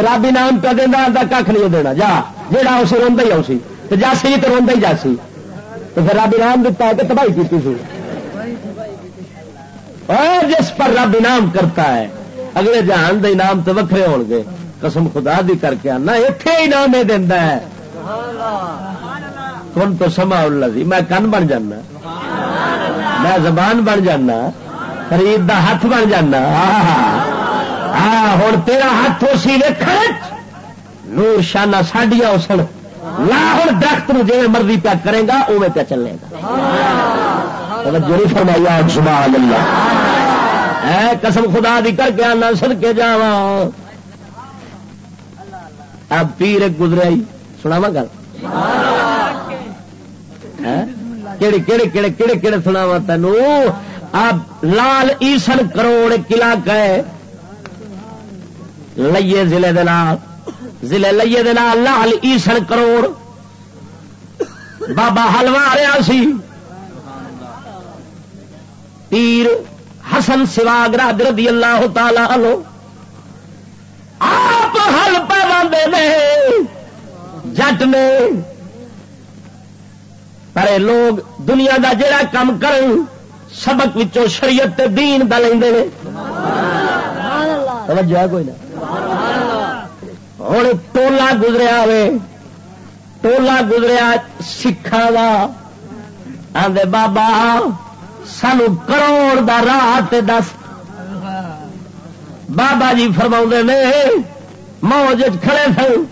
[SPEAKER 1] رب انعام پہ دینا کھ نہیں دینا۔ جا جا اسے روا ہی اسی جاسی تو روا ہی جاسی۔ تو پھر رب انعام دتا ہے کہ تباہی کی سی۔ اور جس پر رب انعام کرتا ہے، اگلے جہان دے انعام تو وکھرے ہو گے۔ قسم خدا دی کر کے آنا اتے انعام یہ دینا ہے کون تو سما اللہ میں کن بن جانا۔ میں زبان بن جانا۔ خرید دا ہاتھ بن جانا۔ ہاں ہوں تیرا ہاتھ اسی ویخ نور شانہ ساڈیا اسن۔ لا ہوں درخت نو جی مرضی پیا کرے گا اوے پیا چلے گا۔ جو فرمایا سبحان اللہ۔ اے قسم خدا دی کر کے آنا سد کے جا اب پیر گزرا سنا وا گل؟ ہاں؟ کہڑے کہڑے کہڑے کہڑے کہڑے سنا وا تین اب لال ایسن کروڑ قلعہ ہے۔ لئیے ضلع ضلع لئیے لال ایسن کروڑ۔ بابا حلوا رہا سی۔ پیر حسن سواگ رضی اللہ تعالی عنہ آپ ہل پہ جٹ نے۔ پر لوگ دنیا دا جڑا کام کر سبق وچوں شریعت تے دین دا لیندے لے توجہ کوئی نہ؟ ہوں ٹولا گزریا وے ٹولا گزریا سکھان کا آدھے بابا، سانو کروڑ دا راہ دس۔ بابا جی فرما نے موج کھڑے سن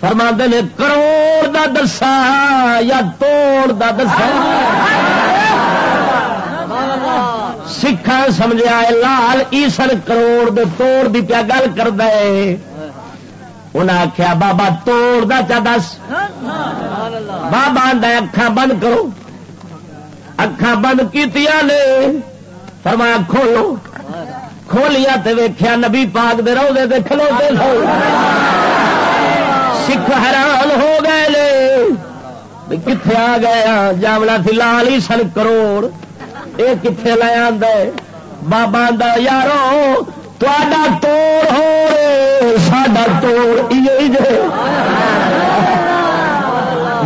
[SPEAKER 1] فرما نے، کروڑ دا دسا یا توڑ دا دسا سکھا سمجھا لال ایسن کروڑ دے توڑ دی پیا گل کر دے انہیں آخیا بابا توڑ دا چا دس۔ بابا اکھا بند کرو۔ اکھا بند کی نے۔ فرمایا، کھولو۔ کھولیا تو ویخیا نبی پاک دے رو دے کھلوتے سو سکھ حیران ہو گئے لے۔ کتنے آ گیا ہاں؟ جامنا فی الحال ہی سن کروڑ۔ یہ کتنے لے آدھے بابا دا یارو تا توڑ ہو رے۔ ساڈا توڑ یہ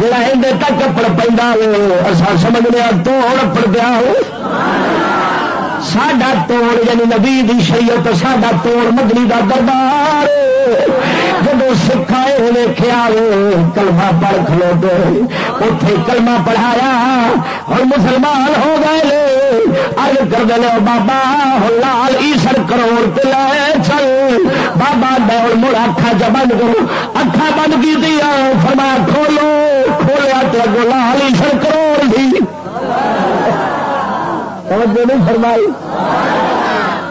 [SPEAKER 1] جڑا اندر تک اپڑ پہ اصل سمجھنے ہاں، توڑ اپڑ پیا ہو ساڈا توڑ یعنی نبی دی شریعت، ساڈا توڑ مدنی دا دربار جب سکھا ویخیا کلمہ پڑھ کھلو دے۔ اتے کلمہ پڑھایا اور مسلمان ہو گئے ارد کر دے بابا لال ایسر کروڑ لے چل۔ بابا دور مڑ اکھا چ بند کرو اکھا بند کی دیا فرما کھولو، کھولیا تو اگو لال ایسر کروڑ دی۔ توجہ نہیں فرمائی۔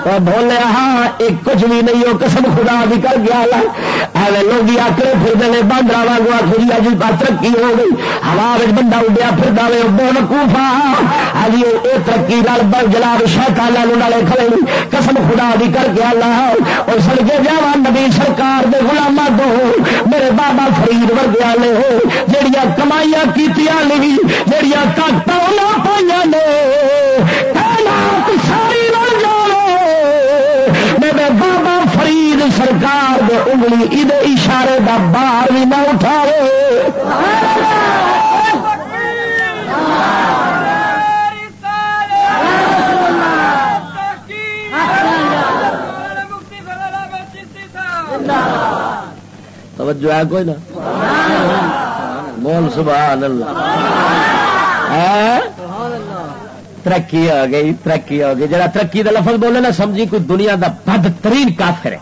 [SPEAKER 1] بولے ہاں ایک کچھ بھی نہیں ہو قسم خدا بھی کر گیا ایویں لوگ آکڑے پھر دے باندر واگو آخری جی بات ترقی ہو گئی۔ ہوا بندہ اڈیا پھر دے بے وقوفا۔ ہاں یہ ترقی لال بل جلال شیتالا والے کھڑے قسم خدا بھی کر گیا اللہ۔ اور سڑکے جا نبی سرکار دے گلاما دو۔ میرے بابا فرید ورگیا نے جہیا کمائیاں کی جہیا طاقت پائی نے۔ سرکار دے انگلی ادے اشارے دا بار بھی نہ اٹھاؤ توجہ ہے کوئی نا بول سبحان اللہ۔ ترقی ہو گئی، ترقی ہو گئی۔ جڑا ترقی کا لفظ بولے نا، سمجھی کوئی دنیا کا بدترین کافر ہے۔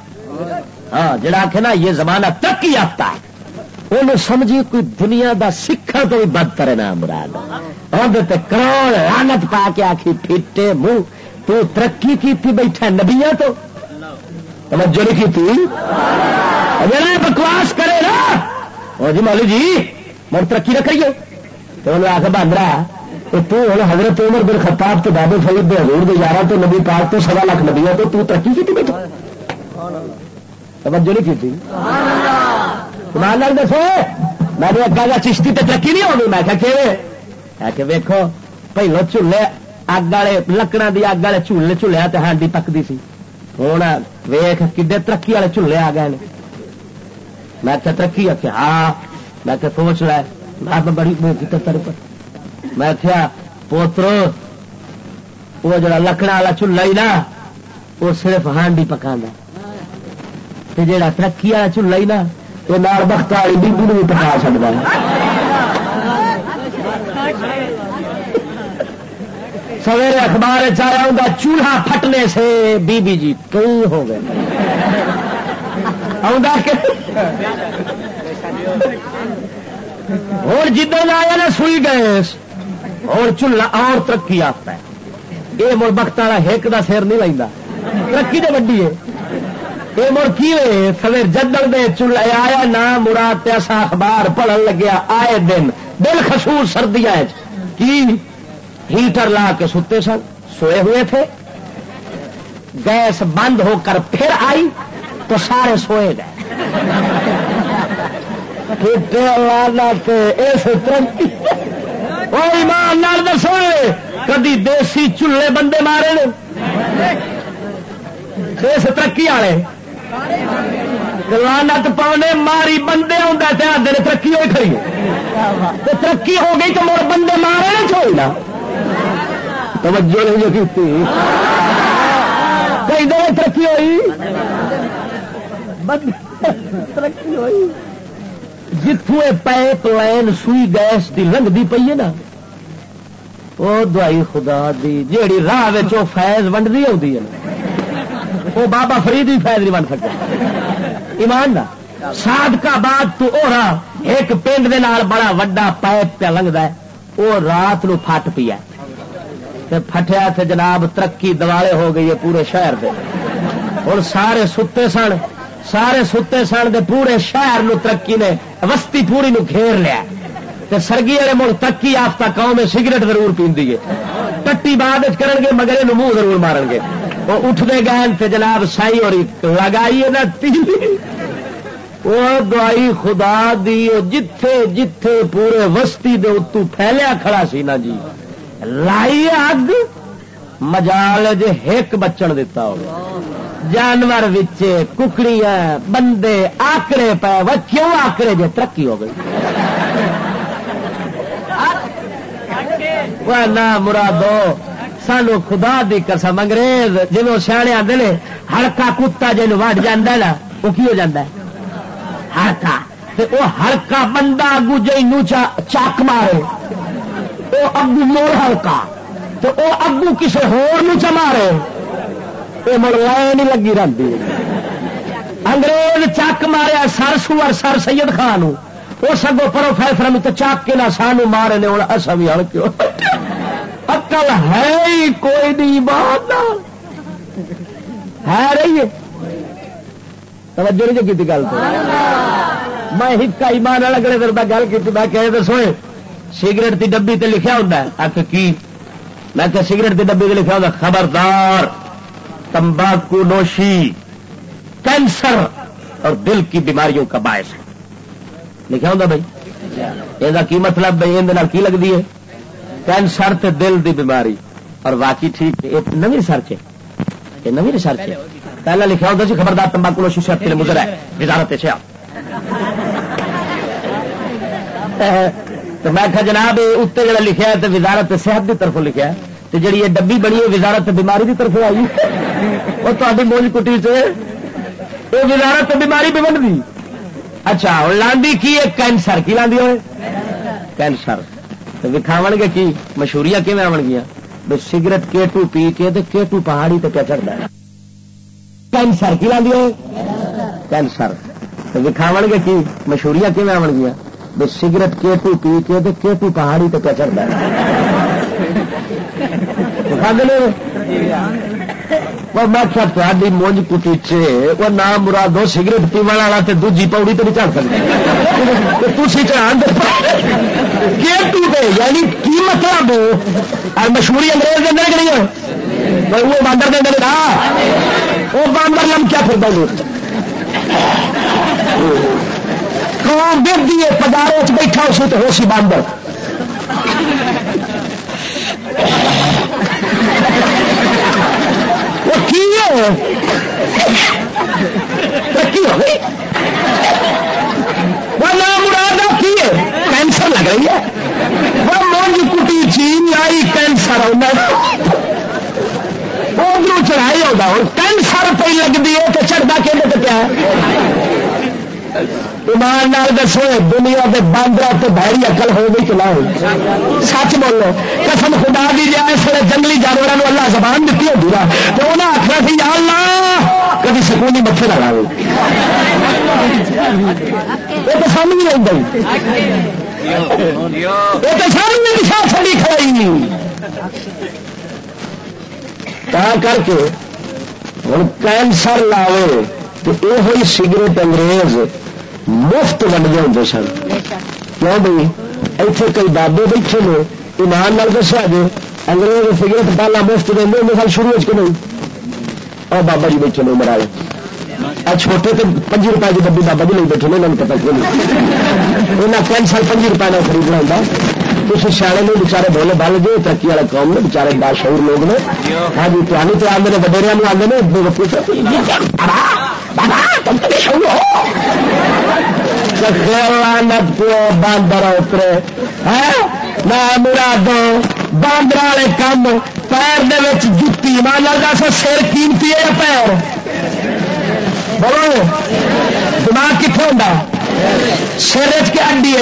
[SPEAKER 1] ہاں جڑا آخ نا، یہ زمانہ ترقی یافتہ ہے۔ وہ سمجھی کوئی دنیا دا سکھا تو بھی بدتر نا، مراد۔ کروڑ رانت پا کے آخی پھیٹے منہ۔ تو ترقی کی تھی بیٹھا نبیا تو۔ توجہ نہیں کی جڑا بکواس کرے نا۔ ہاں جی مولو جی مر ترقی نہ کریے۔ تو انہوں نے آخر باندرا، تو ہوں حضرت عمر بن خطاب تو بابے فریب دے حضور دے یارہ تو نبی پاک تو سوا لاکھ نبی تو تو ترقی کی تھی بیٹھا۔ توجہ نہیں کی دسو، میں نے اگا کا چشتی تو ترقی نہیں ہوگی میں کہ کہ ویکو پہلو چولہے، اگ والے لکڑا دی اگ والے چولہے چولہا تو ہانڈی پکتی سی۔ ہوں ویخ کدے ترقی والے چولہے آ گئے میں ترقی آخیا ہاں میں کہ سوچ لے، میں بڑی تیرے پر۔ میں کیا پوترو، وہ جڑا لکڑا والا چولہا ہی نا، وہ صرف ہانڈی پکا جڑا ترقی والا چولہا ہی نا وہ نال بخت والی بیبی نے بھی پکا سکتا ہے۔ سویرے اخبار چایا ہوں چولہا پھٹنے سے بی بی جی کئی ہو گئے۔ اور جدھر آیا نا، سوئی گئے۔ اور چولہا اور ترقی آتا ہے۔ یہ مڑ بخت والا ہک کا سر نہیں لینا ترقی تو وڈی ہے۔ یہ مڑ کی سویر جدل دے چولہا آیا نہ مراد پیسا اخبار پڑھن لگیا آئے دن۔ دل خسور سردیاں کی؟ ہیٹر لا کے ستے سن۔ سوئے ہوئے تھے۔ گیس بند ہو کر پھر آئی تو سارے سوئے گئے۔ اس ایمان کدی دیسی چولہے بندے مارے اس ترقی والے۔ لانت پاؤنے ماری بندے آدھے ترقی ہوئی کھڑی ترقی ہو گئی تو مر بندے مارے نا۔ چھوڑنا توجہ نہیں جو کی کئی دیر ترقی ہوئی۔ جتوں پیپ لائن سوئی گیس کی لنگتی پی ہے نا وہ دوائی خدا دی، جیڑی راہ فیض ونڈی آتی ہے۔ وہ بابا فرید بھی فیض نہیں بن سکتا۔ ایمان دا ساد کا بعد تو او رہا، ایک پنڈ دے نال بڑا وڈا پائپ پہ لنگتا ہے وہ رات نو پھٹ پیا پھٹیا تھے جناب ترقی دوالے ہو گئی ہے پورے شہر دے۔ اور سارے ستے سن، سارے ستے سن دے پورے شہر نو ترقی نے وسطی پوری نو گھیر لیا سرگی والے مڑ ترقی آفتا قوم سگریٹ ضرور پیندی ہے۔ ٹٹی بعد کرن گے، مگر یہ منہ ضرور مارن گے۔ وہ اٹھتے گئے تے جناب سائی اور لگائیے نا تیلی وہ دوائی خدا دی جتھے جتھے پورے وسطی دے اتو پھیلیا کھڑا سی نا جی۔ لائی اگ، مجال جے ہک بچن دیتا ہو جانور ککڑیاں، بندے آکڑے پے، وہ کیوں آکڑے جے ترقی ہو گئی؟ نہ مرادو سانو خدا دی قسم انگریز، جنوں سیانے آتے نے ہلکا کتا جن وڈ جا وہ کی ہو جاتا ہے؟ ہلکا وہ ہلکا بندہ اگو جی چاک مارے۔ وہ اگو مور ہلکا تو وہ اگو کسی ہو مارے۔ یہ مڑ لائن نہیں لگی رہتی انگریز چک ماریا سر سور سر سید خان وہ سگو پروفیسر تو چک کے نہ سانو مارے نے ہوں اصا بھی ہلکے اکل ہے ہی کوئی نہیں بات ہے رہی ہے۔ توجہ نہیں کی گل میں ہکا ایمان والا گڑے دیر گل کی میں کہ دسو سگریٹ کی ڈبی تے لکھا ہوتا ہے۔ آخ کی؟ میں کہ سگریٹ کی ڈبی تے لکھا ہوتا خبردار، تمباکو نوشی، کینسر اور دل کی بیماریوں کا باعث ہے۔ لکھا ہوتا بھائی؟ یہ کی مطلب بھائی؟ یہ کی لگتی ہے؟ کینسر تے دل دی بیماری۔ اور واقعی ٹھیک ہے، یہ نوی ریسرچ ہے۔ یہ نوی ریسرچ ہے۔ پہلے لکھا ہوتا سی، خبردار تمباکو نوشی سے تیرے مزر ہے۔ وزارت سے تو میں کہا جناب اتنے جڑا لکھا ہے تو وزارت صحت کی طرف لکھا ہے۔ تو جڑی یہ ڈبی بنی ہے وزارت بیماری کی طرف آئی۔ وہ تاری موج کٹی سے یہ وزارت بیماری بھی بن گئی اچھا لاندی کی ہے؟ کینسر، کی لاندی ہوئے؟ کینسر۔ تو وکھاو گے کی مشہوریاں کیون آن گیا بھائی سگریٹ کیٹو پی کے کیٹو پہاڑی تو کیا چڑھتا ہے۔ کینسر، کی لاندی ہوئے؟ کینسر۔ تو وکھاو گے کی مشہوریاں کیون آن گیا بھائی سگریٹ کیٹو پی کے کیٹو پہاڑی تو کیا چڑھتا ہے میں کیا تاری مونج کٹیچے وہ نام مرادو سگریٹ پیوا والا تو دوجی پاؤڑی تو نہیں چل سکتے تھی چڑھان یعنی کی مطلب؟ مشہوری انگریز دے کہ نہیں وہ باندر دے دے وہ باندر لمکیا پھر بولو؟ قوم دیکھتی ہے پداروں بیٹھا اسی تو ہو سی باندر وہ کی وہ نام مراد کی ہے؟ کینسر لگ رہی ہے وہ مونج کٹی چین آئی کینسر ادھر چڑھائی ہوگا اور کینسر پہ لگتی ہے تو چڑھتا کہ پیا ایمان نال دسو، دنیا کے باندر تو بہری اکل ہو گئی کہ نہ ہو سچ بولو، قسم خدا دی جائے اس ویسے جنگلی جانوروں اللہ زبان دیتی ہوگی نا تو انہیں آخر سی، یا اللہ کبھی سکون متے نہ لاؤ یہ تو سامنے نہیں رہتا یہ تو سامنے دشا چڑی کھڑائی کر کے ہوں کینسر لاوے۔ تو یہ ہوئی سگریٹ انگریز مفت ونڈتے ہوں سن کیوں بھائی اتنے کئی بابے بیٹھے نے ایمان نال دسیا جی انگریز سگریٹ پہلا مفت دیں گے سال شروع کے نہیں اور بابا جی بیٹھے نے عمر والے چھوٹے تو پنجی روپئے کی ڈبی بابا جی نہیں بیٹھے انہوں نے پتا کیوں نہیں انہیں تین سال پنجی روپئے کا خرید لینا کچھ سیانے نے بچارے بولے بل گئے ترقی والے قوم نے بچارے باشعور لوگ نے ہاں جی تمہیں تو آدھے وڈیریا آدھے بابا، تم تو بھی شو ہو۔ باندر اترے۔ ہاں؟ نہ مراد باندر والے کام پیر جتی۔ مان لگا سر قیمتی ہے پیر؟ بولو۔ دماغ کتنے ہوتا سر کے اڈی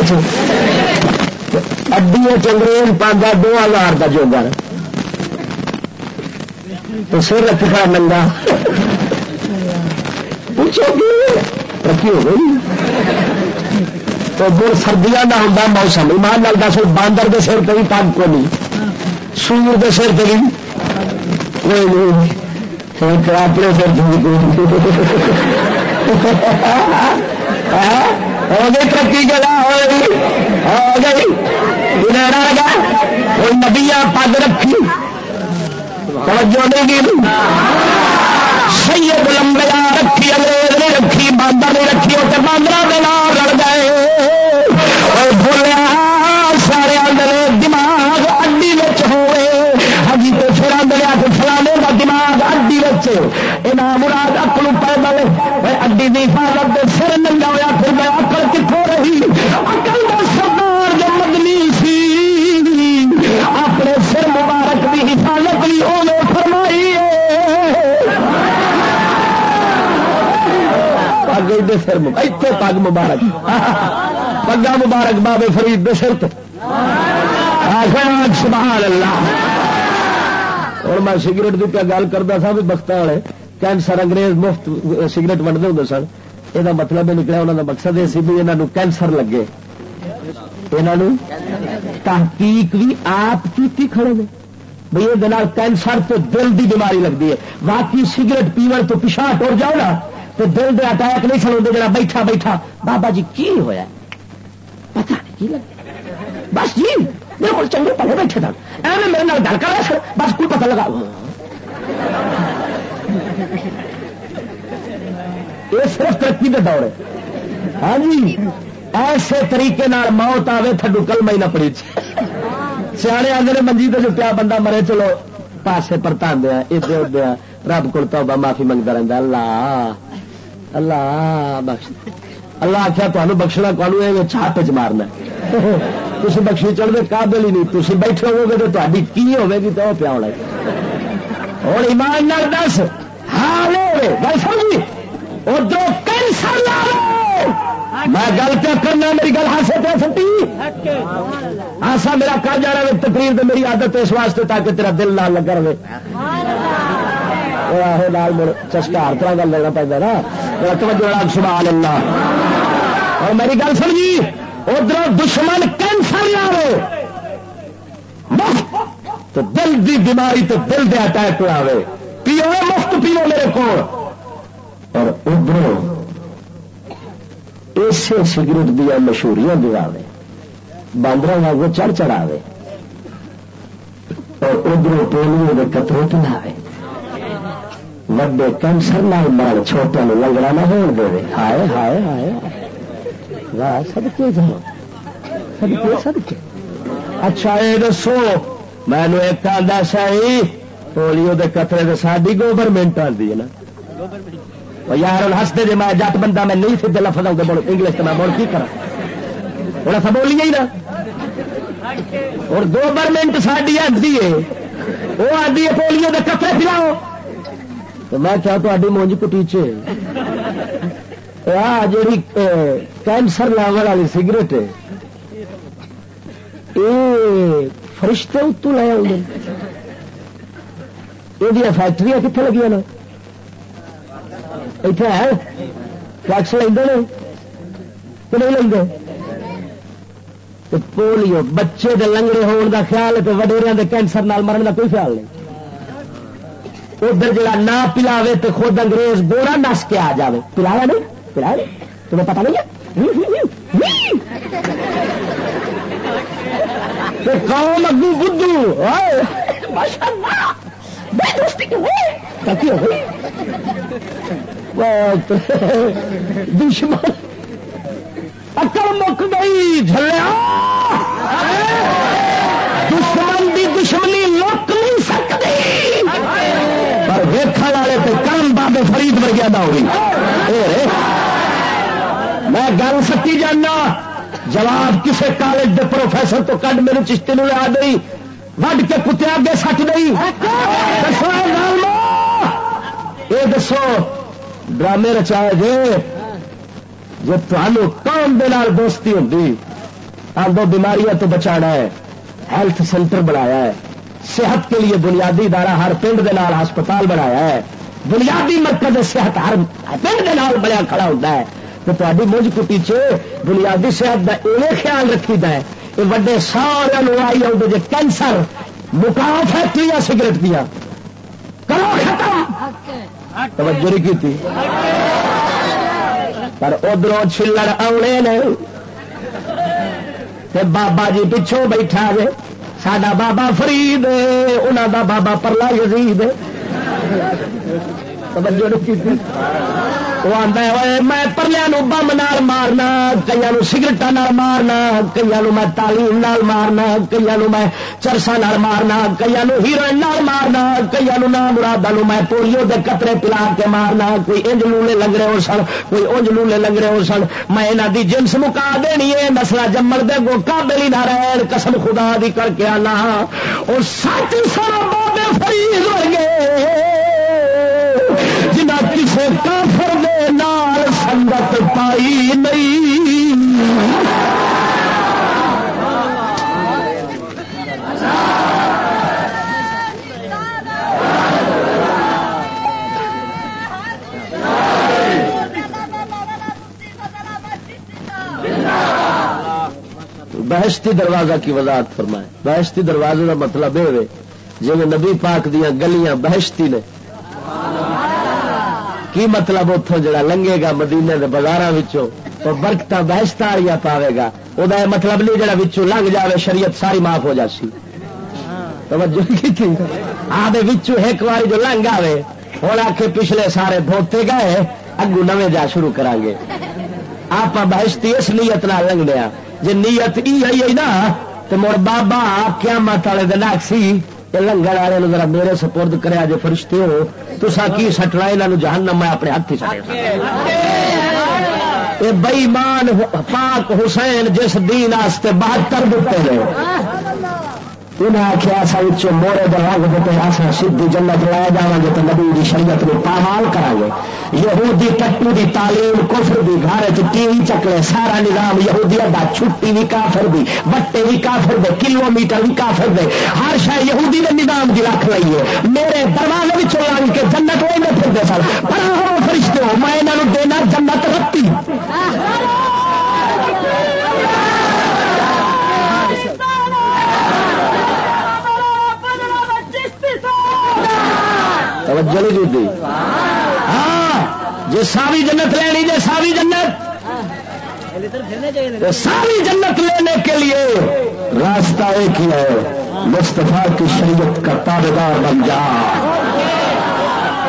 [SPEAKER 1] اڈی انگریز پاگا دو ہزار کا جوگر۔ تو سر رکھ ننگا پوچھو رکھی ہو گئی تو گڑ سردیاں کا ہوں موسم، ایمان لال دس باندر کے سر پہ بھی پگ کو نہیں۔ سور کے سر پہ بھی اپنے سر ہاں، ہو گئی ترقی گلا ہو گئی۔ ہاں، ہو گئی۔ گا کوئی نبیا پگ رکھی۔ توجہ نہیں کی۔ سید لمبیا رکھی انگریز نہیں رکھی باندر نہیں رکھی وہ باندر کے نام لڑ گئے اور بولیا، سارے آدھے دماغ اڈی ہوئے ہجی ہاں تو پھر آدھے آ کے فلانے کا دماغ اڈی یہاں مراد اکلو پیدل اڈی کی حفاظت سر ننگا ہوا پھر میں اکل کتوں رہی؟ پگ سر اتنے پگ مبارک۔ پگا مبارک بابے فرید دے سر تو سبحان اللہ اور میں سگریٹ کی پیا گل کرتا سا بھی بخت والے۔ کینسر انگریز مفت سگریٹ ونڈتے ہوں سن۔ یہ مطلب یہ نکلا انہوں کا مقصد یہ سی بھی یہاں کینسر لگے۔ یہ تحقیق بھی آپ کی کھڑے نے۔ بھائی یہ کینسر تو دل کی بیماری لگتی ہے۔ باقی سگریٹ پیو تو پیچھا ٹر جاؤ نا۔ تو دل دے اٹیک نہیں سنو جا بیٹھا بیٹھا۔ بابا جی کی ہوا پتا نہیں، کی لگا؟ بس جی بالکل چنگے پلے بیٹھے تھا ایویں میرے نال گل کر بس کوئی پتہ لگا۔ یہ صرف ترقی کے دور ہے۔ ہاں جی ایسے طریقے موت آئے تھڈو کل مہینہ پڑی سیانے آدھے منجی تو جو بندہ مرے، چلو، پاسے پرتا دیا ادھر ادھر رب کو توبہ، معافی منگتا رہتا اللہ اللہ، بخش. اللہ آخیا تمہیں بخشنا تمہیں چھاپ چ مارنا تھی بخشی چڑھتے قابل ہی نہیں تھی بیٹھے ہو گے تو تاری کی ہوگی تو پیا ہونا اور ایمان دس حال گل سمجھی ادھر کینسر لا میں گل کیا کرنا میری گل ہاسے پہ سٹی ہاسا میرا کر جانا تقریر تو میری عادت اس واسطے تاکہ تیرا دل نہ لگا رہے چسکا ہر طرح کا لینا پہنتا نا توجہ سبحان اللہ اور میری گل سمجھی ادھر دشمن کینسر لاوے تو دل دی بیماری تو دل دے اٹیک لاوے پیو مفت پیو میرے کو اور ادھر اسے سگریٹ دیا مشہوریاں دلاوے باندر واگ چڑھ چڑھاوے اور ادھر پولیو کے کترے پلاوے وڈے کینسر نال مال چھوٹے لنگڑا نہ ہو دے ہائے ہائے ہائے واہ سب کے جاؤ سب کے سب کے اچھا یہ دسو میں ایک آدھا سائی پولیو کے قطرے تو ساری گورنمنٹ آتی ہے نا یار ہستے جی میں جٹ بندہ میں نہیں سیدھے لفظ آؤں گا انگلش میں بول کی کرا ہوں اصل بولی ہی نا اور گورنمنٹ ساری آتی ہے وہ آدھی ہے پولیو کے قطرے پلاؤ تو میں کیا تاری مونج کٹیچے جی کینسر لاون والی سگریٹ یہ فرشتے اتو لے آؤ یہ فیکٹری کتنے لگی نا اتنے ہے ٹیکس لے کہ نہیں لیں پولیو بچے دے لنگڑے ہون دا خیال ہے تو وڈیریا کے کینسر نال مرن کا کوئی خیال نہیں ادھر جا نہ پلاوے تو خود انگریز گورا نس کے آ جائے پلایا نہیں پلایا تمہیں پتا نہیں ہے؟ قوم اگو بدھو دشمن۔ اکل مک گئی جلیا دشمن پر ویکھن والے تو بابے فرید ورگیا ہوئی میں گل سکی جانا جواب کسے کالج دے پروفیسر تو کڈ میرے چشتی نو لیا گئی وڈ کے کتے اگے سٹ گئی۔ یہ دسو، ڈرامے رچائے گے جب قوم دے نال دوستی ہوتی دو بیماریاں تو بچانا ہے۔ ہیلتھ سینٹر بنایا ہے۔ صحت کے لیے بنیادی ادارہ ہر پنڈ دے نال ہسپتال بنایا ہے۔ بنیادی مرکز صحت ہر پنڈ دے نال بڑا کھڑا ہوتا ہے۔ تو تاری مجھ کٹی چ بنیادی صحت کا ایویں خیال رکھی ہے۔ یہ وڈے سارے آئی آؤ جی کینسر مکا فیکٹری سگریٹ دیا کرو ختم۔ توجہ نہیں کی پر ادھر چلڑ آنے نے۔ بابا جی پچھوں بیٹھا جے۔ سڈا بابا فرید انہوں دا بابا پرلا یزید توجہ نہیں کی وہ آتا ہے میں پرلیا بم نال مارنا کئی سگرٹ مارنا کئی میں تعلیم نال مارنا کئی میں چرسا نال مارنا کئی ہیروئن نال مارنا کئی نہ مراد میں پولیو دے قطرے پلا کے مارنا۔ کوئی انج لولے لگ رہے ہو سن، کوئی انج لولے لگ رہے ہو سن۔ میں یہاں دی جنس مکا دینی ہے نسل جمن دے گو قابل ہی نہ رہے قسم خدا دی کر کے آنا۔ اور سچ سارا بابے فریض ورگے۔ جنا کافر دے نال سنگت پائی نہیں۔ بہشتی دروازہ کی وضاحت فرمائے۔ بہشتی دروازے کا مطلب یہ جی نبی پاک دیا گلیاں بہشتی نے۔ کی مطلب اتوں جڑا لنگے گا مدینے کے بازار برکت بحثت والی پاوے گا؟ وہ مطلب نہیں جڑا بچوں لنگ جائے شریعت ساری معاف ہو جاسی۔ توجہ ایک بار جو لنگ آئے ہوں آ کے پچھلے سارے دھوتے گئے اگو نویں جا شروع کرا گے آپ بحثتی اس نیت نہ لنگنے جی نیت ای نا تو مڑ بابا قیامت والے دن سی لنگر والے ذرا میرے سپرد کرے جی فرشتے ہو تو کی سٹنا یہاں جہنم میں اپنے ہاتھ ہی بئی مان پاک حسین جس دین بہتر دیتے ہیں انہیں آخیا اصل مورے درگ دیتے اصل سیدھی جنت لایا جا گے تو نبی کی شریعت کو پامال کرا گے یہودی ٹٹو دی تعلیم، کفر دی گھر ٹی وی چکلے، سارا نظام یہودی دا چھٹی بھی کافر دی، بٹے بھی کافر دے کلو میٹر بھی کافر دے۔ ہر شاید یہودی دے نظام کی رکھ لئیے میرے دروازے بھی چلا کے جنت وہ میں پھرتے سر پر فرشتے ہو میں یہاں دینا جنت رتی۔ توجہ نہیں ہاں جی ساری جنت لینی جی ساری جنت۔ ساری جنت لینے کے لیے راستہ ایک ہی ہے مستفا کی شریعت کا تابے دار بن جا۔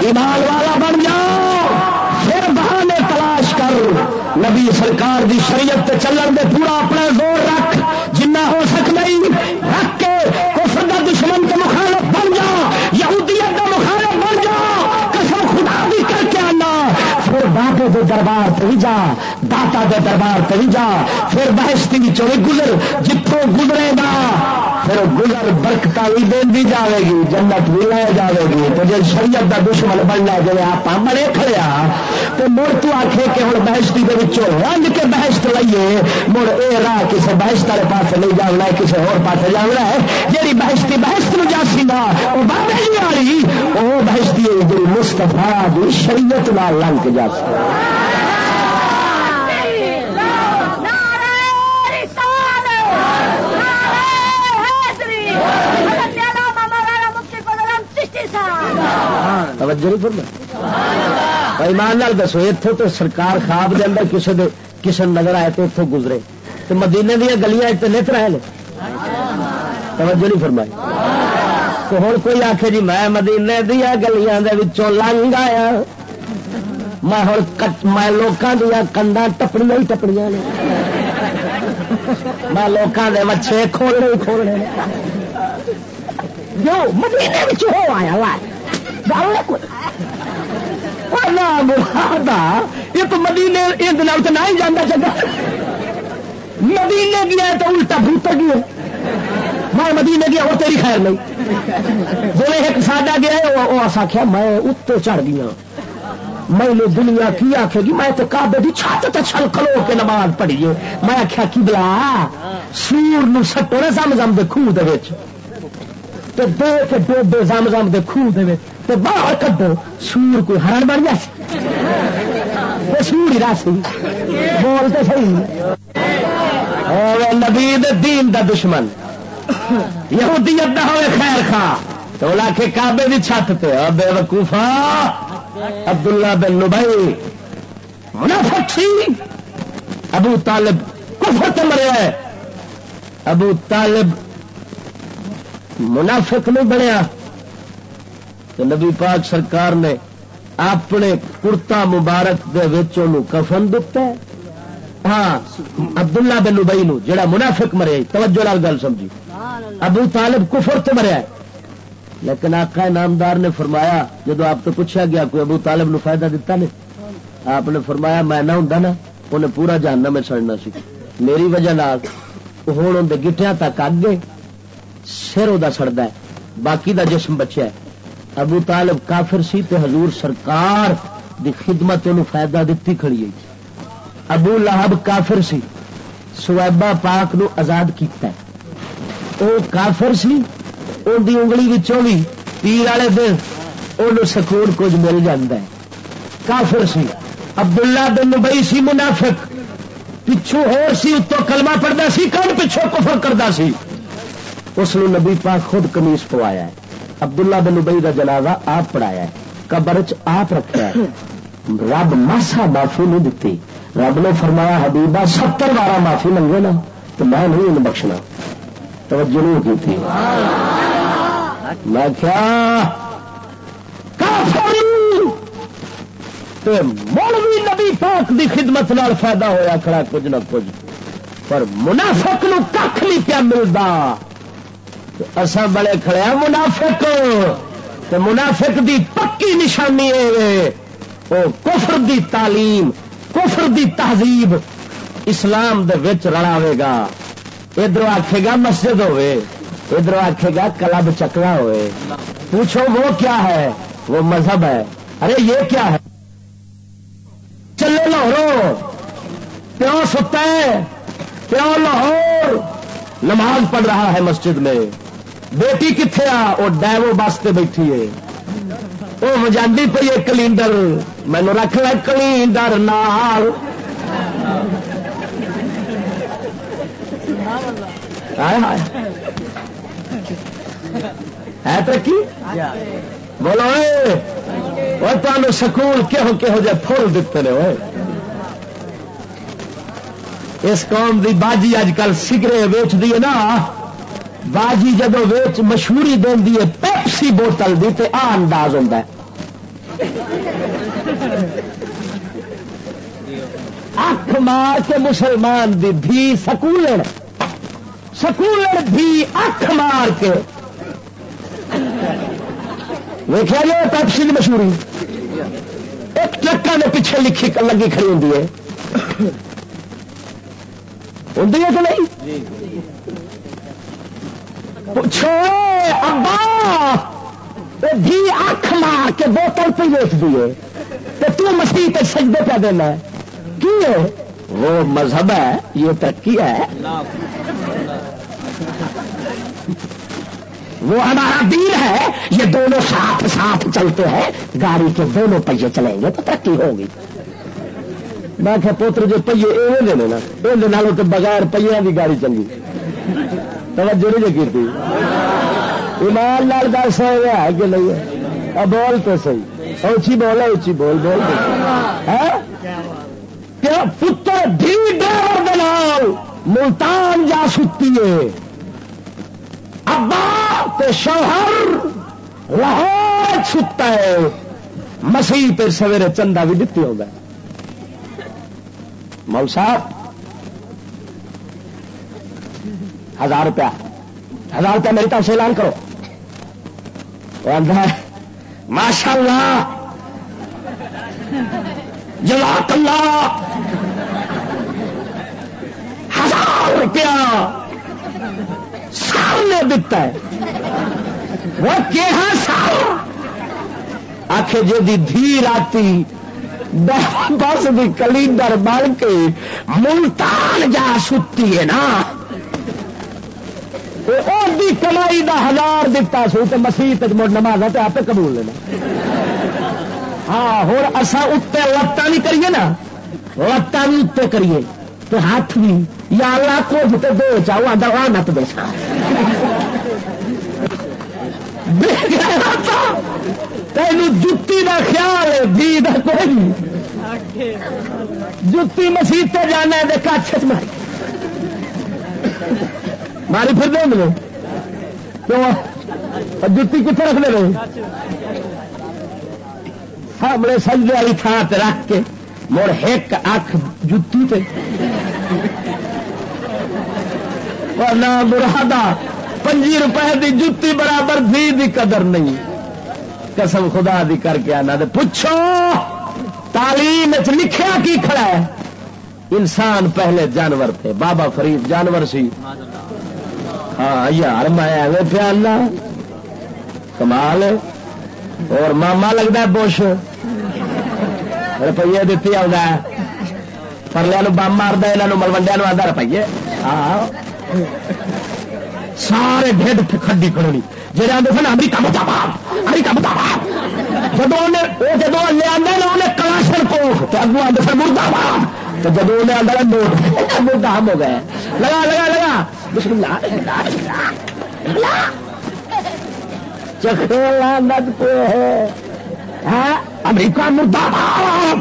[SPEAKER 1] ایمان والا بن جاؤ پھر بہانے تلاش کر۔ نبی سرکار دی شریعت چلن دے پورا اپنا زور رکھ، جنہ ہو سکتا رکھ کے کفر دا دشمن کے مخالف بن جا یہودیت دا مخالف بن جا قسم خدا بھی کر کے آنا پھر دے دربار پہ جا، داتا دے دربار پہ جا، پھر بحثتی چوری گزر جتوں گزرے گا، پھر گزر برکت بھی دینی جائے گی، جنت بھی لے جائے گی تو جی شریعت کا دشمن بننا جی آپ بڑے کھڑیا تو مڑ تو آخے کہ ہوں بحثتی کے رنگ کے بحث لائیے مڑ یہ راہ کسی بحث والے پاس نہیں جانا ہے کسی اور پاس جانا ہے جی بحثتی بحث میں جا سا وہ بابے جی والی وہ بحثتی جی مستفا شریعت نال لنگ جا ہاں، توجہ نہیں فرما ایمان لال دسو اتوں تو سرکار خواب دے اندر کسی دے کسی نظر آئے تو اتوں گزرے۔ تو مدینے دیا گلیاں نت رہے توجہ نہیں فرمائی۔ ہوں کوئی آخ جی میں مدینے دیا گلیاں دے لنگ آیا میں ہوں میں لوگوں دیا کنڈا ٹپڑیاں ہی ٹپڑیاں نے میں لوگوں کے مچھے کھولنے ہی کھولنے جو مدینے ہو آیا وا یہ تو مدینے یہ تو نہ ہی جانا چاہتا مدینے گیا تو الٹا بھوتر گیا میں مدینے گیا، وہ تیری خیر نہیں۔ بولے، ایک ساڈا گیا وہ آخیا میں اتو چڑھ گیا۔ میں نے دنیا کی آخے گی، میں تو کابے کی چھت تو چھل کلو کے نماز پڑھیے۔ میں آخیا کی بلا سور نو سٹو نا زم زم دے خوہ دے کے ڈوبے زم زم دے خوہ دے باہر کڈو، سور کوئی ہرن بن جائے سور ہی راسی بولتے صحیح۔ نبی دین دا دشمن۔ یہودیت نہ ہوئے خیر خواہ۔ تو لا کے کابے کی چھت پہ بے وقوفا عبداللہ بن نبئی منافق سی ابو طالب کفر تو مریا ہے ابو طالب منافق نہیں بنیا۔ تو نبی پاک سرکار نے اپنے کرتا مبارک دے کفن دتا ہے۔ ہاں عبداللہ بن ابئی نو جڑا منافق مرے توجہ لال گل سمجھی۔ ابو طالب کفر تو مریا لیکن آقا نامدار نے فرمایا جب آپ تو پوچھا گیا کوئی ابو طالب نو فائدہ دیتا نے آپ نے فرمایا میں نہ ہوں نا انہیں پورا جاننا میں سڑنا سی۔ میری وجہ ہوں اندر گٹیا تک اگ سر وہ سڑتا ہے باقی دا جسم بچیا ہے۔ ابو طالب کافر سی تے حضور سرکار دی خدمت انہوں فائدہ دیتی کھڑی ہے۔ ابو لہب کافر سی سویبا پاک نو آزاد کیتا ہے۔ او کافر سی ان دی انگلی وچوں بھی پیر والے دن ان سکون کچھ مل جاتا ہے۔ کافر سی، عبداللہ بن نبئی سی منافق۔ پچھو ہور سی اتو کلمہ پڑھتا سی کون پچھو کفر کرتا سی۔ اس نے نبی پاک خود کمیس پوایا ہے۔ عبداللہ بن نبئی کا جنازہ آپ پڑھایا ہے۔ قبر چ آپ رکھا ہے۔ رب ماسا معافی نہیں دیتی رب نے فرمایا، حبیبہ، ستر بارہ معافی منگے نا تو میں نہیں انہیں بخشنا۔ توجہ نہیں کی تھی۔ میں کیا؟ مولوی نبی پاک دی خدمت نال فائدہ ہویا کھڑا کچھ نہ کچھ۔ پر منافق نو کھ نہیں پیا ملتا اصا بڑے کھڑے ہیں منافق۔ تو منافق دی پکی نشانی ہے وہ کفر دی تعلیم۔ کفر دی تہذیب اسلام دے وچ گا۔ ادھر آخے گا مسجد ہوئے، ادھر آخے گا کلب چکرا ہوئے۔ پوچھو وہ کیا ہے؟ وہ مذہب ہے۔ ارے یہ کیا ہے؟ چلے لاہورو پیو ستا ہے۔ پیو لاہور۔ نماز پڑھ رہا ہے مسجد میں۔ بیٹی کتنے آ؟ وہ ڈیو بس سے بیٹھی ہے۔ وہ مجاندی پی ہے کلینڈر مینو رکھ لے کلینڈر نال ہے ترقی بولو اور تمہیں سکول کہو کہو جہ فل دیتے ہیں اس قوم دی باجی اج کل سگرے ویچ دی نا باجی جب ویچ مشہوری دینی ہے پیپسی بوتل دی تے آ انداز ہوتا ہے۔ اکھ مار کے مسلمان دی بھی سکول سکول بھی اکھ مار کے۔ ویخیا جی پیپسی کی مشہوری۔ ایک ٹرکا نے پیچھے لکھی لگی کھڑی ہوں ہوں کہ نہیں؟ پوچھو ابا بھی اکھ مار کے بوتل پہ ویچ دیے تو تو مسیح پہ سجدے پہ دینا کی ہے؟ وہ مذہب ہے، یہ ترقی ہے۔ وہ ہمارا دین ہے، یہ دونوں ساتھ ساتھ چلتے ہیں۔ گاڑی کے دونوں پہیے چلیں گے تو ترقی ہوگی۔ میں کہ پوتر جو پہیے ایویں دینے نا یہ تو بغیر پہیا کی گاڑی چلی۔ توجہ نہیں کی تھی۔ ایمان لال دس ہے کہ نہیں بول تو صحیح۔ اچھی بول ہے اچھی بول بول پتر بھی ڈرائیور دلال ملتان جا سکتی ہے؟ ابا تے شوہر لاہور ستا ہے۔ مسیح پہ سویرے چندہ بھی دیتی ہوگا مول صاحب ہزار روپیہ۔ ہزار روپیہ میری طرف سے اعلان کرو۔ ماشاء اللہ جلاک اللہ۔ ہزار روپیہ۔ سال نے دتا ہے۔ وہ کہ سال آخ جی دھی راتی بس بھی کلیڈر بن کے ملتان جا ستی ہے نا۔ کمائی دا ہزار دتا سو تو مسیح مڑ نماز تو آپ قبول لینا۔ ہاں ہوں اصا اتنے لتان بھی کریے نا۔ لتان بھی اتنے کریے۔ تو ہاتھ بھی۔ یا اللہ کو تو دو چاہو آدھا وہ نت دے۔ سا تین جتی کا خیال ہے، بھی کوئی جتی مسیح جانا ہے کچھ ماری۔ ماری پھر دیں ملو کیوں؟ جتی کتنے رکھ دے رہے سامنے سجدے والی تھان سے رکھ کے مڑ ایک اکھ جتی تے۔ نہ مرادہ پنجی روپے دی جتی برابر بھی دی قدر نہیں۔ قسم خدا دی کر کے آنا پوچھو، تعلیم لکھیا کی کھڑا ہے؟ انسان پہلے جانور تھے، بابا فرید جانور سی۔ ہاں یار میں پیالنا کمال اور ماما لگتا ہے بش روپیے دیتی آ پرلیا بم مارد یہاں ملوڈیا آدھا روپیے۔ ہاں۔ سارے ڈیڈ کھڈی کھڑونی۔ جی آدھے سن امریکہ متاباد امریکہ متاباد جب جب لے آدھے انہیں کلاشن کو اگو آدھے سر مرداباد تو جب انہیں آدھا نوٹ مردہ ہم ہو گئے۔ لگا لگا لگا۔ بسم اللہ چکھولا ند پہ ہے۔ ہاں، امریکہ مرداباد۔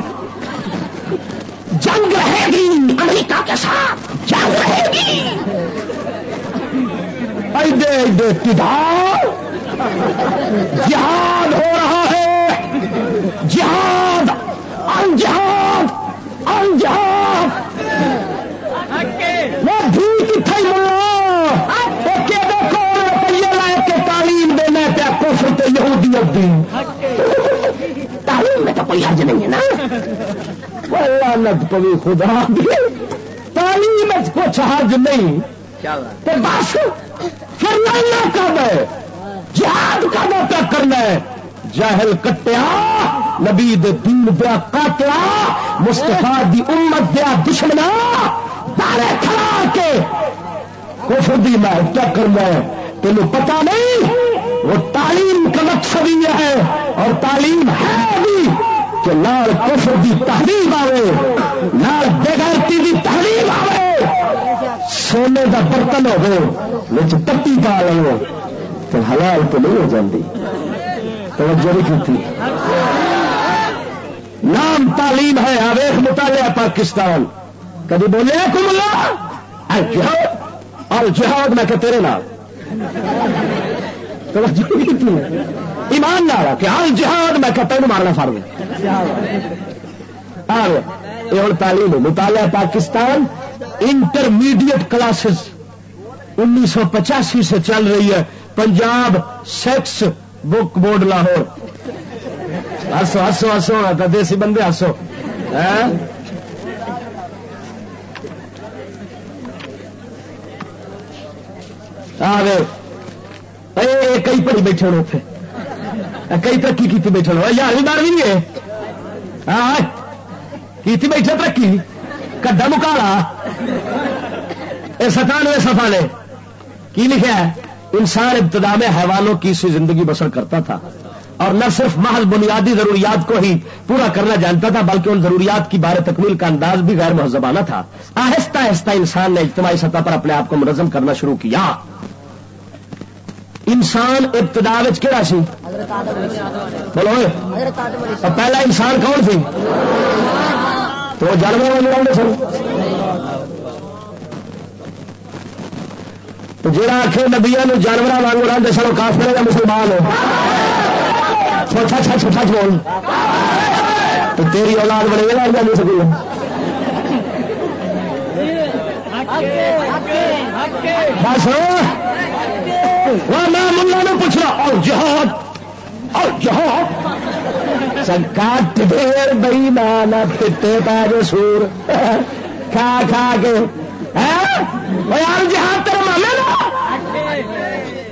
[SPEAKER 1] جنگ رہے گی امریکہ کے ساتھ، جنگ رہے گی۔ ایڈے ایڈے کدار جہاد ہو رہا ہے۔ جہاد وہ بھی کتنے ملا۔ دیکھو روپیے لائے کے تعلیم دینا پیا کفر تو یہودیت دی تعلیم میں تو کوئی حج نہیں ہے نا۔ اللہ نت پوی خدا تعلیم کچھ حج نہیں۔ بس پھر لڑنا کب ہے جہاد کب پہ کرنا ہے۔ جاہل کٹیا۔ نبی دین پیا کاتیا مستفا دی امت دیا دشمنا دارے کھڑا کے کفر دی میں کیا کرنا ہے تینوں پتا نہیں، وہ تعلیم کا مقصد یہ ہے اور تعلیم ہے بھی کہ لال کفر دی تحریر آئے لال بےغیرتی دی تحریر آئے سونے کا برتن ہو پتی پا لو۔ تو حلال تو نہیں ہو جاتی توجہ نہیں کی نام تعلیم ہے آویخ مطالعہ پاکستان۔ کبھی بولے کم اور جہاد میں کہ تیرے نام۔ ایمان نہ کہ ہر جہاد میں کہ تین مارنا فرض یہ ہوں تعلیم مطالعہ پاکستان۔ انٹرمیڈیٹ کلاسز انیس سو پچاسی سے چل رہی ہے۔ Punjab textbook board Lahore. ہسو ہسو ہسو دیسی بندے ہسو۔ ہاں؟ کئی پڑھی بیٹھے ہو کئی ترقی کی ہاں، بیٹھے ہو یار بھی نہیں ہے۔ ہاں کی بیٹھے ترقی۔ کڈا مکالا۔ یہ ستانوے سفانے کی لکھا ہے؟ انسان ابتدا میں حیوانوں کی سی زندگی بسر کرتا تھا۔ اور نہ صرف محض بنیادی ضروریات کو ہی پورا کرنا جانتا تھا، بلکہ ان ضروریات کی بارے تکمیل کا انداز بھی غیر مہذبانہ تھا۔ آہستہ آہستہ انسان نے اجتماعی سطح پر اپنے آپ کو منظم کرنا شروع کیا۔ انسان ابتدا کہڑا سی؟ بولو پہلا انسان کون سی؟ تو جانور سن۔ جا آخ نبیا جانور واگ رہتے سر کافر کا مسلمان ہو؟ سچ سچ سچ بول تو تیری اولاد بڑے گا جانے سکے بس میں ملا نے پوچھنا۔ اور جہاد اور جہاد۔ کٹ دیر بئی مانا پٹے پا جو سور۔ کھا کھا کے۔ جہاد تیرے مامے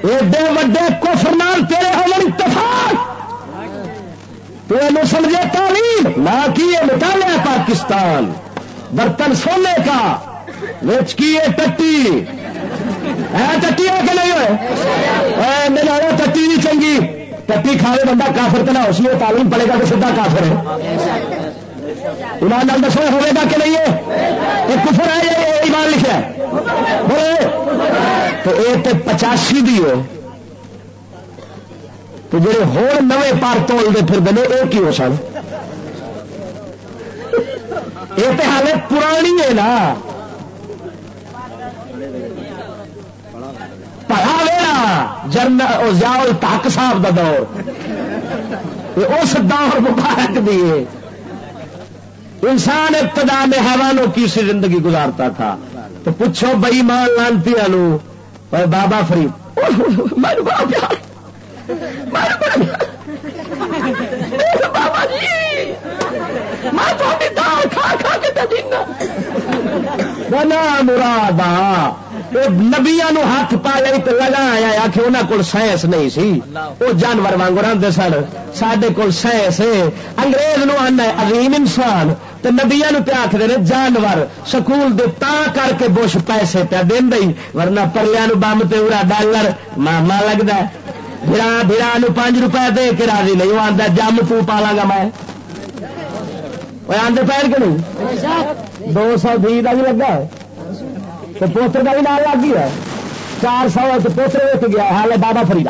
[SPEAKER 1] ایڈے وڈے کفر نال تیرے ہو اتفاق یہ سمجھے تعلیم، نہ کی مطالعہ پاکستان؟ برتن سونے کا، وچ کی ہے ٹٹی؟ ہے ٹٹی ہے کہ نہیں ہوئے؟ میرا ٹٹی بھی چنگی۔ ٹٹی کھانے بندہ کافر تو نہ اسی تعلیم پڑے گا تو سیدھا کافر ہے۔ ایمان نال دسو، ہوئے گا کہ نہیں ہے؟ یہ کفر ہے یہ ایمان لکھا ہے؟ بولے تو یہ تو پچاسی دی ہو۔ تو جی ہو نوے پار تول دے پھر دے یہ کی ہو سن؟ یہ تو حالت پرانی ہے نا۔ پڑھا ویڑا جرنل ضیاء تاک صاحب کا دور۔ اس دور مبارک دیے انسان ابتدا میں حیوانوں کی سی زندگی گزارتا تھا۔ تو پوچھو بئی مان لانتی بابا فرید۔ بابا جی میں تھوڑی دال کھا کھا کے مراد نبیا ہاتھ پا لے تو لگا آیا آ کہ انہوں کو سائنس نہیں سی۔ وہ جانور وانگ رہتے سن سڈے کول سائنس انگریز نو آنا عظیم انسان تو نبیا نو پیا آخر جانور، سکول دے تا کر کے بش پیسے پیا دین ورنہ پرلیا نو بم تے ارا ڈالر ماما لگتا بڑا بڑا نو پانچ روپے دے کے راضی نہیں، وہ آتا جم تو پالا گا میں آدھے پیر کے نہیں دو سو بھی کا بھی لگا ہے۔ تو پوسٹر کا بھی نام لگ گیا چار سو پوسٹر ویک گیا حال ہے بابا فرید۔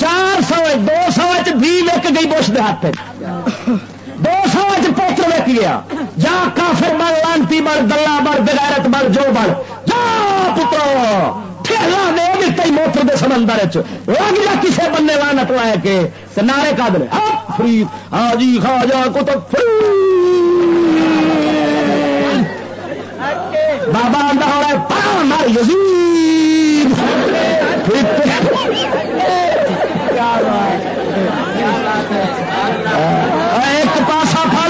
[SPEAKER 1] چار سو دو سو بھی وک گئی بش دے ہاتھ دو سو پوسٹر ویک گیا۔ جا کافر بڑ لانتی بڑ دلہ بڑ بغیرت بڑ جو بڑ جا پترو ٹھیلا نے موتر دے سمندر لگ جا کسے بننے لانت لائے کے نعرے کا دل ہاں، فرید۔ ہاں جی خا جا کو بابا آدھا ہو رہا ہے پا یزید۔ ہاں، ایک پاسا پڑ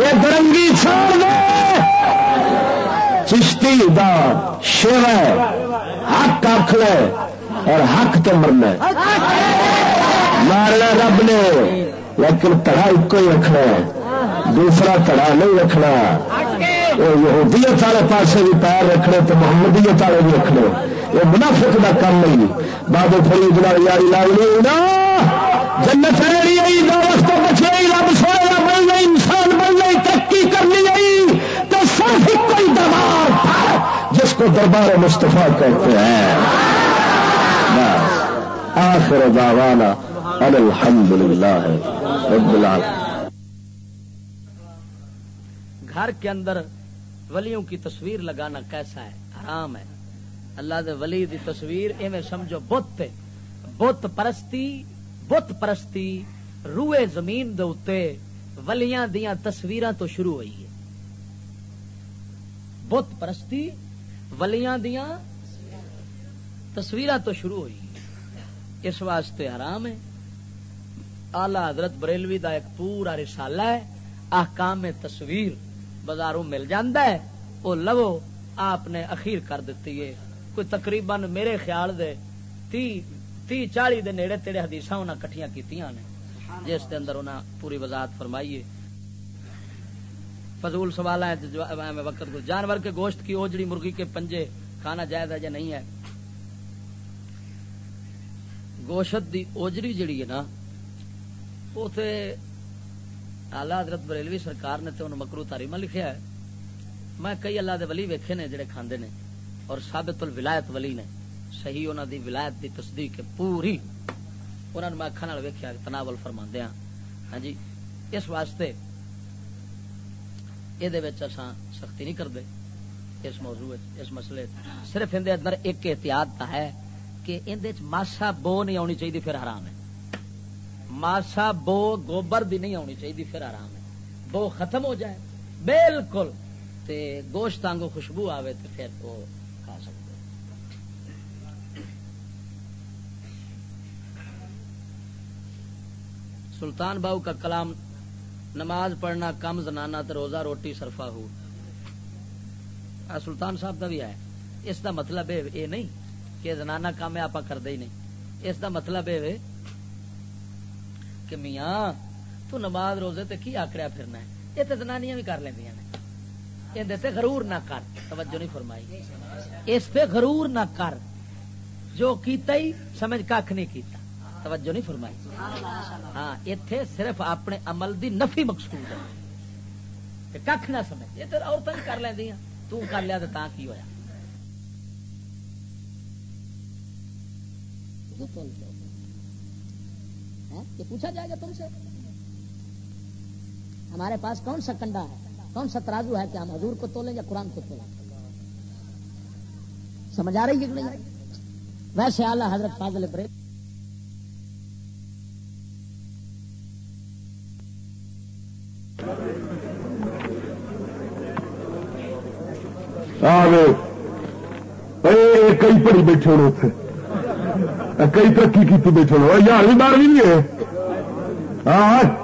[SPEAKER 1] یہ درنگی چھوڑ دے چشتی دا شیر حق آخ اور حق تو مرنا مارنا رب نے، لیکن تڑا ایک ہی رکھنا دوسرا تڑا نہیں رکھنا۔ یہودیت والے پاسے بھی پیر رکھنے تو محمدیت والے بھی رکھنے۔ یہ منافق کا کام نہیں۔ بابو فرید یاری لائی نا جنت رہی آئی دعوت تو بچے رب سویا بن گئی انسان بن گئی ترقی کرنی آئی تو صرف کوئی دربار کو دربار مستفا کہتے ہیں۔ آخر دعوانا الحمد للہ رب
[SPEAKER 3] گھر کے اندر ولیوں کی تصویر لگانا کیسا ہے؟ حرام ہے۔ اللہ دے ولی دی تصویر ایویں سمجھو، بت بت پرستی بت پرستی روئے زمین دے اتے ولیاں دیاں تصویراں تو شروع ہوئی ہے۔ بت پرستی ولیاں دیاں تصویراں تو شروع ہوئی۔ اس واسطے حرام ہے۔ آلہ حضرت بریلوی دا ایک پورا رسالہ ہے۔ احکام تصویر بازاروں مل جاندہ ہے۔ وہ لو آپ نے اخیر کر دیتی ہے۔ کوئی تقریباً میرے خیال دے تی تی چالی دے نیڑے تیڑے حدیث انہیں کٹیاں کیتیاں نے۔ جس دے اندر انہیں پوری وضاحت فرمائیے فضول سوال ہے وقت کو جانور کے گوشت کی اوجڑی مرغی کے پنجے کھانا جائز ہے یا نہیں ہے؟ گوشت دی اوجری جڑی ہے نا، وہ آلہ حضرت بریلوی سرکار نے تے تو مکرو تاریما لکھیا ہے۔ میں کئی اللہ دے ولی ویکھے نے جڑے کھاندے نے اور ثابت الولایت ولی نے۔ صحیح انہاں دی ولایت دی تصدیق ہے پوری۔ انہاں نے میں اکھاں نال ویکھیا تناول فرماندے ہاں۔ ہاں جی اس واسطے اساں سختی نہیں کردے اس موضوع اس مسئلے صرف اندے اندر ایک احتیاط تا ہے کہ اندر ماسا بو نہیں آنی چاہیے پھر حرام ہے ماسا بو گوبر دی نہیں آنی چاہیے پھر حرام ہے بو ختم ہو جائے بالکل تے گوشت آنگو خوشبو آوے تو پھر وہ کھا سکتے سلطان باؤ کا کلام نماز پڑھنا کم زنانا تو روزہ، روٹی سرفا ہو۔ سلطان صاحب کا بھی ہے اس کا مطلب یہ نہیں کہ زنانہ کام آپ کرتے ہی نہیں۔ اس دا مطلب یہ کہ میاں، تو نماز، روزے تے کی آکڑیا پھرنا ہے؟ یہ تو زنانیاں بھی کر لیندیاں نے۔ غرور نہ کر۔ توجہ نہیں فرمائی۔ اس پہ غرور نہ کر۔ جو کیتا ہی، سمجھ کھ نہیں کیتا۔ توجہ نہیں فرمائی۔ ہاں اتے صرف اپنے عمل دی نفی مقصود ہے۔ کھ نہ سمجھ۔ یہ تو عورتیں کر لیندیاں۔ تو کر لیا تو تا کی ہویا؟
[SPEAKER 4] یہ پوچھا جائے گا تم سے۔ ہمارے پاس کون سا کنڈا ہے؟ کون سا ترازو ہے کہ ہم حضور کو تولیں یا قرآن کو تولیں؟ سمجھ آ رہی ہے کہ نہیں؟ ویسے اعلیٰ حضرت فاضل برے
[SPEAKER 1] کئی پڑی بیٹھے ہونے اتنے کئی ترقی کی بیٹھے ہو یار بھی بھی نہیں ہے ہاں